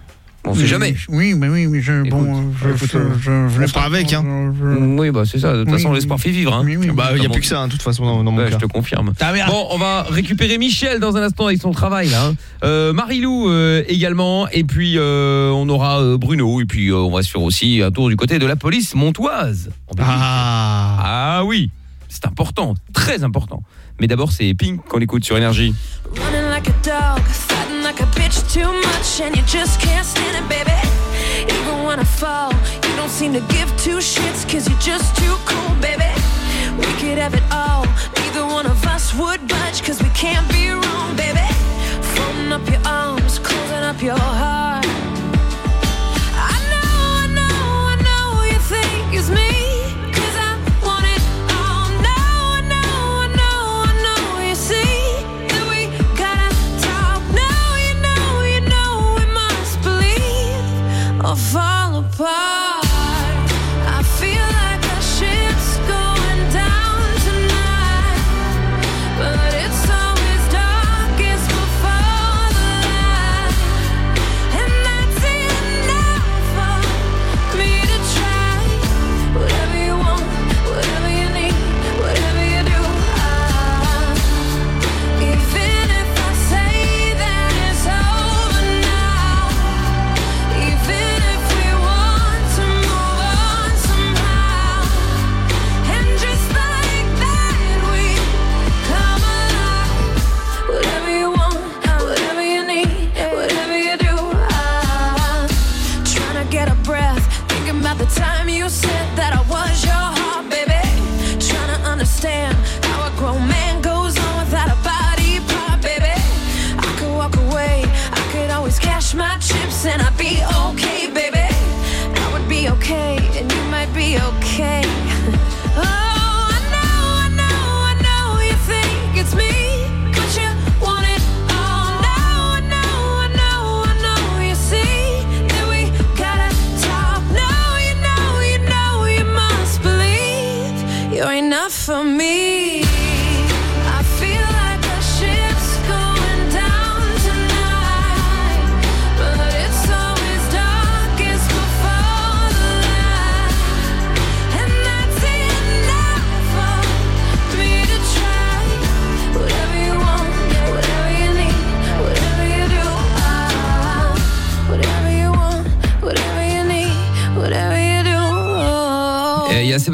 On sait jamais. Oui, mais oui, mais je, bon, euh, je, écoute, je, je, pas- avec, hein. je- Oui, bah c'est ça. De toute Oui, façon, oui. l'espoir fait vivre. Hein. Oui, oui, Bah, il n'y a Comment- plus que ça, hein, de toute façon, dans, dans mon Ouais, cas. je te confirme. Mère. Bon, on va récupérer Michel dans un instant avec son travail là. hein. Euh, Marilou euh, également et puis euh, on aura euh, Bruno et puis euh, on va se faire aussi un tour du côté de la police montoise. Ah. Ah oui, c'est important, très important. Mais d'abord c'est Pink qu'on écoute sur énergie. Like a bitch too much, and you just can't stand it, baby. Even when I fall, you don't seem to give two shits, cause you're just too cool, baby. We could have it all, neither one of us would budge, cause we can't be wrong, baby. Folding up your arms, closing up your heart.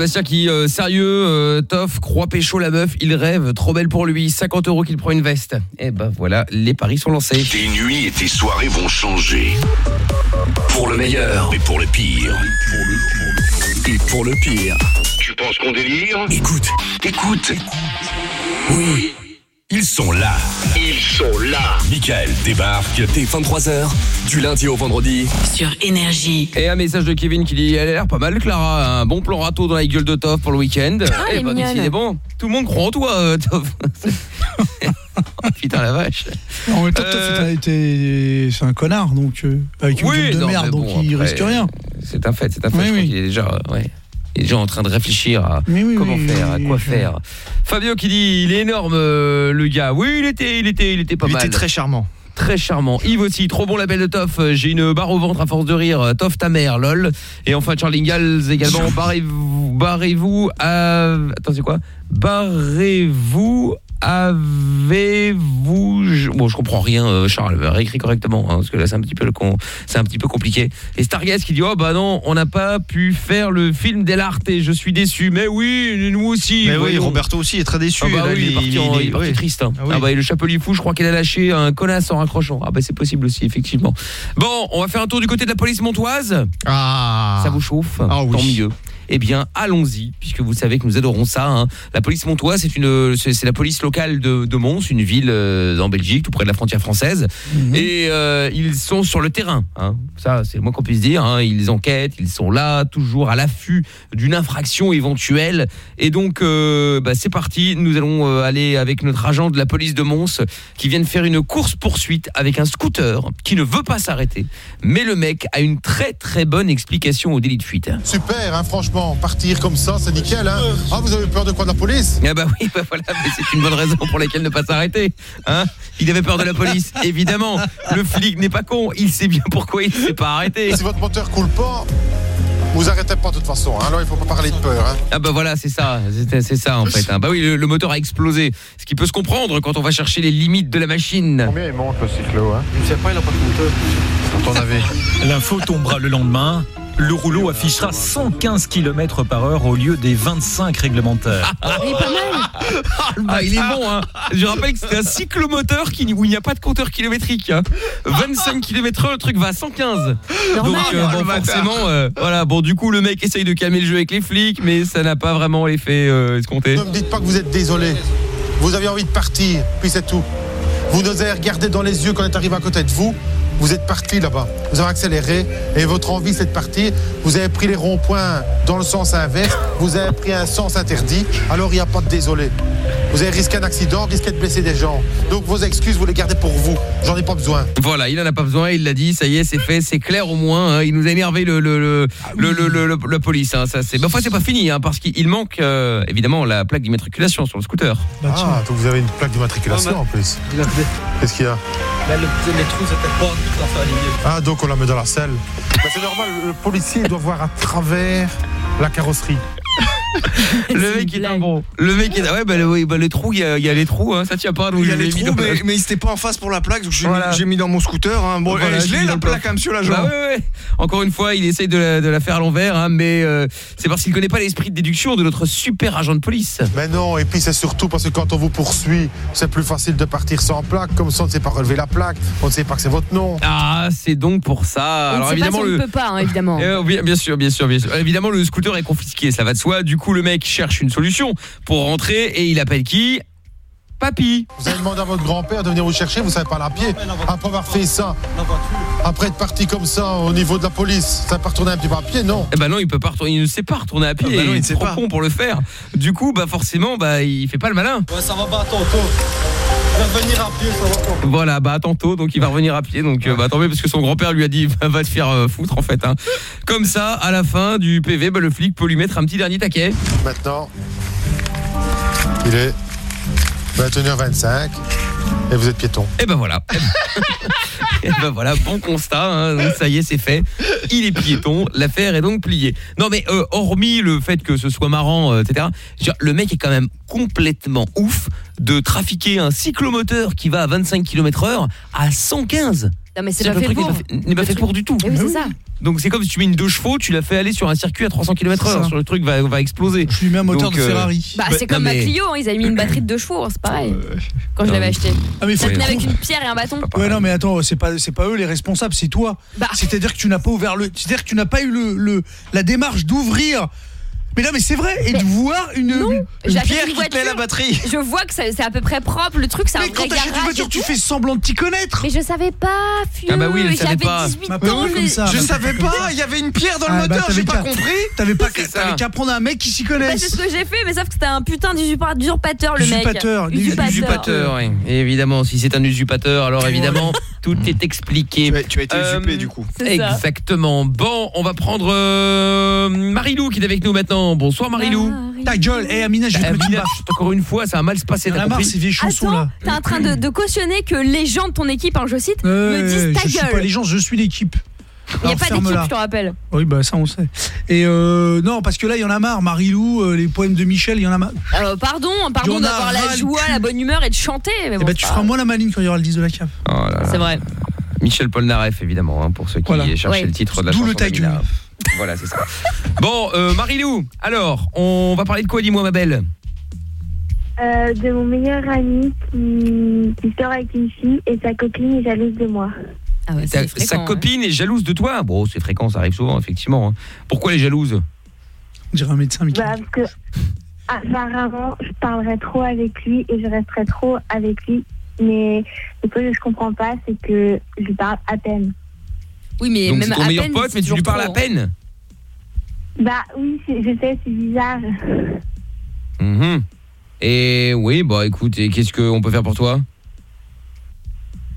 Sébastien qui, euh, sérieux, euh, Toff, croit pécho la meuf, il rêve, trop belle pour lui, 50 euros qu'il prend une veste. Et ben voilà, les paris sont lancés. Tes nuits et tes soirées vont changer. Pour le meilleur. Et pour le pire. Et pour le pire. Tu penses qu'on délire? Écoute. Écoute. Oui. Ils sont là. Ils sont là. Michael débarque. Dès 23h, du lundi au vendredi. Sur Énergie. Et un message de Kevin qui dit Elle a l'air pas mal, Clara. Un bon plan râteau dans la gueule de Toff pour le week-end. Ah, Eh est mignonne. décidément, tout le monde croit en toi, euh, Toff. Oh, Putain, la vache. En même temps, Euh, Toff, t'as été- c'est un connard, donc euh, avec une gueule de non, merde, donc bon, il risque rien. C'est un fait, c'est un fait. Oui, Je crois oui. qu'il est déjà, euh, ouais, il est déjà en train de réfléchir à Oui, comment oui, faire, à quoi faire. Fabio qui dit il est énorme euh, le gars. Oui, il était, il était, il était pas Il mal. était très charmant. Très charmant. Yves aussi, trop bon label de Toff. Euh, J'ai une barre au ventre à force de rire. Euh, Toff ta mère, lol. Et enfin, Charlie Ingalls également. Barrez-vous, barrez-vous à... Attends, c'est quoi? Barrez-vous avez-vous bon je comprends rien euh, Charles réécrit correctement hein, parce que là c'est un petit peu le con c'est un petit peu compliqué et Stargaz qui dit oh bah non on n'a pas pu faire le film dell'arte et je suis déçu mais oui nous aussi Mais oui. Roberto aussi est très déçu. Ah bah Là, oui, il est parti, en- il est parti oui. triste. hein. Ah Ah, bah, et le chapelier fou, je crois qu'elle a lâché un connasse en raccrochant. Ah bah c'est possible aussi, effectivement. Bon, on va faire un tour du côté de la police montoise. Ah. Ça vous chauffe Tant mieux. Eh bien, allons-y, puisque vous savez que nous adorons ça. hein. La police montoise, c'est une, c'est la police locale de, de Mons, une ville euh, en Belgique, tout près de la frontière française. Et euh, ils sont sur le terrain. hein. Ça, c'est le moins qu'on puisse dire. hein. Ils enquêtent, ils sont là, toujours à l'affût d'une infraction éventuelle. Et donc, euh, bah, c'est parti. Nous allons euh, aller avec notre agent de la police de Mons, qui vient de faire une course poursuite avec un scooter qui ne veut pas s'arrêter. Mais le mec a une très très bonne explication au délit de fuite. Super, hein, franchement, partir comme ça, c'est nickel. Hein. Ah, vous avez peur de quoi de la police? Ah bah oui, bah voilà, c'est une bonne raison pour laquelle ne pas s'arrêter. Hein il avait peur de la police, évidemment. Le flic n'est pas con, il sait bien pourquoi il ne s'est pas arrêté. Si votre moteur coule pas, vous arrêtez pas de toute façon. hein. Alors il faut pas parler de peur. Hein. Ah bah voilà, c'est ça, c'est ça en fait. hein. Bah oui, le, le moteur a explosé, ce qui peut se comprendre quand on va chercher les limites de la machine. Combien il monte le cyclo hein? Je sais pas, il a pas de moteur. Quand on avait. L'info tombera le lendemain. Le rouleau affichera 115 km par heure au lieu des 25 réglementaires. Oui, pas mal. Ah, il est bon, hein. Je rappelle que c'est un cyclomoteur qui, où il n'y a pas de compteur kilométrique. hein. 25 km/h, le truc va à 115. Donc, euh, bon, forcément, euh, voilà. Bon, du coup, le mec essaye de calmer le jeu avec les flics, mais ça n'a pas vraiment l'effet euh, escompté. Ne me dites pas que vous êtes désolé. Vous aviez envie de partir, puis c'est tout. Vous nous avez regardé dans les yeux quand on est arrivé à côté de vous. Vous êtes parti là-bas. Vous avez accéléré et votre envie c'est de partir. Vous avez pris les ronds-points dans le sens inverse. Vous avez pris un sens interdit. Alors il n'y a pas de désolé. Vous avez risqué un accident, risqué de blesser des gens. Donc vos excuses, vous les gardez pour vous. J'en ai pas besoin. Voilà, il en a pas besoin, il l'a dit, ça y est, c'est fait, c'est clair au moins. hein. Il nous a énervé le le le le, le, le- le- la police. hein. Ça c'est. Mais enfin, c'est pas fini, hein, parce qu'il manque euh, évidemment la plaque d'immatriculation sur le scooter. ah, donc vous avez une plaque d'immatriculation en plus. Qu'est-ce qu'il y a? Là, le, les trous, c'était pas Ah, donc on la met dans la selle. C'est normal, le policier doit voir à travers la carrosserie. Le mec est un bon. Le mec est ouais bah, le, oui, bah, les trous, il y, a- il y a les trous, hein, ça tient pas. donc Il y a les trous, dans- mais, mais il s'était pas en face pour la plaque, donc j'ai Voilà. mis, dans mon scooter. Hein. Bon, Voilà, eh, je l'ai la le plaque, hein, monsieur l'agent. Bah ouais, ouais. Encore une fois, il essaye de la, de la faire à l'envers, hein, mais euh, c'est parce qu'il connaît pas l'esprit de déduction de notre super agent de police. Mais non, et puis c'est surtout parce que quand on vous poursuit, c'est plus facile de partir sans plaque. Comme ça, on ne sait pas relever la plaque. On ne sait pas que c'est votre nom. Ah, c'est donc pour ça. On ne Alors sait pas évidemment si on le ne peut pas, hein, évidemment. Euh, bien, bien sûr, bien sûr, bien sûr. Évidemment, le scooter est confisqué, ça va de soi. Du coup, le mec cherche une solution pour rentrer et il appelle qui? Papy. Vous avez demandé à votre grand-père de venir vous chercher, vous savez pas la pied. Après avoir fait ça, après être parti comme ça au niveau de la police, ça pas retourner un petit peu à pied, non? Eh ben non, il peut pas retourner, il ne sait pas retourner à pied. Ah bah non, il est sait trop pas. con pour le faire. Du coup, bah forcément, bah il fait pas le malin. Ouais, ça va pas, tonton. Vais revenir à pied, ça va pas. Voilà, bah à tantôt, donc il va revenir à pied. Donc euh, bah tant mieux parce que son grand-père lui a dit va, va te faire euh, foutre en fait. hein. Comme ça, à la fin du PV, bah, le flic peut lui mettre un petit dernier taquet. Maintenant, il est 21h25 et vous êtes piéton. Et ben voilà. Et ben voilà, bon constat, hein. Ça y est, c'est fait. Il est piéton, l'affaire est donc pliée. Non mais euh, hormis le fait que ce soit marrant, euh, etc. Le mec est quand même complètement ouf de trafiquer un cyclomoteur qui va à 25 km/h à 115. Non, mais c'est C'est pas le fait truc pour. n'est pas fait- pour du tout. Eh oui, c'est ça. Donc c'est comme si tu mets une deux chevaux, tu l'as fait aller sur un circuit à 300 C'est km/h, sur le truc va, va exploser. Je lui mets un moteur Donc, de euh, Ferrari. Bah, c'est non, comme mais- ma Clio, hein, ils avaient mis une batterie de deux chevaux, c'est pareil. Quand je l'avais mais- acheté. Ah, mais Ça faut- tenait avec une pierre et un bâton. Ouais non mais attends c'est pas c'est pas eux les responsables c'est toi. Bah. C'est-à-dire que tu n'as pas ouvert le c'est-à-dire que tu n'as pas eu le, le la démarche d'ouvrir. Mais non mais c'est vrai et de voir une, pierre une qui voiture, plaît la batterie. Je vois que c'est à peu près propre, le truc c'est un Mais vrai quand t'achètes une voiture tu fais semblant de t'y connaître. Mais je savais pas, fieu. Ah bah oui, elle savait J'avais pas. 18 Ma ans. mais- ça. Je ma savais pas, il y avait une pierre dans le Ah, bah, moteur, j'ai pas compris. T'avais pas qu'à ça. t'avais qu'à prendre un mec qui s'y Bah, connaisse. c'est ce que j'ai fait, mais sauf que c'était un putain d'usurpa- d'usurpateur, le mec. Usurpateur, Usurpateur, oui. Et évidemment, si c'est un usurpateur, alors évidemment, tout est expliqué. Tu as, été Euh, usurpé du coup. Exactement. Bon, on va prendre euh, Marilou qui est avec nous maintenant. Bonsoir Marilou. Ta gueule, eh Amina, je vais te baffe. encore une fois, ça va mal se passer, Y'en t'as a marre ces vieilles chansons là. T'es en train de, de cautionner que les gens de ton équipe, hein, je cite, me disent ta je suis pas gueule. les gens, je suis l'équipe. Il n'y a Alors, pas d'équipe, je te rappelle. Oui, bah ça on sait. Et euh, non, parce que là, il y en a marre. Marilou, euh, les poèmes de Michel, il y en a marre. Euh, pardon, pardon a d'avoir la le joie, la bonne humeur et de chanter. Mais Eh bon, ben, tu feras moins la maline quand il y aura le 10 de la cave. Oh. C'est vrai. Michel Polnareff, évidemment, hein, pour ceux qui Voilà. cherchaient Ouais. le titre de la D'où chanson le ta d'Amina. Voilà, c'est ça. Bon, euh, Marilou, alors, on va parler de quoi, dis-moi, ma belle? Euh, de mon meilleur ami qui, qui sort avec une fille et sa copine est jalouse de moi. Ah ouais, Ta- Sa hein. copine est jalouse de toi? Bon, c'est fréquent, ça arrive souvent, effectivement. hein. Pourquoi elle est jalouse? On dirait un médecin, Mickey. Bah, parce que apparemment, je parlerai trop avec lui et je resterai trop avec lui. Mais ce que je comprends pas, c'est que je lui parle à peine. Oui, mais Donc même c'est ton à meilleur peine, pote, c'est mais tu lui parles à trop, hein. peine Bah oui, c'est- je sais, c'est bizarre. Mhm. Et oui, bah écoute, et qu'est-ce qu'on peut faire pour toi?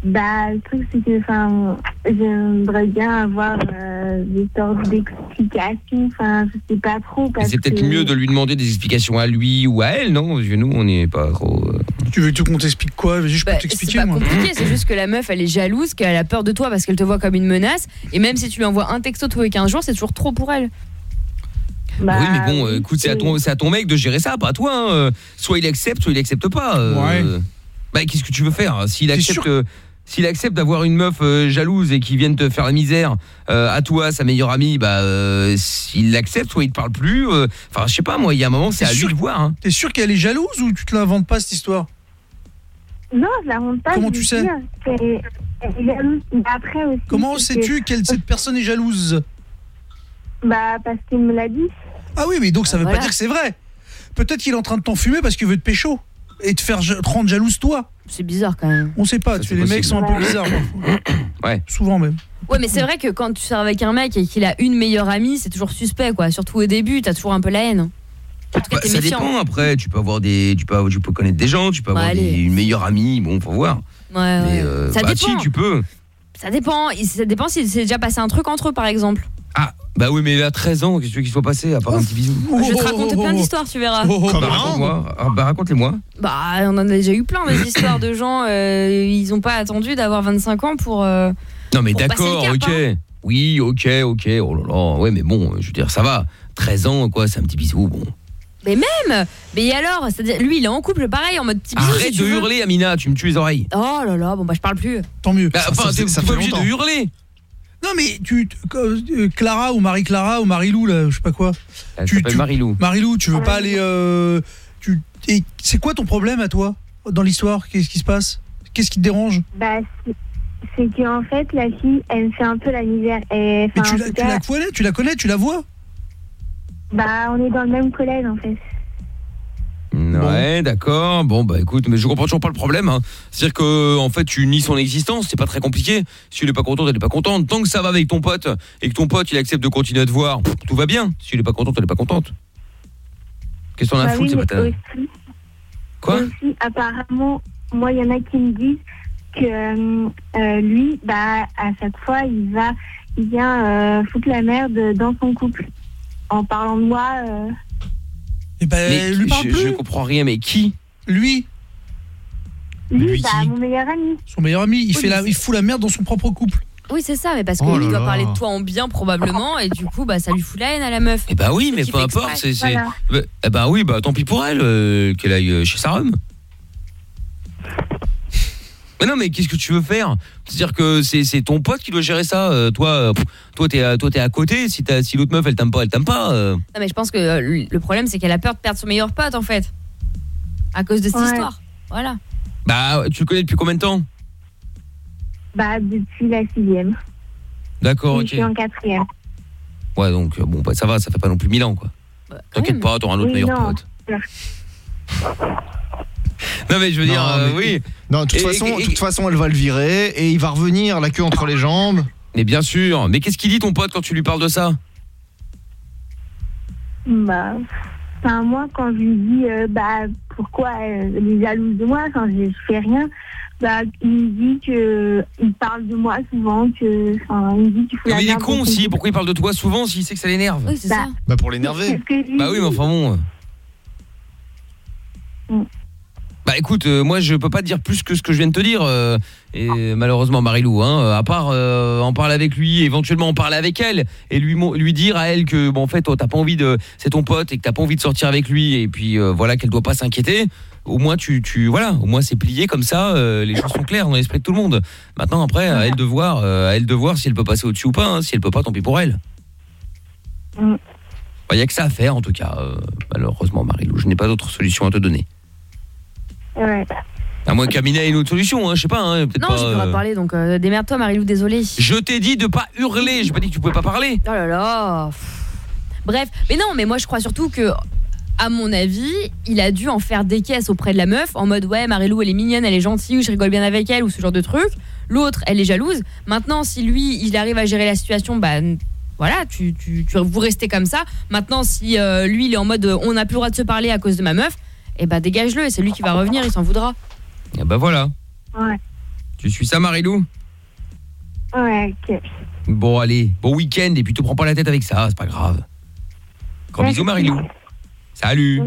Bah, le truc, c'est que, enfin, j'aimerais bien avoir euh, des sortes d'explications. Enfin, je sais pas trop. Mais Parce C'est peut-être que- mieux de lui demander des explications à lui ou à elle, non? Parce que nous, on n'est pas trop... euh, Tu veux qu'on t'explique quoi? Vas-y, je peux Bah, c'est t'expliquer, pas moi. compliqué, c'est juste que la meuf elle est jalouse, qu'elle a peur de toi parce qu'elle te voit comme une menace. Et même si tu lui envoies un texto tous les 15 jours, c'est toujours trop pour elle. Bah, oui, mais bon, euh, écoute, c'est à, ton, c'est à ton mec de gérer ça, pas à toi. hein. Soit il accepte, soit il accepte pas. euh, Ouais. Bah, qu'est-ce que tu veux faire? S'il accepte, sûr euh, s'il accepte d'avoir une meuf euh, jalouse et qui vienne te faire la misère euh, à toi, sa meilleure amie, bah, euh, s'il l'accepte, soit il te parle plus. euh, Enfin, je sais pas, moi, il y a un moment, c'est à lui de voir. hein. T'es sûr qu'elle est jalouse ou tu te l'inventes pas cette histoire? Non, je la pas. Comment tu sais dire, c'est- elle est jalouse. Mais Après aussi. Comment sais-tu que- cette personne est jalouse Bah, parce qu'il me l'a dit. Ah oui, mais donc ça veut Voilà. pas dire que c'est vrai. Peut-être qu'il est en train de t'enfumer parce qu'il veut te pécho et te faire te rendre jalouse toi. C'est bizarre quand même. On sait pas, Ça, tu c'est sais, les mecs sont un peu bizarres. parfois. Ouais. Souvent même. Ouais, mais c'est vrai que quand tu sors avec un mec et qu'il a une meilleure amie, c'est toujours suspect quoi. Surtout au début, t'as toujours un peu la haine. Bah, ça méfiant. dépend après, tu peux avoir des tu peux tu peux connaître des gens, tu peux avoir Ouais, des- allez. une meilleure amie, bon, faut voir. Ouais, ouais. Mais euh, ça bah, dépend. si, tu peux. Ça dépend. Ça dépend si c'est déjà passé un truc entre eux, par exemple. Ah, bah oui, mais à 13 ans, qu'est-ce qu'il soit passé à part un petit bisou Je vais te raconter plein d'histoires, tu verras. Bah, raconte-moi. Ah, bah, raconte-les-moi. Bah, on en a déjà eu plein des histoires de gens. euh, ils ont pas attendu d'avoir 25 ans pour. euh, Non mais d'accord, ok. hein. Oui, ok, ok. Oh là là, ouais, mais bon, je veux dire, ça va. 13 ans, quoi, c'est un petit bisou, bon. Mais même Mais alors C'est-à-dire, lui, il est en couple, pareil, en mode petit bisou. Arrête si tu de veux. hurler, Amina, tu me tues les oreilles. Oh là là, bon bah je parle plus. Tant mieux. Bah, enfin, t'es pas obligé de hurler. Non mais tu euh, Clara ou Marie Clara ou Marilou là, je sais pas quoi. Elle tu, s'appelle Marilou. Marilou, tu veux pas aller euh, tu c'est quoi ton problème à toi dans l'histoire? Qu'est-ce qui se passe? Qu'est-ce qui te dérange? Bah, c'est- c'est qu'en fait, la fille, elle me fait un peu la misère. Et, tu la, tu la connais, tu la connais, tu la vois? Bah, on est dans le même collège, en fait. Ouais, d'accord. Bon, bah écoute, mais je comprends toujours pas le problème. hein. C'est-à-dire que, en fait, tu nies son existence, c'est pas très compliqué. Si elle est pas contente, elle est pas contente. Tant que ça va avec ton pote et que ton pote il accepte de continuer à te voir, pff, tout va bien. Si elle est pas contente, elle est pas contente. Qu'est-ce que t'en as à Bah foutre, oui, c'est pas mais ta- aussi, Quoi aussi, apparemment, moi, il y en a qui me disent que euh, euh, lui, bah, à chaque fois, il va, il vient euh, foutre la merde dans son couple. En parlant de moi. euh, Et ben Mais lui parle je, plus. je comprends rien, mais qui? Lui, lui, Lui bah, qui? mon meilleur ami. son meilleur ami, il Oui, fait mais la, il fout la merde dans son propre couple. Oui, c'est ça, mais parce que Oh lui là doit là. parler de toi en bien probablement, et du coup, bah ça lui fout la haine à la meuf. Eh bah oui, mais peu importe, c'est bah, eh bah oui, bah tant pis pour elle euh, qu'elle aille euh, chez sa rhum. Mais non, mais qu'est-ce que tu veux faire? C'est-à-dire que c'est ton pote qui doit gérer ça. euh, toi, euh, pff, toi t'es à- toi t'es à côté. Si t'as- si l'autre meuf elle t'aime pas, elle t'aime pas. euh. Non, mais je pense que euh, le- problème, c'est qu'elle a peur de perdre son meilleur pote, en fait. À cause de cette Ouais. histoire. Voilà. Bah tu le connais depuis combien de temps? Bah, depuis la sixième. D'accord, ok. Je suis en quatrième. Ouais, donc bon, bah, ça va, ça fait pas non plus mille ans quoi. T'inquiète pas, t'auras un autre Oui, meilleur non. pote. Non mais je veux dire, euh, oui. Non, de toute, Et- façon, et- toute façon, elle va le virer et il va revenir la queue entre les jambes. Mais bien sûr. Mais qu'est-ce qu'il dit ton pote quand tu lui parles de ça? Bah, enfin, moi, quand je lui dis, euh, bah, pourquoi elle est jalouse de moi quand je, fais rien, bah, il me dit que il parle de moi souvent, que, enfin, il me dit qu'il faut Non, la mais il est con aussi. Pourquoi il parle de toi souvent s'il sait que ça l'énerve? Oui, Bah, ça. Bah, pour l'énerver. Bah oui, mais enfin bon. euh. Mm. Bah écoute, euh, moi je peux pas te dire plus que ce que je viens de te dire euh, et malheureusement Marilou hein, euh, à part euh, en parler avec lui, éventuellement en parler avec elle et lui lui dire à elle que bon en fait toi t'as pas envie de c'est ton pote et que t'as pas envie de sortir avec lui et puis voilà qu'elle doit pas s'inquiéter. Au moins tu tu voilà, au moins c'est plié comme ça, les choses sont claires dans l'esprit de tout le monde. Maintenant après à elle de voir à elle de voir si elle peut passer au-dessus ou pas, hein. si elle peut pas tant pis pour elle. Mm. Il y a que ça à faire en tout cas malheureusement Marilou, je n'ai pas d'autre solution à te donner. Ouais. À moins qu'Amina ait une autre solution, hein, je sais pas, hein, Non, pas. je pourrais euh, parler, donc euh, démerde-toi, Marilou, désolé. Je t'ai dit de pas hurler, j'ai pas dit que tu pouvais pas parler. Oh là là. pff. Bref, mais non, mais moi je crois surtout que, à mon avis, il a dû en faire des caisses auprès de la meuf, en mode ouais, Marilou, elle est mignonne, elle est gentille, je rigole bien avec elle, ou ce genre de truc. L'autre, elle est jalouse. Maintenant, si lui, il arrive à gérer la situation, bah voilà, tu, tu, tu- vous restez comme ça. Maintenant, si euh, lui, il est en mode euh, on n'a plus le droit de se parler à cause de ma meuf, et bah dégage-le, et c'est lui qui va revenir, il s'en voudra. Et bah voilà. Ouais. Tu suis ça, Marilou? Ouais, ok. Bon, allez, bon week-end, et puis te prends pas la tête avec ça, c'est pas grave. Gros bisous, Marilou. Salut.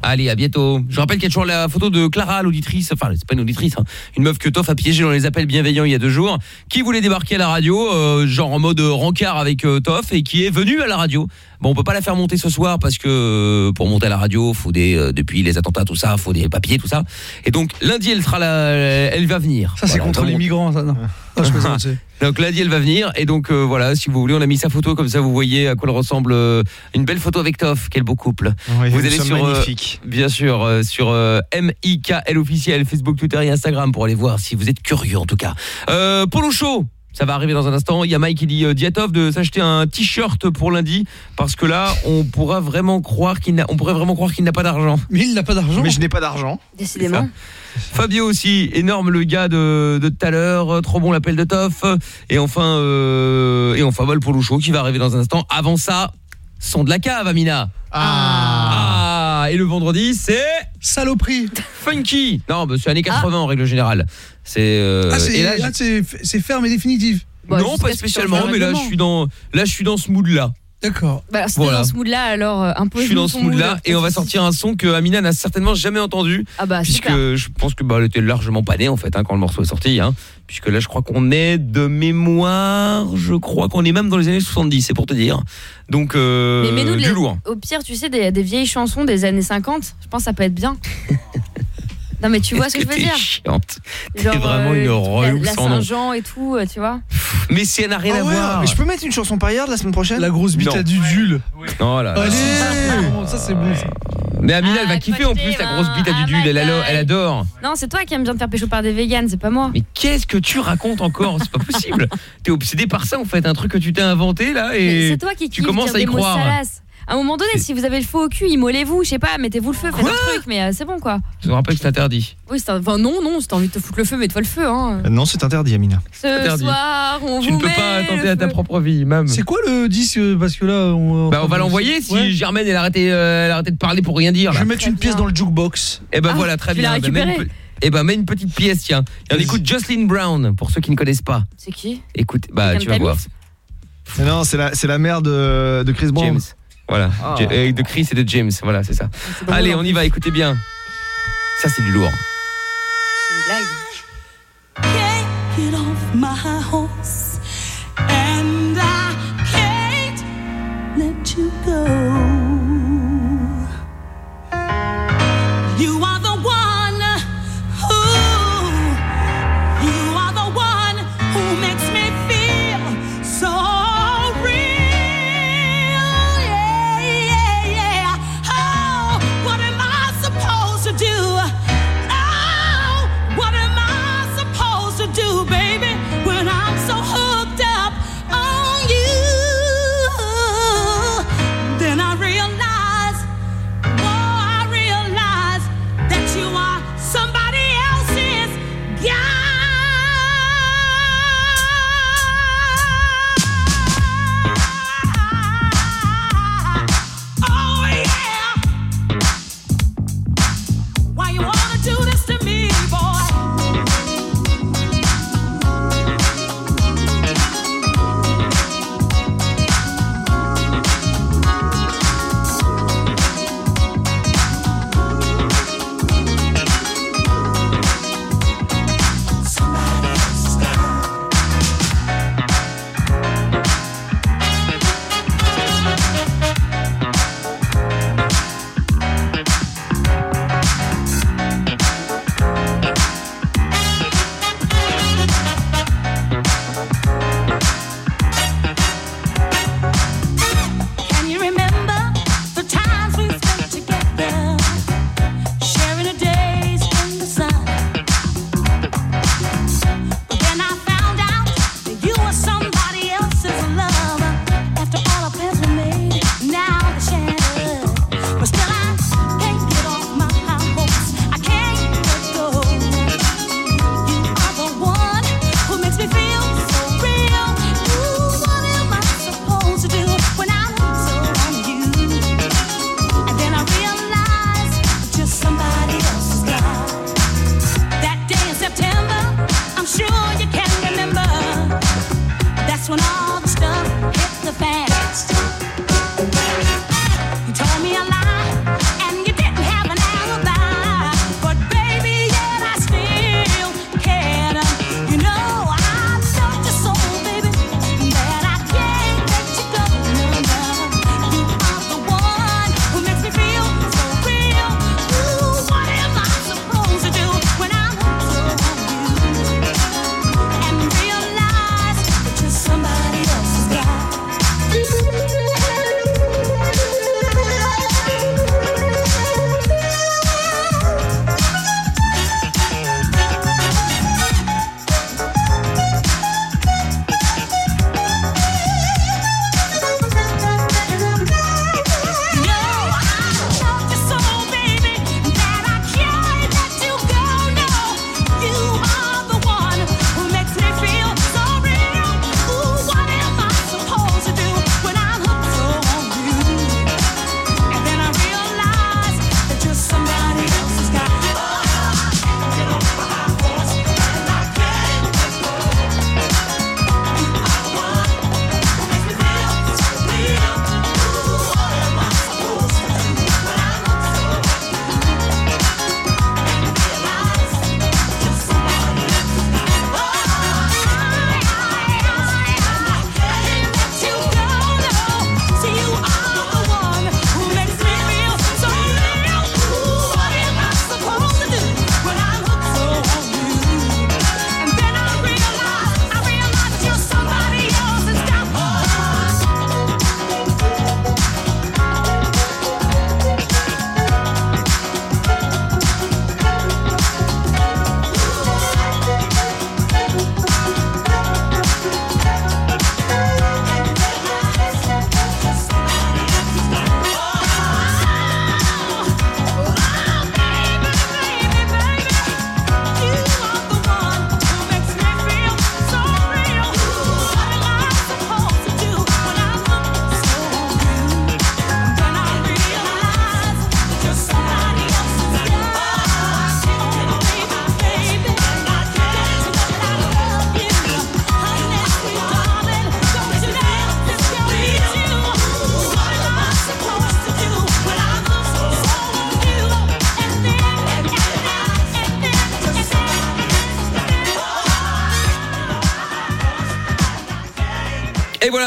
Allez, à bientôt. Je rappelle qu'il y a toujours la photo de Clara, l'auditrice, enfin, c'est pas une auditrice, hein, une meuf que Toff a piégée dans les appels bienveillants il y a deux jours, qui voulait débarquer à la radio, euh, genre en mode rencard avec euh, Toff, et qui est venue à la radio. Bon, on peut pas la faire monter ce soir parce que euh, pour monter à la radio, faut des euh, depuis les attentats tout ça, faut des papiers tout ça. Et donc lundi elle sera là, elle va venir. Ça, c'est Voilà, contre les monter. migrants, ça, non. Non, je plaisante, Donc lundi elle va venir et donc euh, voilà si vous voulez on a mis sa photo comme ça vous voyez à quoi elle ressemble euh, une belle photo avec Toff quel beau couple Oui, vous allez sur euh, magnifiques. bien sûr euh, sur euh, MIKL officiel Facebook Twitter et Instagram pour aller voir si vous êtes curieux en tout cas euh, Polo Show ça va arriver dans un instant. Il y a Mike qui dit euh, Diatov de s'acheter un t-shirt pour lundi parce que là on pourra vraiment croire qu'il n'a on pourrait vraiment croire qu'il n'a pas d'argent. Mais il n'a pas d'argent. Mais je n'ai pas d'argent. Décidément. Fabio aussi, énorme le gars de, de tout à l'heure, euh, trop bon l'appel de Toff. Et enfin, euh, et enfin, Vol pour Louchot qui va arriver dans un instant. Avant ça, son de la cave, Amina. Ah, et le vendredi, c'est Saloperie. Funky. Non, bah, c'est années 80 en règle générale. C'est euh, Ah, c'est et là, c'est ferme et définitif. non, pas spécialement, mais là je suis dans là je suis dans ce mood là. D'accord. Bah, alors, si Voilà. t'es dans ce mood-là, alors euh, Je impose suis dans ce mood là et on va sortir un son que Amina n'a certainement jamais entendu Ah bah, puisque super. je pense que bah elle était largement pas née en fait hein, quand le morceau est sorti hein, puisque là je crois qu'on est de mémoire, je crois qu'on est même dans les années 70, c'est pour te dire. Donc euh, Mais mets-nous de du les- lourd. Au pire, tu sais, des, des vieilles chansons des années 50, je pense que ça peut être bien. non, mais tu vois ce que je veux T'es dire chiante. T'es vraiment euh, une relou La, la. Saint-Jean et tout, euh, tu vois. Mais si elle n'a rien Ah à ouais, voir. Mais je peux mettre une chanson paillarde la semaine prochaine La grosse bite Non. à Dudule. Oh là là. Allez Ça, c'est bon, ça. Mais Amina elle va kiffer en plus la grosse bite à Dudule, elle, elle adore. Non, c'est toi qui aimes bien te faire pécho par des véganes, c'est pas moi. Mais qu'est-ce que tu racontes encore C'est pas possible. T'es obsédé par ça en fait, un truc que tu t'es inventé là et C'est toi qui tu commences à y croire. salaces. À un moment donné, si vous avez le feu au cul, immolez-vous, je sais pas, mettez-vous le feu, faites un truc, mais euh, c'est bon quoi. Je te rappelle que c'est interdit. Oui, c'est un- enfin non, non, si t'as envie de te foutre le feu, mets-toi le feu. Hein. Euh, Non, c'est interdit, Amina. Ce interdit. soir, on Tu vous ne peux met pas le attenter à ta feu. propre vie, même. C'est quoi le disque Parce que là, on, Bah on va l'envoyer si Ouais. Germaine elle a arrêté, euh, elle a arrêté de parler pour rien dire. Je là. vais mettre une pièce dans le jukebox. Et ben Ah, voilà, très tu bien. l'as Bah, mets une récupéré pe- Eh ben mets une petite pièce tiens. Et on écoute Jocelyn Brown pour ceux qui ne connaissent pas. C'est qui? Écoute, bah Quelqu'un tu de vas ta voir. Mais non, c'est la, c'est la mère de, de Chris Brown. James. Voilà, Ah. Euh, de Chris et de James, voilà, c'est ça. drôle, Allez, on y va, écoutez bien. Ça c'est du lourd. C'est une blague. Can't get off my horse,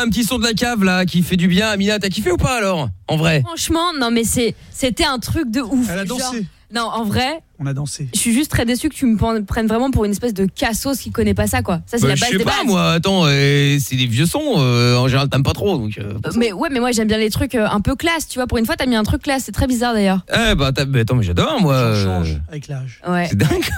un petit son de la cave là qui fait du bien. Amina, t'as kiffé ou pas alors En vrai Franchement, non mais c'est c'était un truc de ouf. Elle a Genre- dansé. non, en vrai, On a dansé. je suis juste très déçue que tu me pren- prennes vraiment pour une espèce de cassos qui connaît pas ça quoi. Ça c'est Bah, la Je base sais des pas bases. moi, attends, euh, c'est des vieux sons. euh, en général, t'aimes pas trop donc. euh, Mais ouais, mais moi j'aime bien les trucs euh, un peu classe, tu vois. Pour une fois, t'as mis un truc classe, c'est très bizarre d'ailleurs. Eh bah mais attends, mais j'adore moi. euh, Avec l'âge. Ouais. C'est dingue.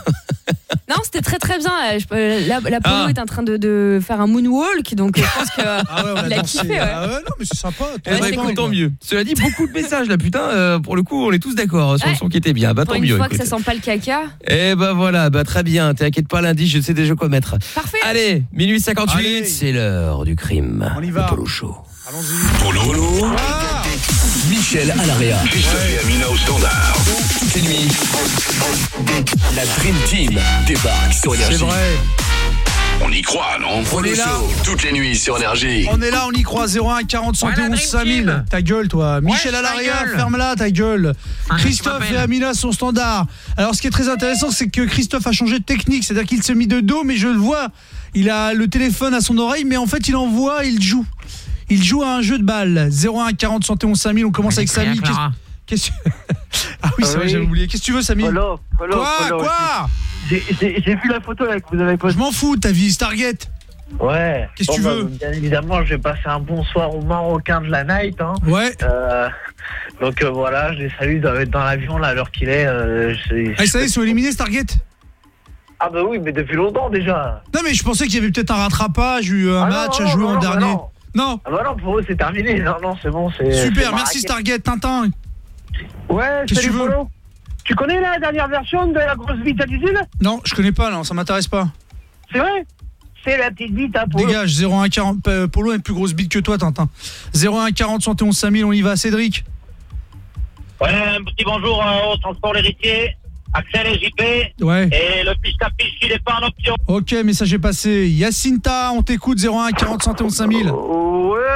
Très bien. euh, je la, la Polo Ah. est en train de, de faire un moonwalk, donc je pense que Ah ouais, on a kiffé. Ouais. Ah ouais, non, mais c'est sympa. Eh bah, c'est écoute, cool. tant mieux. Cela dit, beaucoup de messages là, putain. euh, pour le coup, on est tous d'accord sur le Ouais. son qui était bien. Bah Pour tant une mieux. fois que ça sent pas le caca. Eh bah voilà, bah très bien. T'inquiète pas, lundi, je sais déjà quoi mettre. Parfait. Allez, minuit 58, Allez. c'est l'heure du crime. On y va. Le Polo Show. Polo, Michel Alaria. Christophe et Amina au standard. Toutes les nuits, la Dream Team débarque sur C'est vrai. On y croit, non Polo est là. Toutes les nuits sur Énergie. On est là, on y croit. 01 40 71 5000. Ta gueule, toi. Michel Alaria, ferme-la, ta gueule. Christophe et Amina sont standards. Alors, ce qui est très intéressant, c'est que Christophe a changé de technique. C'est-à-dire qu'il s'est mis de dos, mais je le vois. Il a le téléphone à son oreille, mais en fait, il envoie, il joue. Il joue à un jeu de balle. 01 40 71 5000. On commence avec Samy. Qu'est-ce- Qu'est-ce que- Ah oui, c'est vrai, Oui. j'avais oublié. Qu'est-ce que tu veux, Samy Quoi Quoi J'ai j'ai- j'ai vu la photo là, que vous avez Je postée. m'en fous, ta vie, Stargate. Ouais. Qu'est-ce que tu Bon, veux bah, Bien évidemment, je vais passer un bonsoir aux Marocains de la night. Hein. Ouais. Euh, donc euh, voilà, je les salue dans, dans l'avion là à l'heure qu'il est. euh, je- Ah, ça y est, ils sont éliminés, Stargate Ah bah oui, mais depuis longtemps déjà. Non, mais je pensais qu'il y avait peut-être un rattrapage, eu un Ah match non, à jouer non, en non, dernier. non. Non. Ah bah non, pour eux c'est terminé. Non, non, c'est bon. c'est c'est Super, merci. Stargate, Tintin. Ouais, Qu'est-ce que salut tu veux Polo. Tu connais la dernière version de la grosse bite à l'usine Non, je connais pas, non, ça m'intéresse pas. C'est vrai? C'est la petite bite à Polo. Dégage, 01 40. euh, Polo a une plus grosse bite que toi, Tintin. 01 40 71 5000, on y va, Cédric. Ouais, un petit bonjour euh, au transport l'héritier, Axel et JP. Ouais. Et le fiche à fiche, il est pas en option. Ok, message est passé. Yacinta, on t'écoute, 01 40 71 5000. Ouais,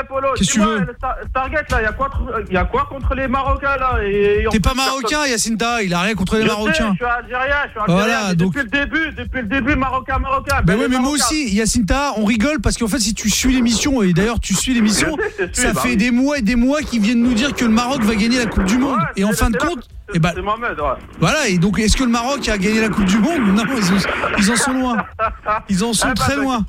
Polo, Qu'est-ce que tu veux Stargate, là, il y, a quoi y a quoi contre les Marocains, là et- et T'es pas marocain, Yacinta, il a rien contre les Je sais, Marocains. je suis algérien, je suis algérien. Voilà, donc- Depuis le début, depuis le début, Marocain, Marocain. Ben les ouais, mais moi Marocains. aussi, Yacinta, on rigole parce qu'en fait, si tu suis l'émission, et d'ailleurs tu suis l'émission, ça bah fait oui. des mois et des mois qu'ils viennent nous dire que le Maroc va gagner la Coupe du Monde. et en fin de c'est là- compte, eh ben, C'est Mohamed, ouais. voilà, et donc est-ce que le Maroc a gagné la Coupe du Monde? Non, ils, ont- ils en sont loin. Ils en sont Eh ben, très loin.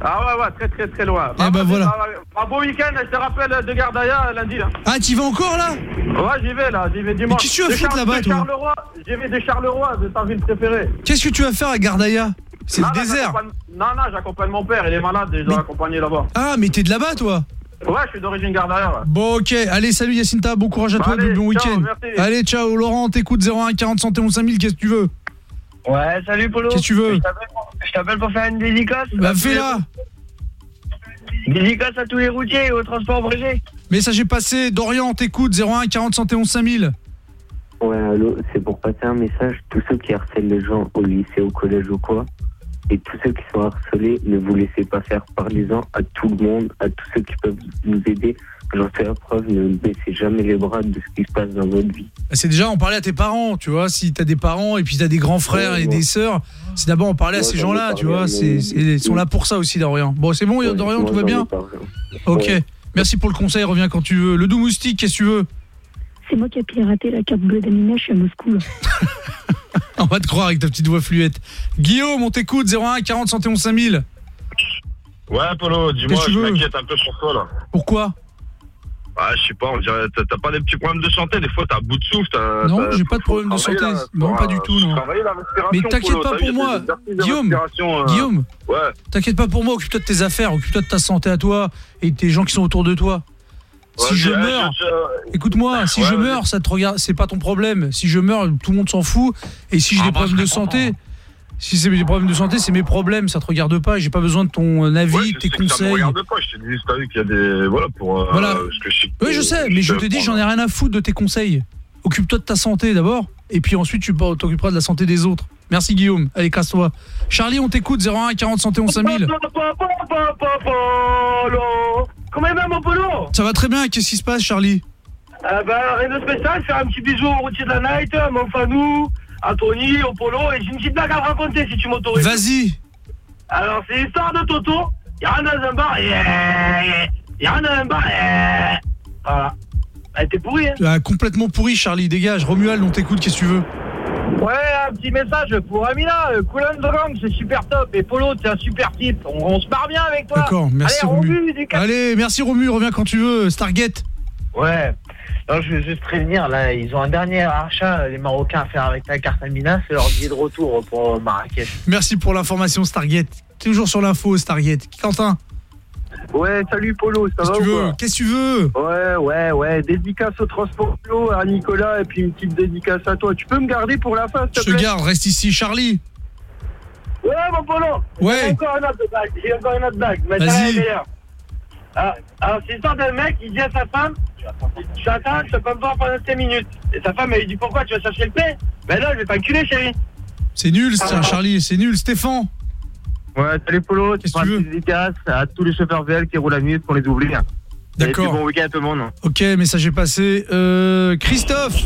Ah ouais, ouais, très, très, très loin. Eh ben, voilà. Un beau week-end, je te rappelle de Gardaya lundi, là. Ah, t'y vas encore là? Ouais, j'y vais, là, j'y vais dimanche. qu'est-ce que tu vas Char- là-bas, toi Charleroi, j'y vais de Charleroi, de ta ville préférée. Qu'est-ce que tu vas faire à Gardaya C'est le désert. Non, non, j'accompagne mon père, il est malade, et je dois l'accompagner là-bas. Ah, mais t'es de là-bas, toi? Ouais, je suis d'origine Gardaya, ouais. Bon, ok. Allez, salut Yacinta, bon courage à toi, Allez, bon week-end. Allez, ciao, Laurent, t'écoutes 01 40 71 5000, qu'est-ce que tu veux? Ouais, salut Polo. Qu'est-ce que tu veux Je t'appelle pour- faire une dédicace. Bah, fais-la Dédicace à tous les routiers et au transport abrégé. Message est passé, Dorian, t'écoutes 01 40 71 5000. Ouais, allô, c'est pour passer un message. Tous ceux qui harcèlent les gens au lycée, au collège ou quoi, et tous ceux qui sont harcelés, ne vous laissez pas faire. Parlez-en à tout le monde, à tous ceux qui peuvent nous aider. J'en fais la preuve, ne baissez jamais les bras de ce qui se passe dans votre vie. Bah, C'est déjà en parler à tes parents, tu vois. Si t'as des parents et puis t'as des grands frères Ouais, et ouais. des sœurs, c'est d'abord en parler à ces gens-là, tu vois. C'est, ils sont là pour ça aussi, Dorian. Bon, c'est bon, Ouais, Dorian, moi, tout va bien. Ok. Ouais. Merci pour le conseil, reviens quand tu veux. Le doux moustique, qu'est-ce que tu veux? C'est moi qui ai piraté la carte bleue d'Amina, je suis à Moscou. là. On va te croire avec ta petite voix fluette. Guillaume, on t'écoute 01 40 71 5000. Ouais, Polo, dis-moi, je m'inquiète un peu sur toi, là. Pourquoi? Ah, je sais pas, on dirait, t'as pas des petits problèmes de santé, des fois t'as un bout de souffle. t'as- Non, t'as- j'ai pas de problème de santé. là, Non, pas euh, du tout, non. la Mais t'inquiète pas pour moi, Guillaume. euh, Guillaume, Ouais. t'inquiète pas pour moi, occupe-toi de tes affaires, occupe-toi de ta santé à toi et des gens qui sont autour de toi. Si Ouais, je je- meurs, je- je- écoute-moi, si Ouais, je meurs, ça te regarde, c'est pas ton problème. Si je meurs, tout le monde s'en fout. Et si j'ai Ah, des bah, problèmes de santé, si c'est des problèmes de santé, c'est mes problèmes, ça te regarde pas. J'ai pas besoin de ton avis, Ouais, de je tes que Ça me conseils. regarde pas, je t'ai dit, t'as vu qu'il y a des. Voilà, pour. euh, Voilà. parce que je sais que- Oui, je sais, mais je te dis, j'en ai rien à foutre de tes conseils. Occupe-toi de ta santé d'abord, et puis ensuite tu t'occuperas de la santé des autres. Merci Guillaume. Allez, casse-toi. Charlie, on t'écoute 01 40 71 5000. Polo Comment il va, mon Polo? Ça va très bien, qu'est-ce qui se passe Charlie? Eh ben, rien de spécial, faire un petit bisou au routier de la night, à mon Fanou, à Tony, au Polo, et j'ai une petite blague à te raconter si tu m'autorises. Vas-y. Alors, c'est l'histoire de Toto. Il rentre dans un bar et. Il rentre dans un bar et. Voilà. Elle était pourrie, hein. As complètement pourri, Charlie. Dégage. Romuald, on t'écoute. Qu'est-ce que tu veux? Ouais, un petit message pour Amina. euh, Cool and Drunk, c'est super top. Et Polo, c'est un super type. On, on se marre bien avec toi. D'accord, merci Allez, Romu. Romu, Allez, merci Romu. Reviens quand tu veux. Stargate. Ouais. Alors, je veux juste prévenir, là, ils ont un dernier achat, euh, les Marocains, à faire avec la carte Amina, c'est leur billet de retour pour Marrakech. Merci pour l'information, Stargate. Toujours sur l'info, Stargate. Quentin, Ouais, salut Polo, ça va tu veux Qu'est-ce que tu veux Ouais, ouais, ouais, dédicace au transport Polo, à Nicolas, et puis une petite dédicace à toi. Tu peux me garder pour la fin, Je s'il te te plaît garde. Reste ici, Charlie. Ouais, mon Polo. Ouais. J'ai encore une autre. J'ai encore une autre blague. Mais Vas-y. ça Ah, alors, c'est l'histoire d'un mec, il dit à sa femme J'attends, je peux pas me voir pendant 5 minutes. Et sa femme, elle lui dit Pourquoi tu vas chercher le paix Ben non, je vais t'enculer, chérie. C'est nul, Ah. tiens, Charlie. C'est nul. Stéphane. Ouais, salut Polo, tu Qu'est-ce prends que tu une dédicace à tous les chauffeurs VL qui roulent à minute qu'on les oublie. D'accord. Bon week-end à tout le monde. Ok, message est passé. Euh, Christophe.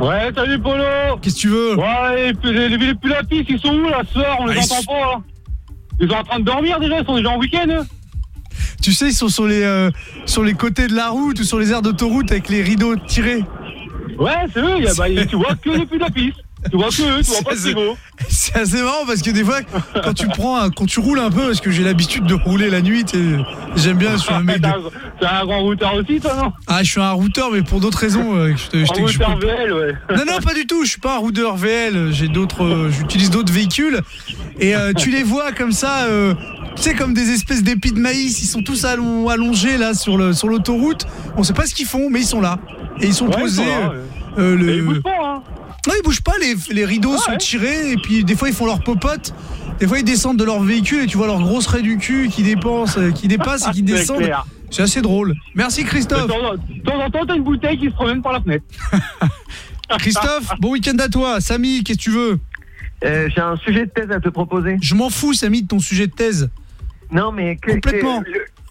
Ouais, salut Polo Qu'est-ce que tu veux Ouais, les, les, les Pulapis, ils sont où là ce soir On les Ah, entend pas Ils sont en train de dormir déjà, ils sont déjà en week-end eux. Tu sais, ils sont sur les, euh, sur les côtés de la route ou sur les aires d'autoroute avec les rideaux tirés. Ouais, c'est eux, y a- bah, tu vois que les Pulapis. Tu vois que eux, tu vois pas C'est- assez marrant parce que des fois, quand tu prends, un- quand tu roules un peu, parce que j'ai l'habitude de rouler la nuit, j'aime bien, je suis un mec. de- T'es un grand routeur aussi, toi, non? Ah, je suis un routeur, mais pour d'autres raisons. euh, je Un je routeur VL, ouais. Non, non, pas du tout. Je suis pas un routeur VL. J'ai d'autres, euh, j'utilise d'autres véhicules. Et euh, tu les vois comme ça, euh, tu sais, comme des espèces d'épis de maïs. Ils sont tous allon- allongés là sur le sur l'autoroute. On sait pas ce qu'ils font, mais ils sont là. Et ils sont Ouais, ils posés. sont là, le... Et ils bougent pas, hein. Non, ils bougent pas. Les, les rideaux sont tirés. Et puis des fois ils font leur popote. Des fois ils descendent de leur véhicule et tu vois leur grosse raie du cul qui dépense, euh, qui dépasse et qui descendent. C'est assez drôle. Merci Christophe. De temps en- temps t'as une bouteille qui se promène par la fenêtre. Christophe, bon week-end à toi. Samy, qu'est-ce que tu veux? Euh, J'ai un sujet de thèse à te proposer. Je m'en fous, Samy, de ton sujet de thèse. Non, mais. que- Complètement.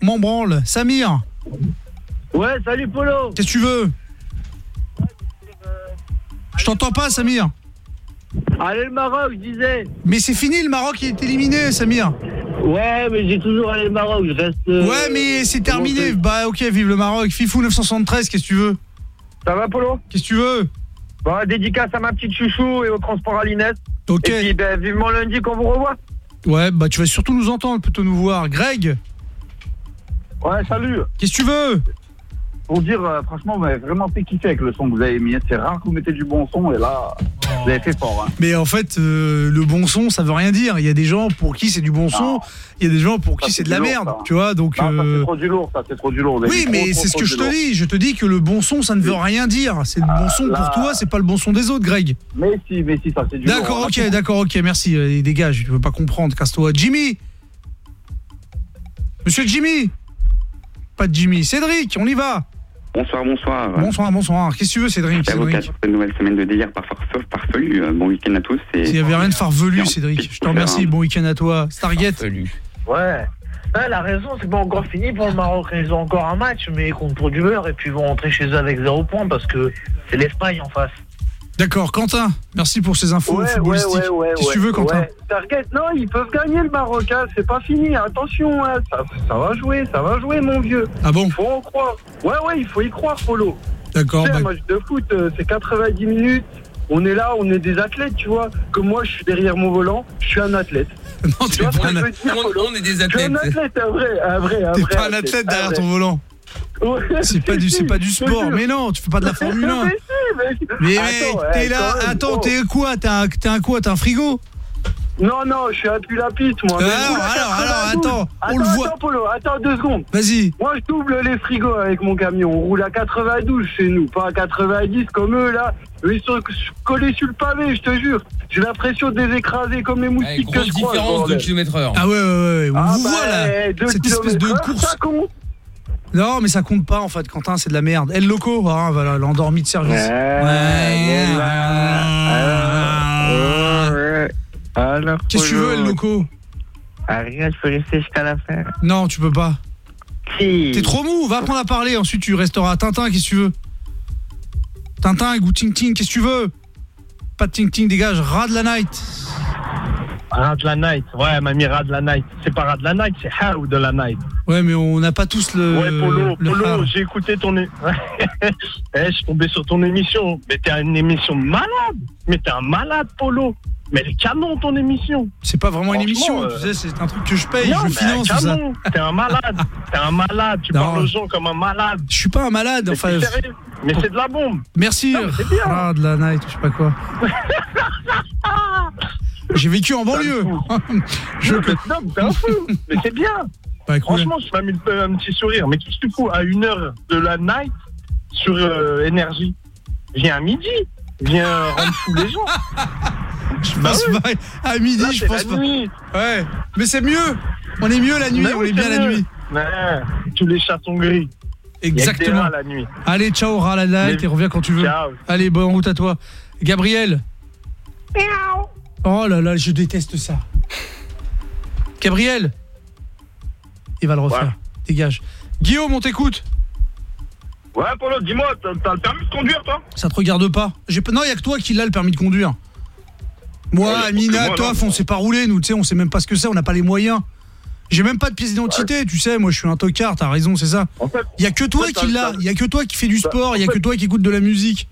M'en branle. Samir, Ouais, salut Polo. qu'est-ce que tu veux? Je t'entends pas, Samir. Allez, le Maroc, je disais. Mais c'est fini, le Maroc il est éliminé, Samir. Ouais, mais j'ai toujours allé le Maroc, je reste. euh, Ouais, mais c'est terminé. Bah, ok, vive le Maroc. Fifou 973, qu'est-ce que tu veux? Ça va, Polo? Qu'est-ce que tu veux? Bon, dédicace à ma petite chouchou et au transport à l'Inès. Ok. Et puis, ben, vivement lundi qu'on vous revoit. Ouais, bah, tu vas surtout nous entendre, plutôt nous voir. Greg, Ouais, salut. qu'est-ce que tu veux? Pour dire, euh, franchement, vous m'avez vraiment fait kiffer avec le son que vous avez mis. C'est rare que vous mettez du bon son et là, vous avez fait fort. Hein. Mais en fait, euh, le bon son, ça veut rien dire. Il y a des gens pour qui c'est du bon son, il y a des gens pour qui c'est de la lourd, merde, ça. tu vois. Donc, Non, ça, euh, c'est trop du lourd, ça, c'est trop du lourd. Vous Oui, mais c'est ce que je te lourd. dis. Je te dis que le bon son, ça ne veut rien dire. C'est le bon son là- pour toi, c'est pas le bon son des autres, Greg. Mais si, mais si, ça, c'est du lourd. D'accord, hein. ok, d'accord, ok, merci. euh, dégage, tu veux pas comprendre, casse-toi. Jimmy Monsieur Jimmy Pas de Jimmy. Cédric, on y va Bonsoir, bonsoir. Bonsoir, bonsoir. Qu'est-ce que tu veux, Cédric cette nouvelle semaine de délire parfois farfelu. Euh, Bon week-end à tous. et- Il y avait rien de farfelu, Cédric. Je te remercie, bon week-end à toi. Stargate Ouais. Ouais, elle a raison, c'est pas encore fini pour le Maroc. Ils ont encore un match, mais contre du beurre, et puis ils vont rentrer chez eux avec zéro point parce que c'est l'Espagne en face. D'accord, Quentin, merci pour ces infos Ouais, footballistiques. ouais, ouais, Qu'est-ce que tu veux, Quentin ouais. T'inquiète, non, ils peuvent gagner le Maroc, hein, c'est pas fini, attention, hein, ça, ça va jouer, ça va jouer, mon vieux. Ah bon Faut en croire. Ouais, ouais, il faut y croire, Polo. D'accord, sais, bah- un match de foot, euh, c'est 90 minutes, on est là, on est des athlètes, tu vois. Comme moi, je suis derrière mon volant, je suis un athlète. Non, Tu vois ce que pas je un Polo on est des Je suis un athlètes. athlète, un vrai, un vrai, un T'es vrai pas un athlète derrière ton volant. C'est pas du, c'est pas du sport. Mais non, tu fais pas de la Formule 1. Mais mec, t'es eh, là, quand même, attends, oh. t'es quoi? T'es un, t'es un quoi? T'es un frigo? Non, non, je suis un pulapiste, moi. Alors, Mais je roule à alors, alors, 92. attends, on le Attends, voit. Attends, Polo, attends deux secondes. Vas-y. Moi, je double les frigos avec mon camion. On roule à 92 chez nous, pas à 90 comme eux, là. Eux, ils sont collés sur le pavé, je te jure. J'ai l'impression de les écraser comme les moustiques que grosse je différence de kilomètre heure. Ah ouais, ouais, ouais. On Ah vous bah, voit là. deux Cette espèce de course. Non, mais ça compte pas en fait, Quentin, c'est de la merde. El Loco, ah, voilà, l'endormi de service. Alors, Qu'est-ce que tu veux, El Loco Ah, rien, je peux rester jusqu'à la fin. Non, tu peux pas. Si. T'es trop mou, va apprendre à parler, ensuite tu resteras. Tintin, qu'est-ce que tu veux? Tintin, goût ting ting, qu'est-ce que tu veux? Pas de ting ting, dégage, rat de la night. Rad la night. Ouais, mamie Rad la night. C'est pas Rad la night, c'est How de la night. Ouais, mais on n'a pas tous le. Ouais, Polo, le Polo, j'ai écouté ton. é- Eh, je suis tombé sur ton émission. Mais t'es une émission malade. Mais t'es un malade, Polo. Mais est canon, ton émission. C'est pas vraiment une émission, euh, tu sais, c'est un truc que je paye, non, je mais finance tout ça. canon. T'es un malade. T'es un malade. Tu Non. parles aux gens comme un malade. Je suis pas un malade, Mais enfin. c'est sérieux. Mais c'est de la bombe. Merci, Non, mais c'est bien. de la night, je sais pas quoi. J'ai vécu en banlieue. Je non, mais t'es un fou. Mais c'est bien. Bah. Franchement, ça m'a mis le- un petit sourire. Mais qu'est-ce que tu fous à une heure de la night sur euh, énergie? Viens à midi. Viens rendre fou les gens. Je pense pas. À midi, Là, je pense la pas. nuit. Ouais, mais c'est mieux. On est mieux la nuit, Mais on oui, est bien la nuit. Ouais, tous les chats sont gris. Exactement. rats la nuit. Allez, ciao, ras la night Mais- et reviens quand tu veux. Ciao. Allez, bonne route à toi. Gabriel. Oh là là, je déteste ça. Gabriel. Il va le refaire. Dégage. Guillaume, on t'écoute. Ouais, Polo, dis-moi, t'as le permis de conduire, toi? Ça te regarde pas? Non, il y a que toi qui l'a le permis de conduire. Moi, Ouais, Amina, non. on sait pas rouler, nous, tu sais, on sait même pas ce que c'est, on n'a pas les moyens. J'ai même pas de pièce d'identité, tu sais, moi je suis un tocard, t'as raison, c'est ça. Il y a que toi en fait, qui l'a, il y a que toi qui fais du t'as- sport, il y a en que fait- toi qui écoute de la musique.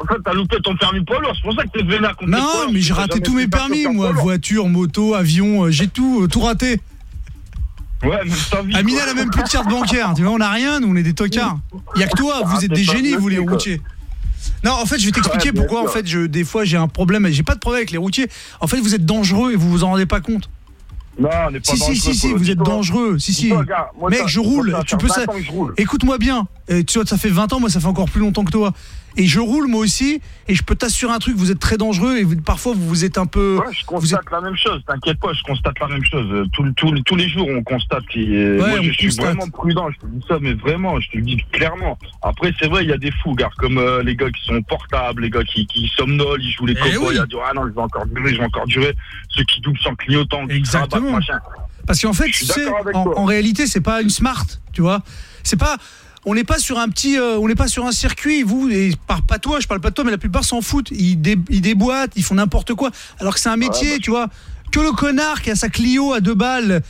En fait, t'as loupé ton permis Polo, c'est pour ça que t'es vénère contre Non, poids, mais j'ai raté tous mes permis, moi, voiture, moto, avion, euh, j'ai tout, euh, tout raté. Ouais, mais vie. Amina, quoi. elle a même plus de carte bancaire, tu vois, on a rien, nous, on est des tocards. Il y a que toi, vous êtes Ah, des pas génies, vous les quoi. routiers. Non, en fait, je vais t'expliquer Ouais, bien pourquoi, en sûr. fait, je, des fois, j'ai un problème, j'ai pas de problème avec les routiers. En fait, vous êtes dangereux et vous vous en rendez pas compte. Non, on n'est pas Si, si, dangereux, si, si, Polo, vous êtes dis-toi. dangereux. Si, si. Dis-toi, regarde, moi, Mec, ça- je moi, roule. ça va tu faire peux 20 ça. ans que je roule. Écoute-moi bien. Euh, tu vois, ça fait 20 ans, moi, ça fait encore plus longtemps que toi. Et je roule, moi aussi. Et je peux t'assurer un truc, vous êtes très dangereux et vous- parfois, vous, vous êtes un peu. Ouais, je constate la même chose, t'inquiète pas, je constate la même chose. Euh, Tous, les jours, on constate. Ouais, moi, on je suis vraiment prudent, je te dis ça, mais vraiment, je te le dis clairement. Après, c'est vrai, il y a des fous, gars, comme euh, les gars qui sont portables, les gars qui, qui somnolent, ils jouent les Eh cowboys, oui. à dire ah non, je vais encore durer, je vais encore durer. Ceux qui doublent sans clignotant, qui Exactement. Parce qu'en fait, tu sais, en, en réalité, c'est pas une smart, tu vois. C'est pas. On n'est pas sur un petit, euh, on n'est pas sur un circuit. Vous, et par pas toi, je parle pas de toi, mais la plupart s'en foutent. Ils, dé- ils déboîtent, ils font n'importe quoi. Alors que c'est un métier, tu vois. Que le connard qui a sa Clio à deux balles,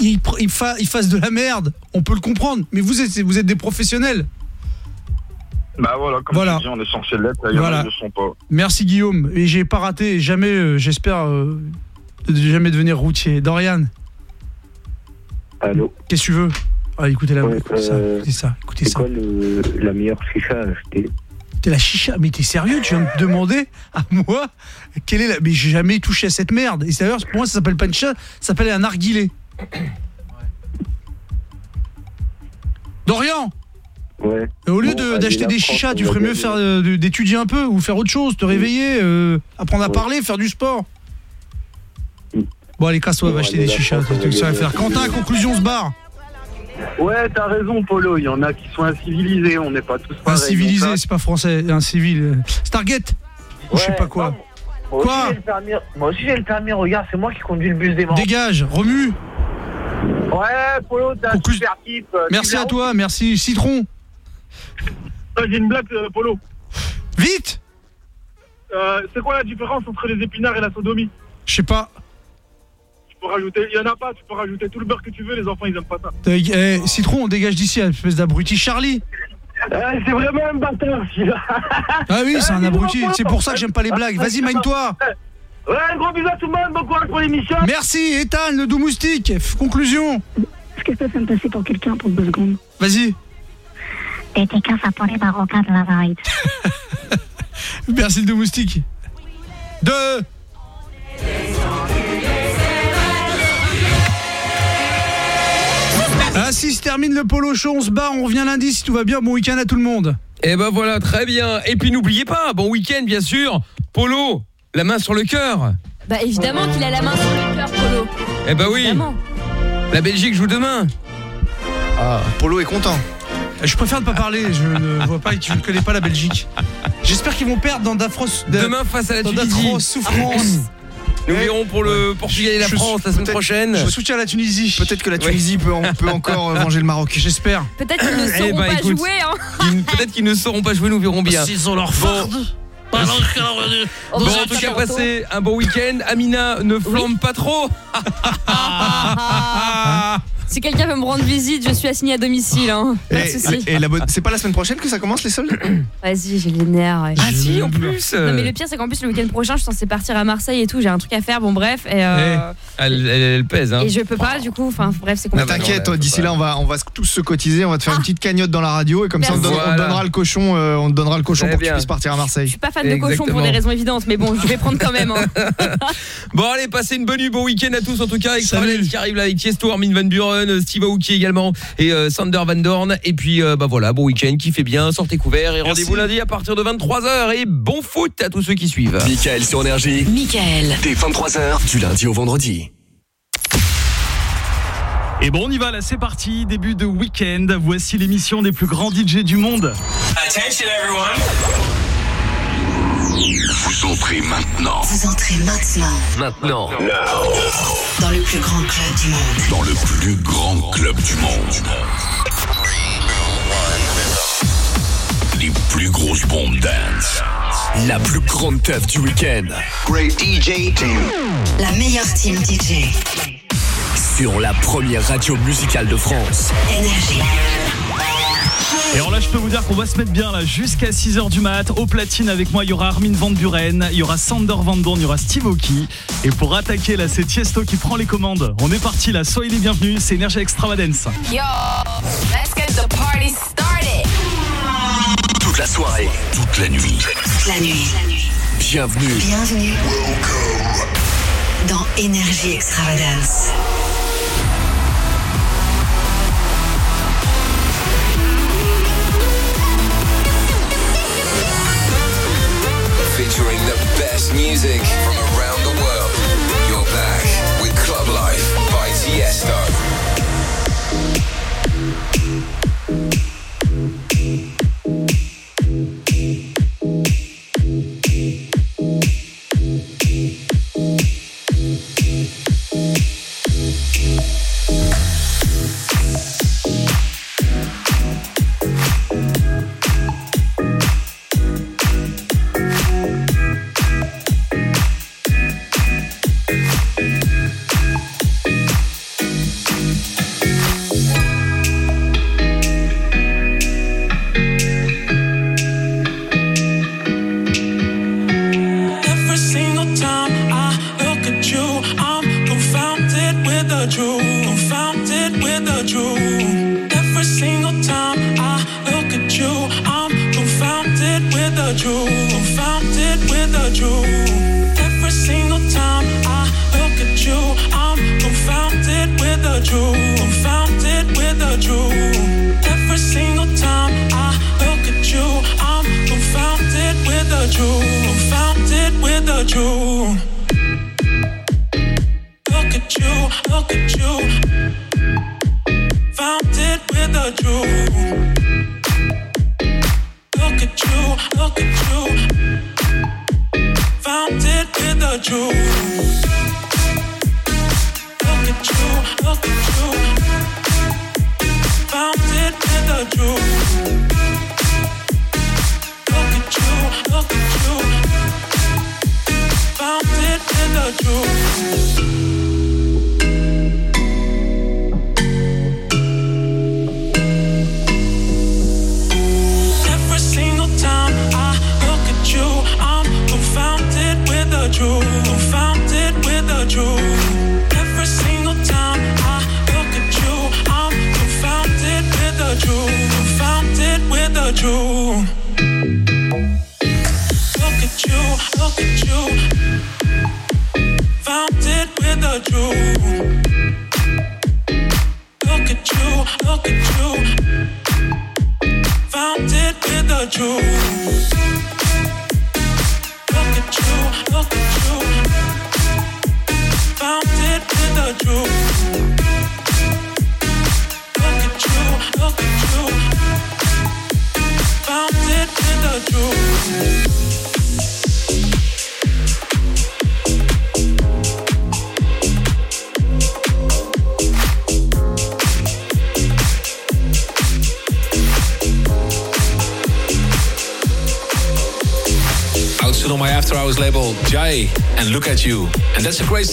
il, pr- il, fa- il fasse de la merde, on peut le comprendre. Mais vous êtes, vous êtes des professionnels. Bah voilà, comme Voilà. dis, on est censé l'être, Voilà. ne le sont pas. Merci Guillaume. Et j'ai pas raté, jamais, euh, j'espère, euh, de jamais devenir routier. Dorian, Allô qu'est-ce que tu veux? Ah, écoutez la Ouais, écoutez ça, euh, écoutez ça, écoutez C'est ça. quoi le, la meilleure chicha à acheter T'es la chicha, mais t'es sérieux Tu viens de me demander à moi quelle est la. Mais j'ai jamais touché à cette merde. Et d'ailleurs, pour moi, ça s'appelle pas une chicha, ça s'appelle un narguilé. Dorian Ouais. Et Au lieu Bon, d'acheter des chichas, tu ferais mieux faire euh, d'étudier un peu ou faire autre chose, te réveiller, euh, apprendre à parler, faire du sport. Bon, allez, casse-toi, va acheter des chichas, c'est on tout ce que ça va va faire. gagner. Quentin, conclusion, on se barre. Ouais, t'as raison, Polo. Il y en a qui sont incivilisés. On n'est pas tous pareils. Incivilisé, Donc, c'est pas français, un civil. Stargate Ou je sais pas quoi. non, Moi aussi, Quoi j'ai le permis. Moi aussi j'ai le permis, regarde, c'est moi qui conduis le bus des membres. Dégage, remue. Ouais, Polo, t'as un super type. euh, Merci à toi, merci. Citron, J'ai une blague, euh, Polo. vite Euh, c'est quoi la différence entre les épinards et la sodomie? Je sais pas. Peux rajouter, il y en a pas, tu peux rajouter tout le beurre que tu veux, les enfants ils aiment pas ça. Euh, eh, Citron, on dégage d'ici, espèce d'abruti. Charlie Ouais, c'est vraiment un bâtard, celui-là. Ah oui, c'est un dis-moi, abruti. C'est pour ça que j'aime pas les blagues. Vas-y, mine-toi. Ouais, un gros bisou à tout le monde. Bon courage pour l'émission. Merci, Ethan, le doux moustique. F- Conclusion. Est-ce que je peux me passer pour quelqu'un pour deux secondes Vas-y. Dédicace à tous les Marocains de la night. Merci, le doux moustique. Deux. Ainsi se termine le polo show. On se barre. On revient lundi si tout va bien. Bon week-end à tout le monde. Et ben voilà, très bien. Et puis n'oubliez pas, bon week-end bien sûr. Polo, la main sur le cœur. Bah évidemment qu'il a la main sur le cœur, Polo. Eh ben oui. Évidemment. La Belgique joue demain. Ah, Polo est content. Je préfère ne pas parler. Je ne vois pas. Je ne connais pas la Belgique. J'espère qu'ils vont perdre dans d'affreuses. Demain face à la dans Tunisie. souffrances. Nous verrons pour le Portugal et la Je- France la semaine prochaine. Je soutiens la Tunisie. Peut-être que la Tunisie peut, en- peut encore euh, venger le Maroc. J'espère. Peut-être qu'ils ne Eh sauront ben, pas écoute, jouer, hein. Peut-être qu'ils ne sauront pas jouer, nous verrons bien. S'ils ont leur Oh, Bon, bah, en tout cas, passez un bon week-end. Amina, ne flambe pas trop. Si quelqu'un veut me rendre visite, je suis assignée à domicile. Hein. Pas de Et, souci. et la bonne- c'est pas la semaine prochaine que ça commence les soldes? Vas-y, j'ai les nerfs. ouais. Ah si, en plus. Non, mais le pire, c'est qu'en plus, le week-end prochain, je suis censée partir à Marseille et tout. J'ai un truc à faire. Bon, bref. Et, euh, Eh, elle, elle- elle pèse. Hein. et je peux pas, du coup. Enfin, bref, c'est Mais compliqué. t'inquiète, d'ici là, on va, on va tous se cotiser, on va te faire une petite cagnotte dans la radio et comme ça, on te, on donnera le cochon, euh, on te donnera le cochon Très pour que tu bien. puisses partir à Marseille. Je suis pas fan de cochon pour Exactement. des raisons évidentes, mais bon, je vais prendre quand même. hein. Bon allez, passez une bonne nuit, bon week-end à tous en tout cas. Extraordinaire qui arrive là avec Tiesto, Armin Van Buren, Steve Aoki également et euh, Sander Van Dorn. Et puis euh, bah voilà, bon week-end, kiffez bien, sortez couverts et rendez-vous lundi à partir de 23h et bon foot à tous ceux qui suivent. Michael sur Énergie. Michael. Dès 23h, du lundi au vendredi. Et bon, on y va là, c'est parti, début de week-end. Voici l'émission des plus grands DJ du monde. Attention everyone. Vous entrez maintenant Vous entrez maintenant Maintenant. dans le plus grand club du monde. dans le plus grand club du monde. Les plus grosses bombes dance. La plus grande teuf du week-end. Great DJ team. La meilleure team DJ. Sur la première radio musicale de France. Énergie. Et alors là, je peux vous dire qu'on va se mettre bien là jusqu'à 6h du mat. Au platine avec moi, il y aura Armin Van Buren, il y aura Sander Van Dorn, il y aura Steve Aoki. Et pour attaquer là, c'est Tiesto qui prend les commandes. On est parti là, soyez les bienvenus, c'est Énergie Extravagance. Yo, let's get the party started. Toute la soirée. Toute la nuit. Toute la nuit. Bienvenue. Bienvenue dans Énergie Extravagance. Featuring the best music from around the world. You're back with Club Life by Tiesto.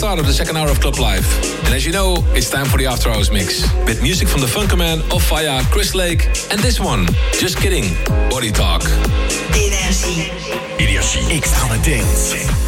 start of the second hour of Club Life. And as you know, it's time for the After Hours mix. With music from the Funkerman, Of Fire, Chris Lake, and this one, just kidding, Body Talk. Energie. Energie. Extra dance.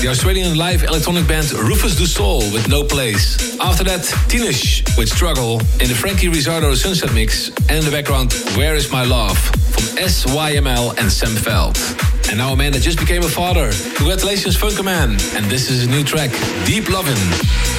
the Australian live electronic band Rufus Du Sol with No Place. After that, Tinish with Struggle in the Frankie Risardo Sunset Mix, and in the background, Where Is My Love from SYML and Sam Feld. And now a man that just became a father. Congratulations, Funkerman. And this is a new track, Deep Lovin'.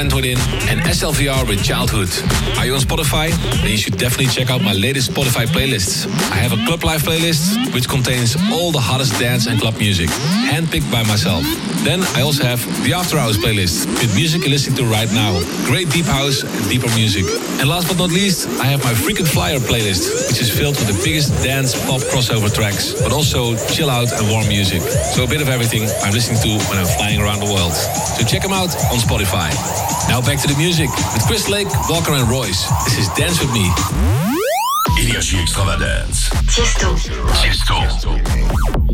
Friend Within and SLVR with Childhood. Are you on Spotify? Then you should definitely check out my latest Spotify playlists. I have a Club Life playlist which contains all the hottest dance and club music, handpicked by myself. Then I also have the After Hours playlist with music you're listening to right now. Great deep house and deeper music. And last but not least, I have my Frequent Flyer playlist, which is filled with the biggest dance pop crossover tracks, but also chill out and warm music. So a bit of everything I'm listening to when I'm flying around the world. So check them out on Spotify. Now back to the music with Chris Lake, Walker and Royce. This is Dance With Me. Énergie Extravagance. Tiesto. Tiesto.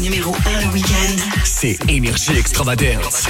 numéro 1 le week-end, c'est Énergie Extravagance.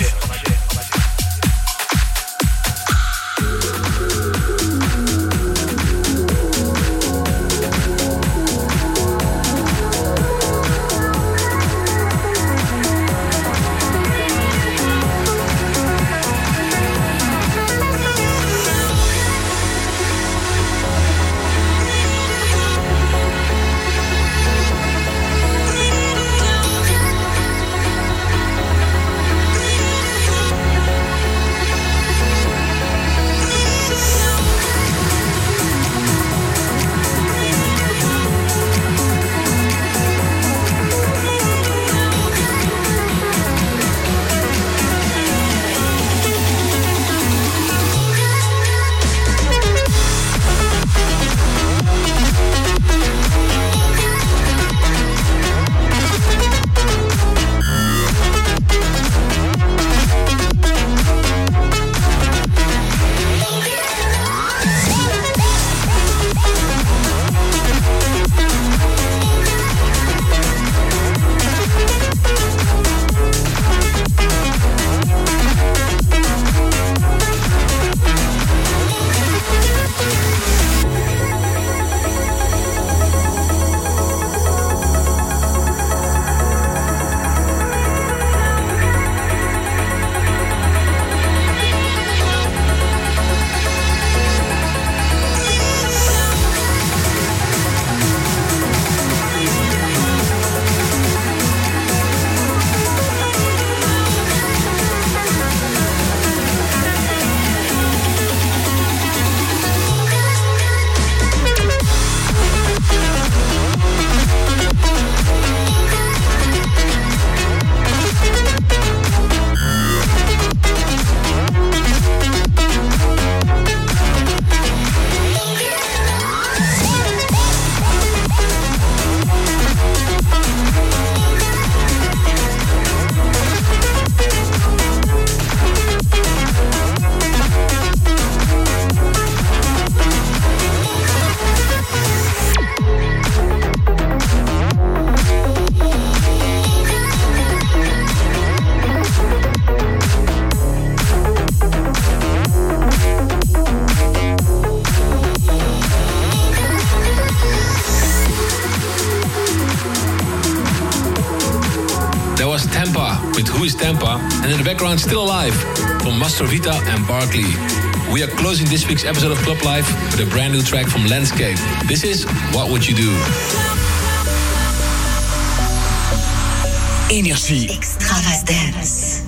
week's episode of Club Life with a brand new track from Landscape. This is What Would You Do? Energie extravagance.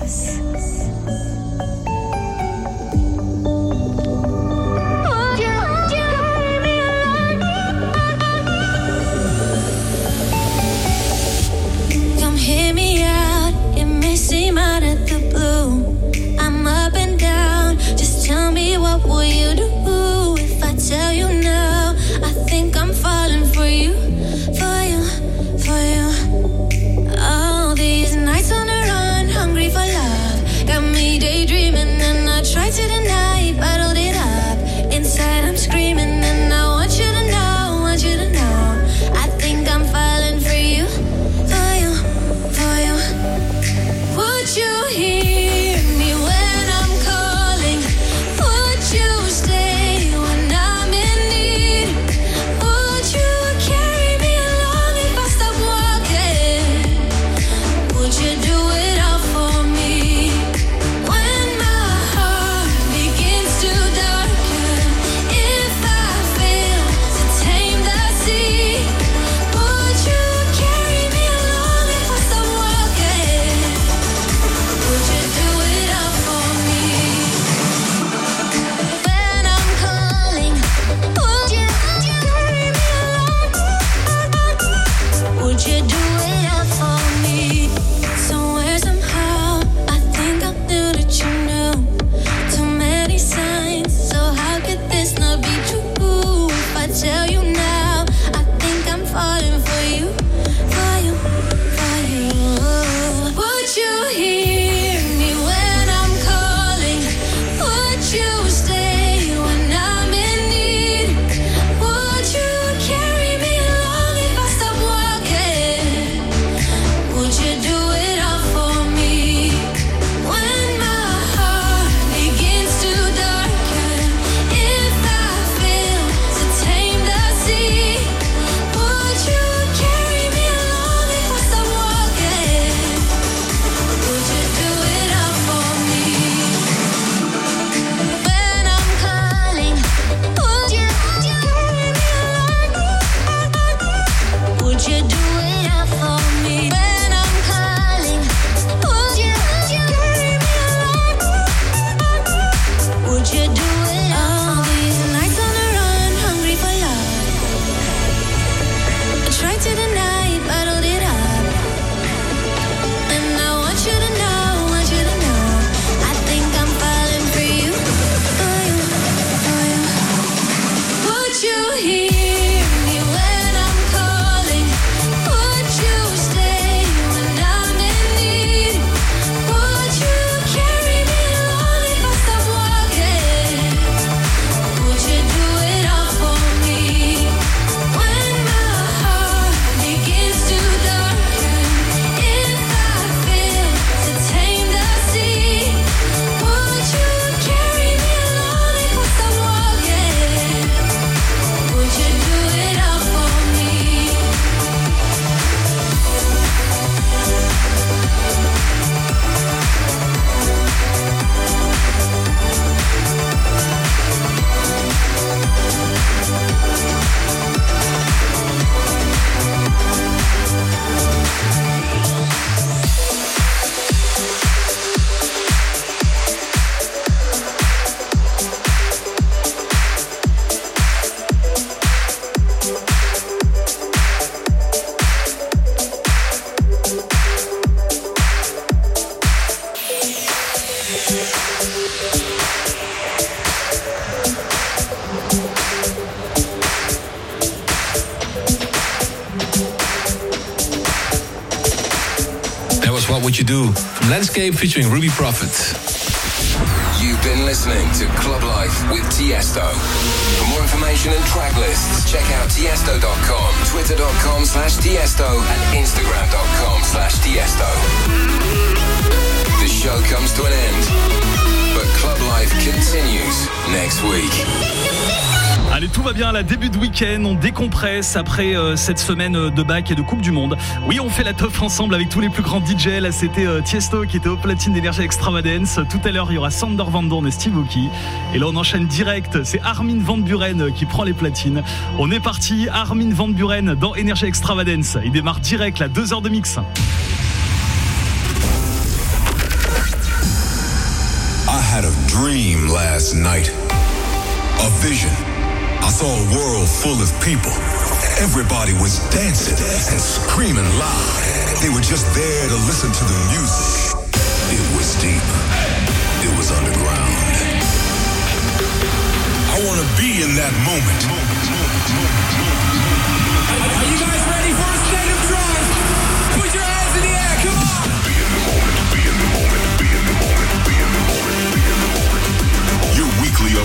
Landscape featuring Ruby Prophet. You've been listening to Club Life with Tiesto. For more information and track lists, check out tiesto.com, twitter.com slash tiesto, and instagram.com slash tiesto. The show comes to an end, but Club Life continues next week. Allez, tout va bien, là, début de week-end, on décompresse après euh, cette semaine euh, de bac et de Coupe du Monde. Oui, on fait la teuf ensemble avec tous les plus grands DJ. Là, c'était euh, Tiesto qui était au platine d'énergie Extravagance. Tout à l'heure, il y aura Sander Van Dorn et Steve Aoki. Et là, on enchaîne direct. C'est Armin Van Buren qui prend les platines. On est parti, Armin Van Buren dans Énergie Extravagance. Il démarre direct, là, deux heures de mix. I had a dream last night. A vision. Saw a world full of people. Everybody was dancing and screaming loud. They were just there to listen to the music. It was deep. It was underground. I want to be in that moment.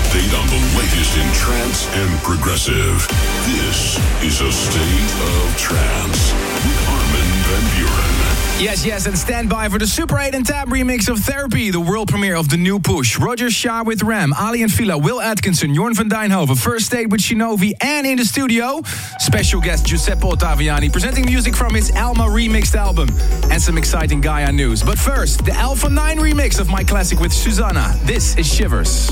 Update on the latest in trance and progressive. This is a state of trance with Armin Van Buren. Yes, yes, and stand by for the Super 8 and Tab remix of Therapy, the world premiere of the new push. Roger Shah with Ram, Ali and Fila, Will Atkinson, Jorn van Dijnhoven, First Date with Shinovi, and in the studio, special guest Giuseppe Ottaviani, presenting music from his Alma remixed album, and some exciting Gaia news. But first, the Alpha 9 remix of my classic with Susanna. This is Shivers.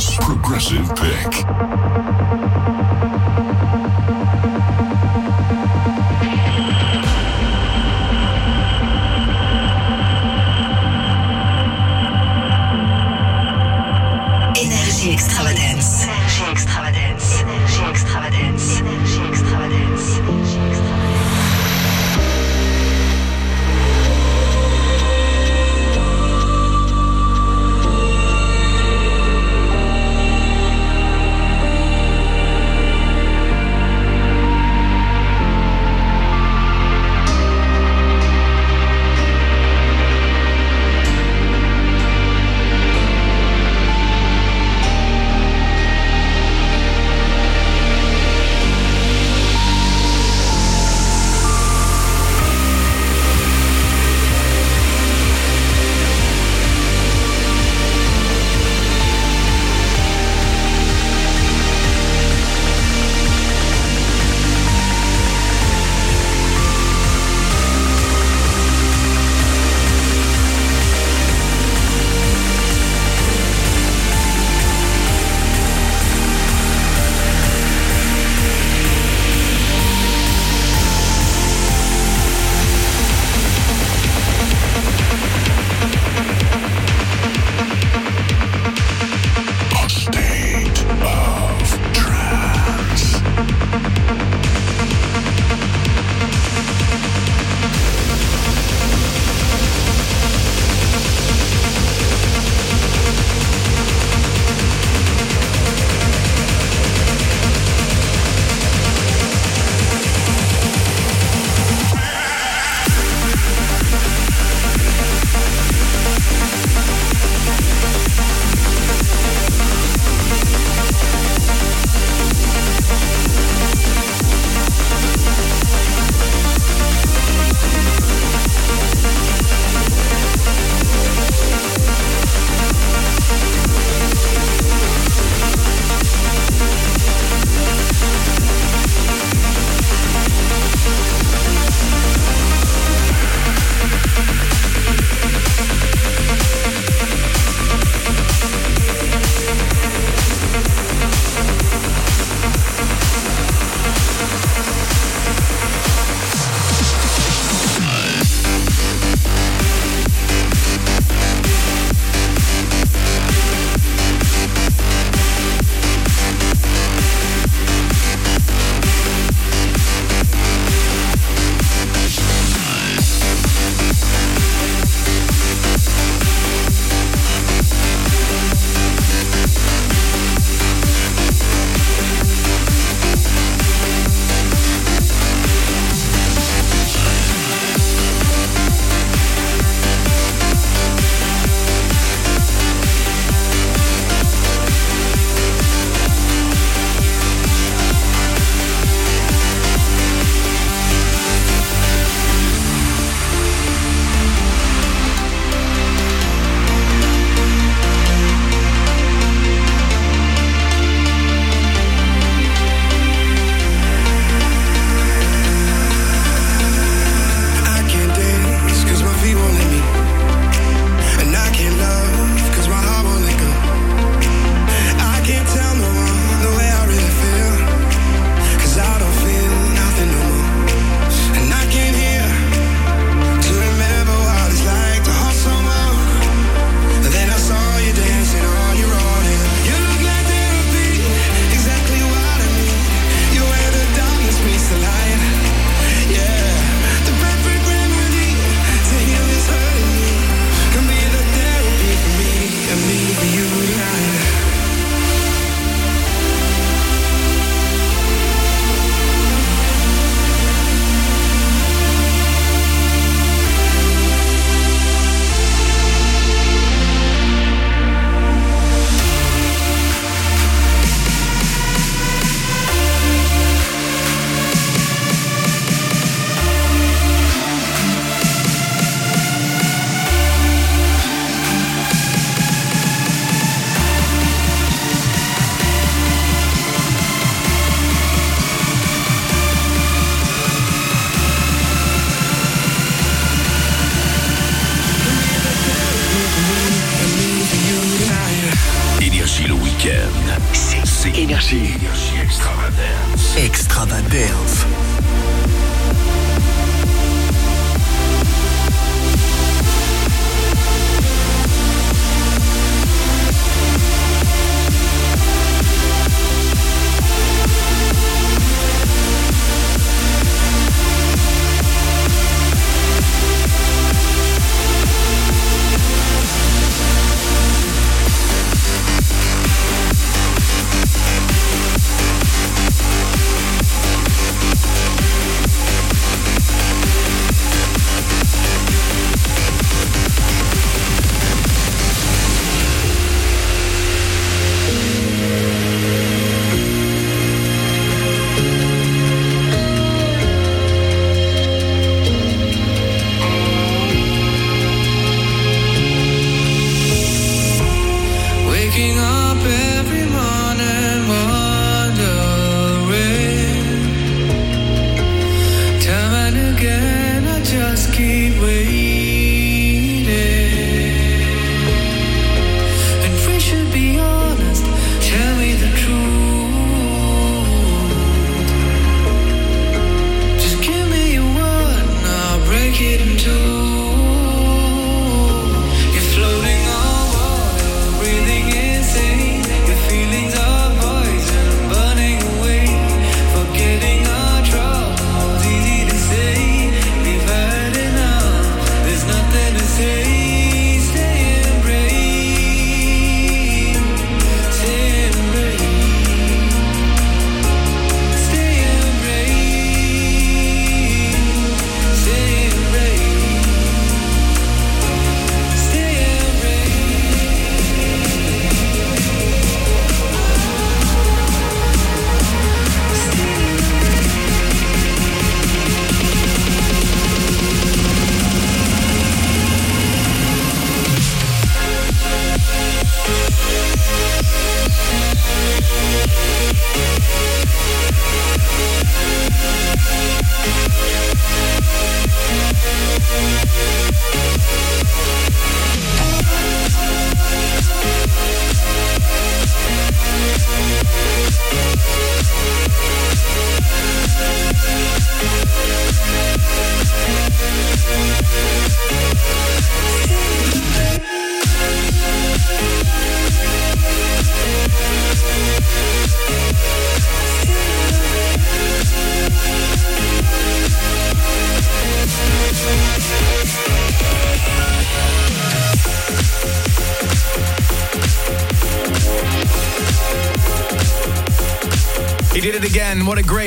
Progressive Pick.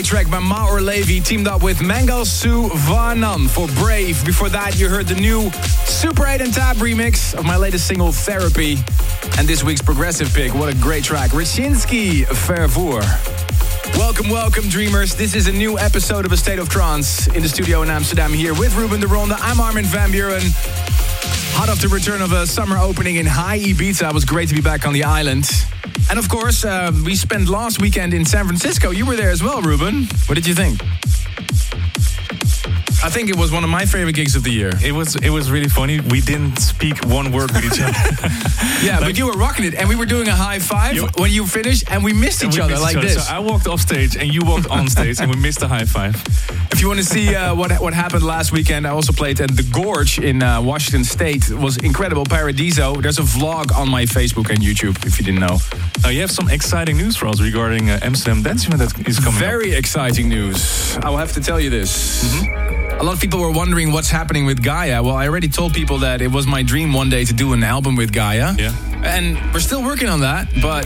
Great track by Maor Levy, teamed up with Mangal Su Vanam for Brave. Before that, you heard the new Super 8 and Tab remix of my latest single, Therapy. And this week's progressive pick. What a great track. Rachinski Fervour. Welcome, welcome, dreamers. This is a new episode of A State of Trance in the studio in Amsterdam here with Ruben de Ronde. I'm Armin van Buren. Hot off the return of a summer opening in High Ibiza. It was great to be back on the island. And of course, uh, we spent last weekend in San Francisco. You were there as well, Ruben. What did you think? I think it was one of my favorite gigs of the year. It was it was really funny. We didn't speak one word with each other. Yeah, but you were rocking it, and we were doing a high five when you finished, and we missed And each we other missed like each other. this. So I walked off stage and you walked on stage and we missed the high five. If you want to see uh, what what happened last weekend, I also played at the Gorge in uh, Washington State. It was incredible, Paradiso. There's a vlog on my Facebook and YouTube if you didn't know. Now you have some exciting news for us regarding uh, Amsterdam Dance Event that is coming Very exciting news. I will have to tell you this. A lot of people were wondering what's happening with Gaia. Well, I already told people that it was my dream one day to do an album with Gaia. Yeah. And we're still working on that, but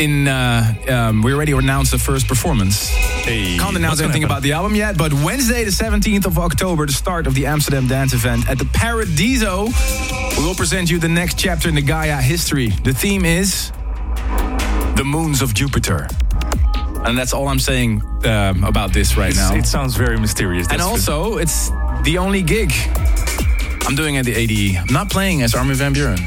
in uh, um, we already announced the first performance. Hey, Can't announce anything about the album yet, but Wednesday, the 17th of October, the start of the Amsterdam Dance Event at the Paradiso, we will present you the next chapter in the Gaia history. The theme is the moons of Jupiter. And that's all I'm saying um, about this right It's- now. It sounds very mysterious. and that's good. also, it's the only gig I'm doing at the ADE. I'm not playing as Armin van Buren.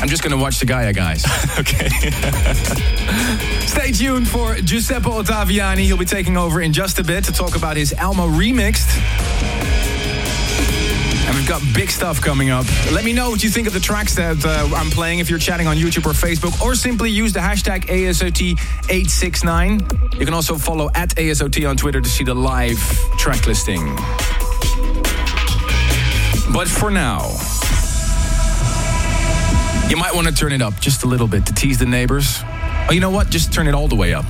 I'm just gonna watch the Gaia guys. okay. Stay tuned for Giuseppe Ottaviani. He'll be taking over in just a bit to talk about his Alma remixed. Got big stuff coming up. Let me know what you think of the tracks that uh, I'm playing if you're chatting on YouTube or Facebook, or simply use the hashtag ASOT869. You can also follow at ASOT on Twitter to see the live track listing. But for now, you might want to turn it up just a little bit to tease the neighbors. Oh, you know what? Just turn it all the way up.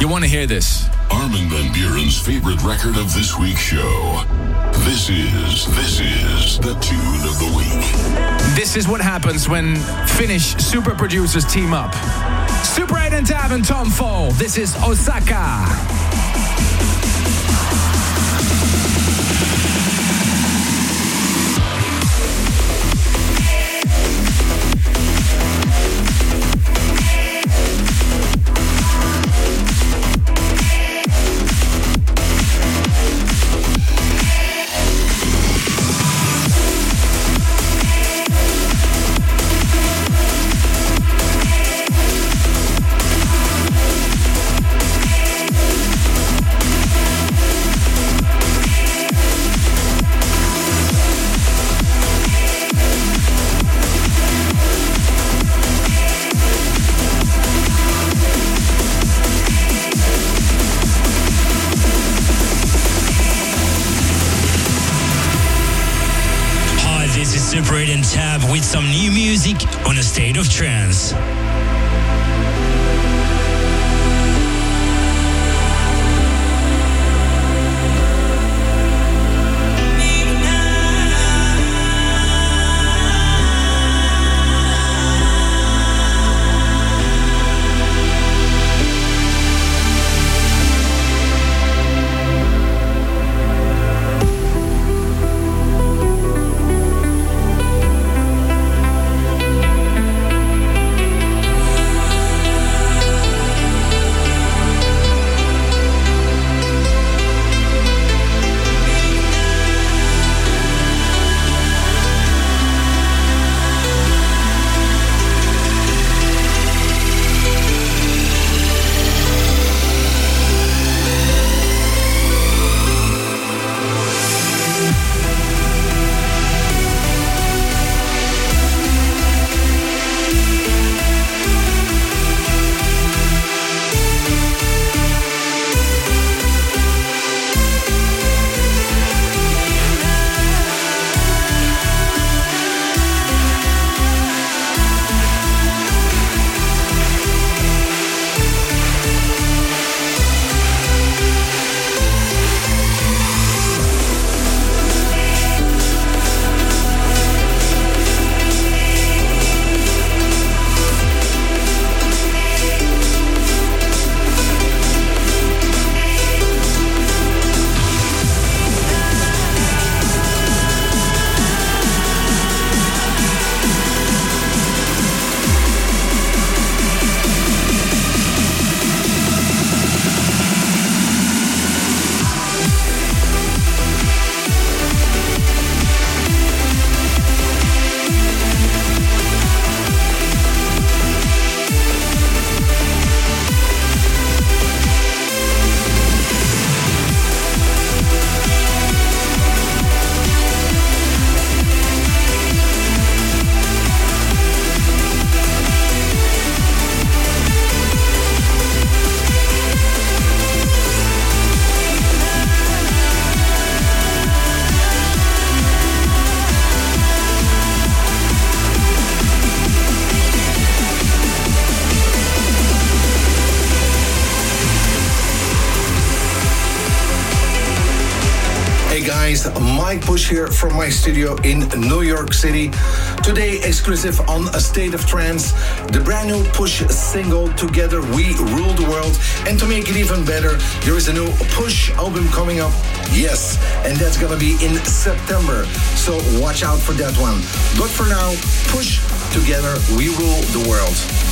You want to hear this. Armin Van Buren's favorite record of this week's show. This is, this is the tune of the week. This is what happens when Finnish super producers team up. Super 8 and Tab and Tom Fall. This is Osaka. From my studio in New York City. Today, exclusive on A State of Trance, the brand new Push single, Together We Rule the World. And to make it even better, there is a new Push album coming up. Yes, and that's gonna be in September. So watch out for that one. But for now, Push Together We Rule the World.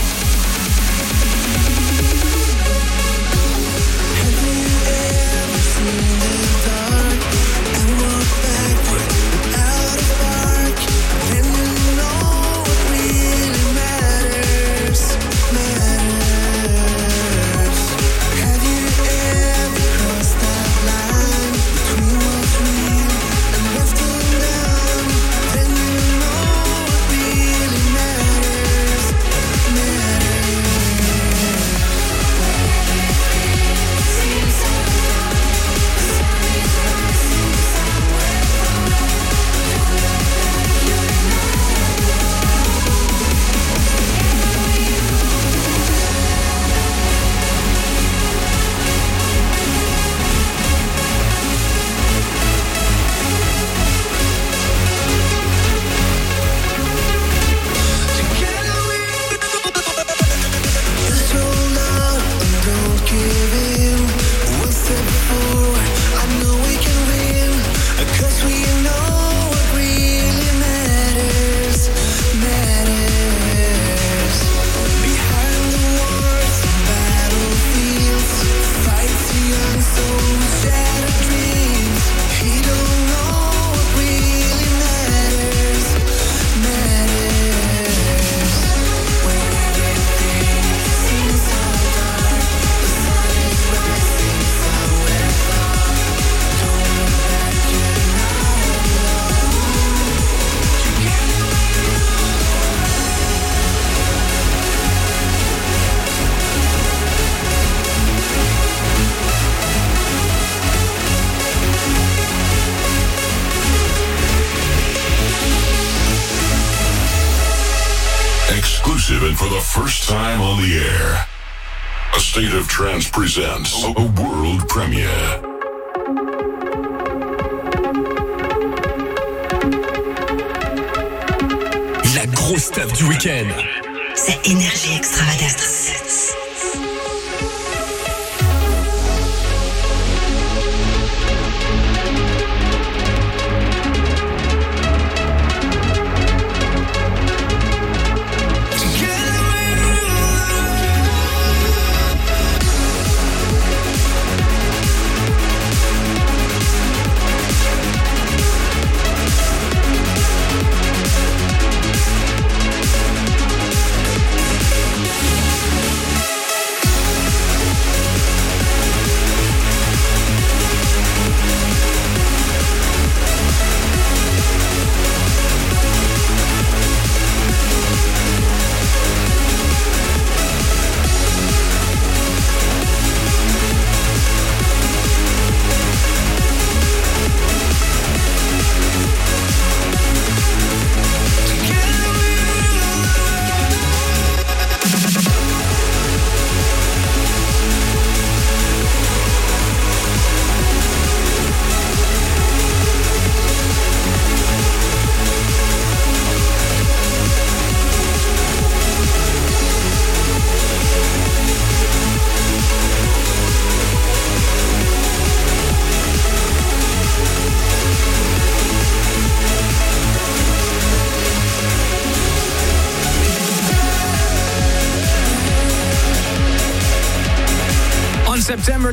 Presents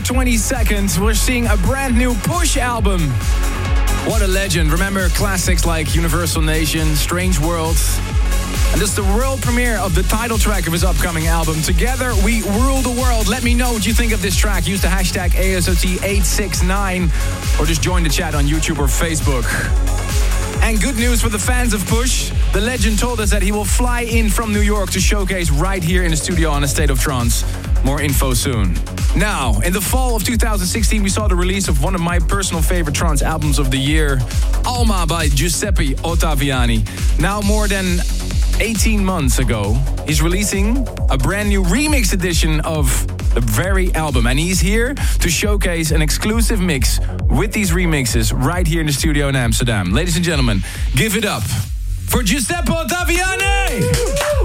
20 seconds, we're seeing a brand new Push album. What a legend. Remember classics like Universal Nation, Strange Worlds. And this is the world premiere of the title track of his upcoming album, Together We Rule the World. Let me know what you think of this track. Use the hashtag ASOT869 or just join the chat on YouTube or Facebook. And good news for the fans of Push. The legend told us that he will fly in from New York to showcase right here in the studio on a state of trance. More info soon. Now, in the fall of 2016, we saw the release of one of my personal favorite trance albums of the year, Alma by Giuseppe Ottaviani. Now, more than 18 months ago, he's releasing a brand new remix edition of the very album. And he's here to showcase an exclusive mix with these remixes right here in the studio in Amsterdam. Ladies and gentlemen, give it up for Giuseppe Ottaviani!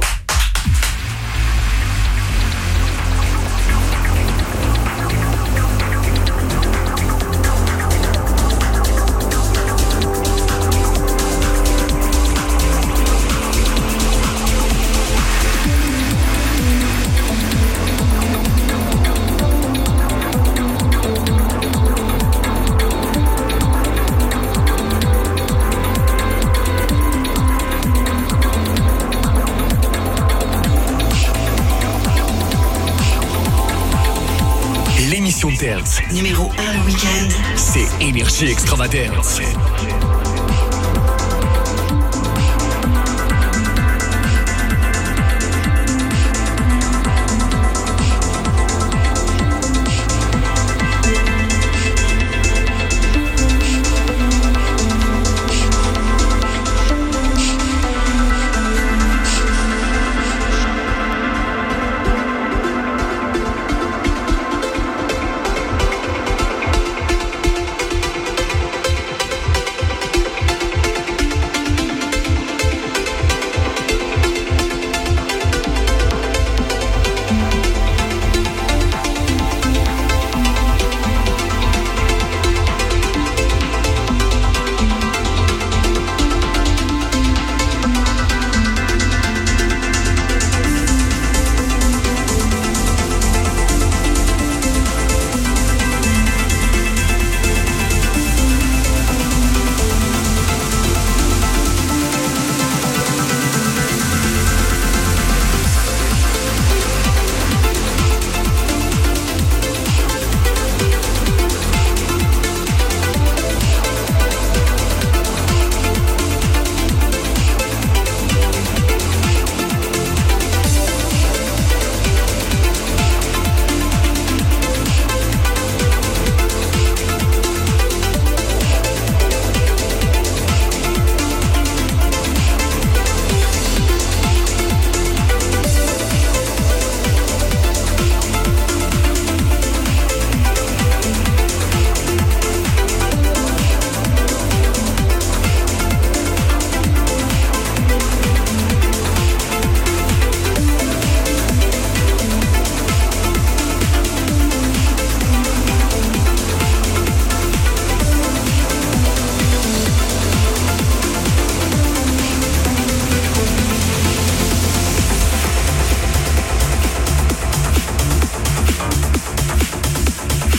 Numéro 1 le week-end. c'est Énergie Extravagance.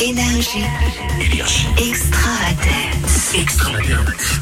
Énergie. Énergie. Extravagance. Extravagance.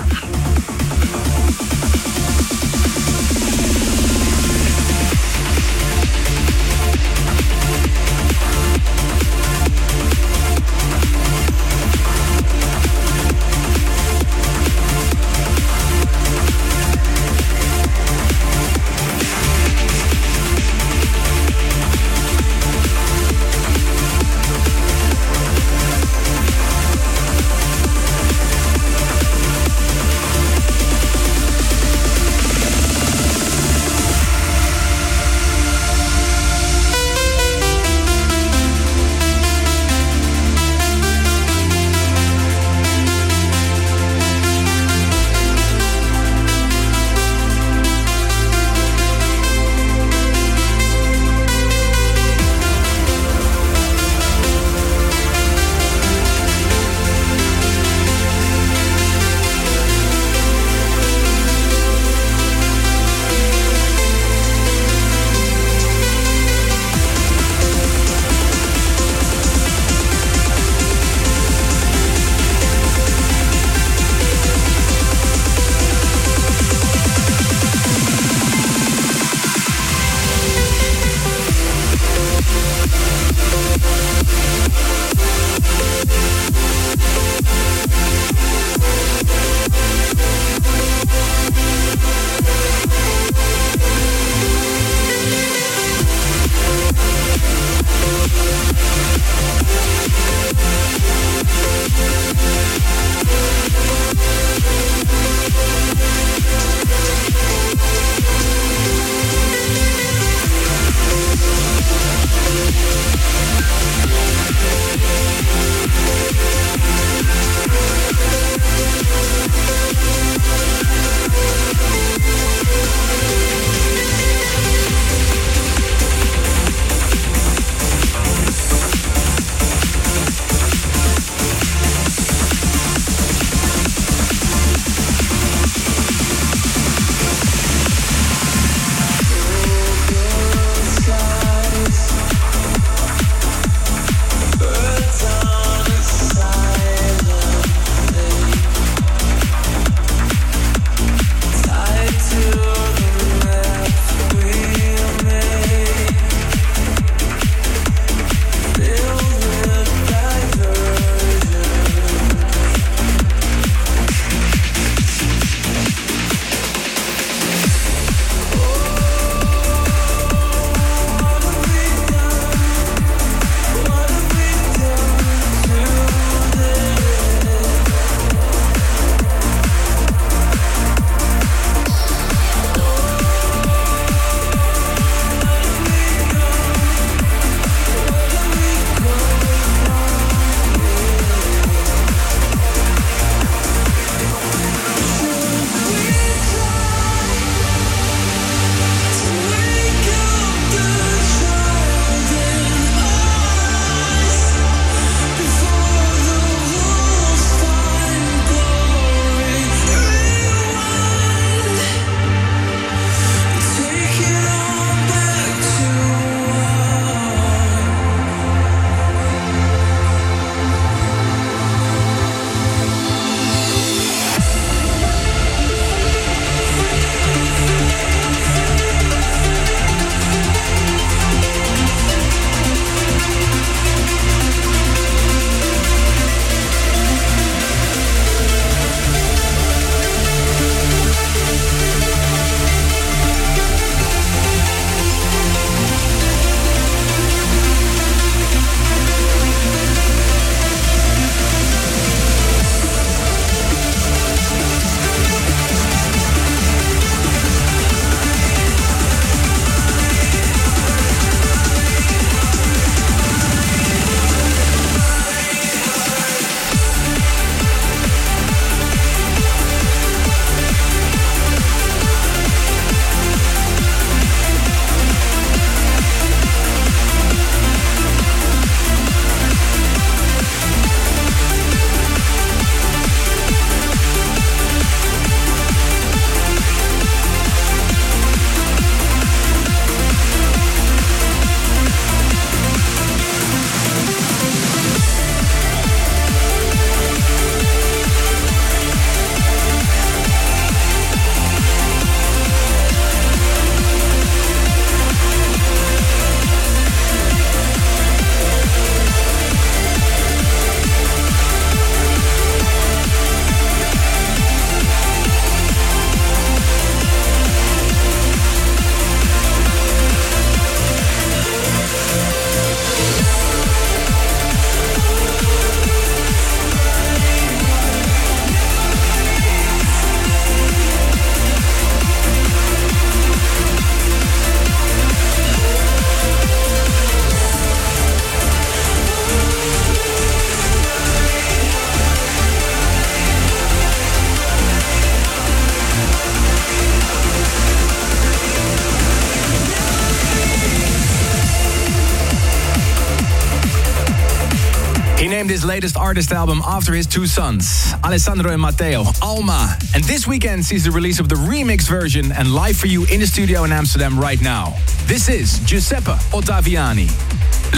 Artist album after his two sons, Alessandro and Matteo, Alma. And this weekend sees the release of the remix version and live for you in the studio in Amsterdam right now. This is Giuseppe Ottaviani.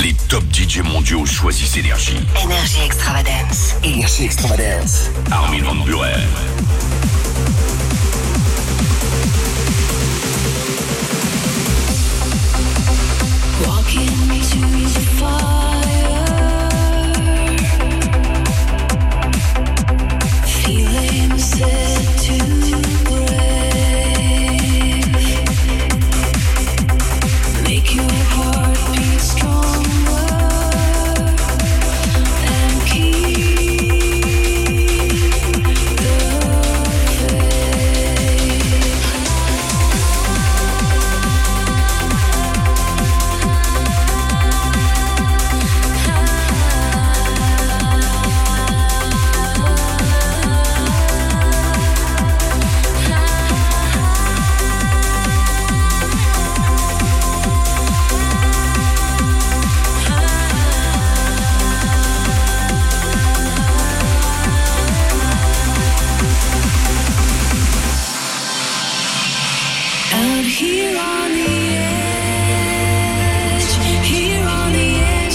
Les top DJ mondiaux choisissent Énergie. Énergie Extravagance. Énergie Extravagance. Armin Van Buren. Walking to the far to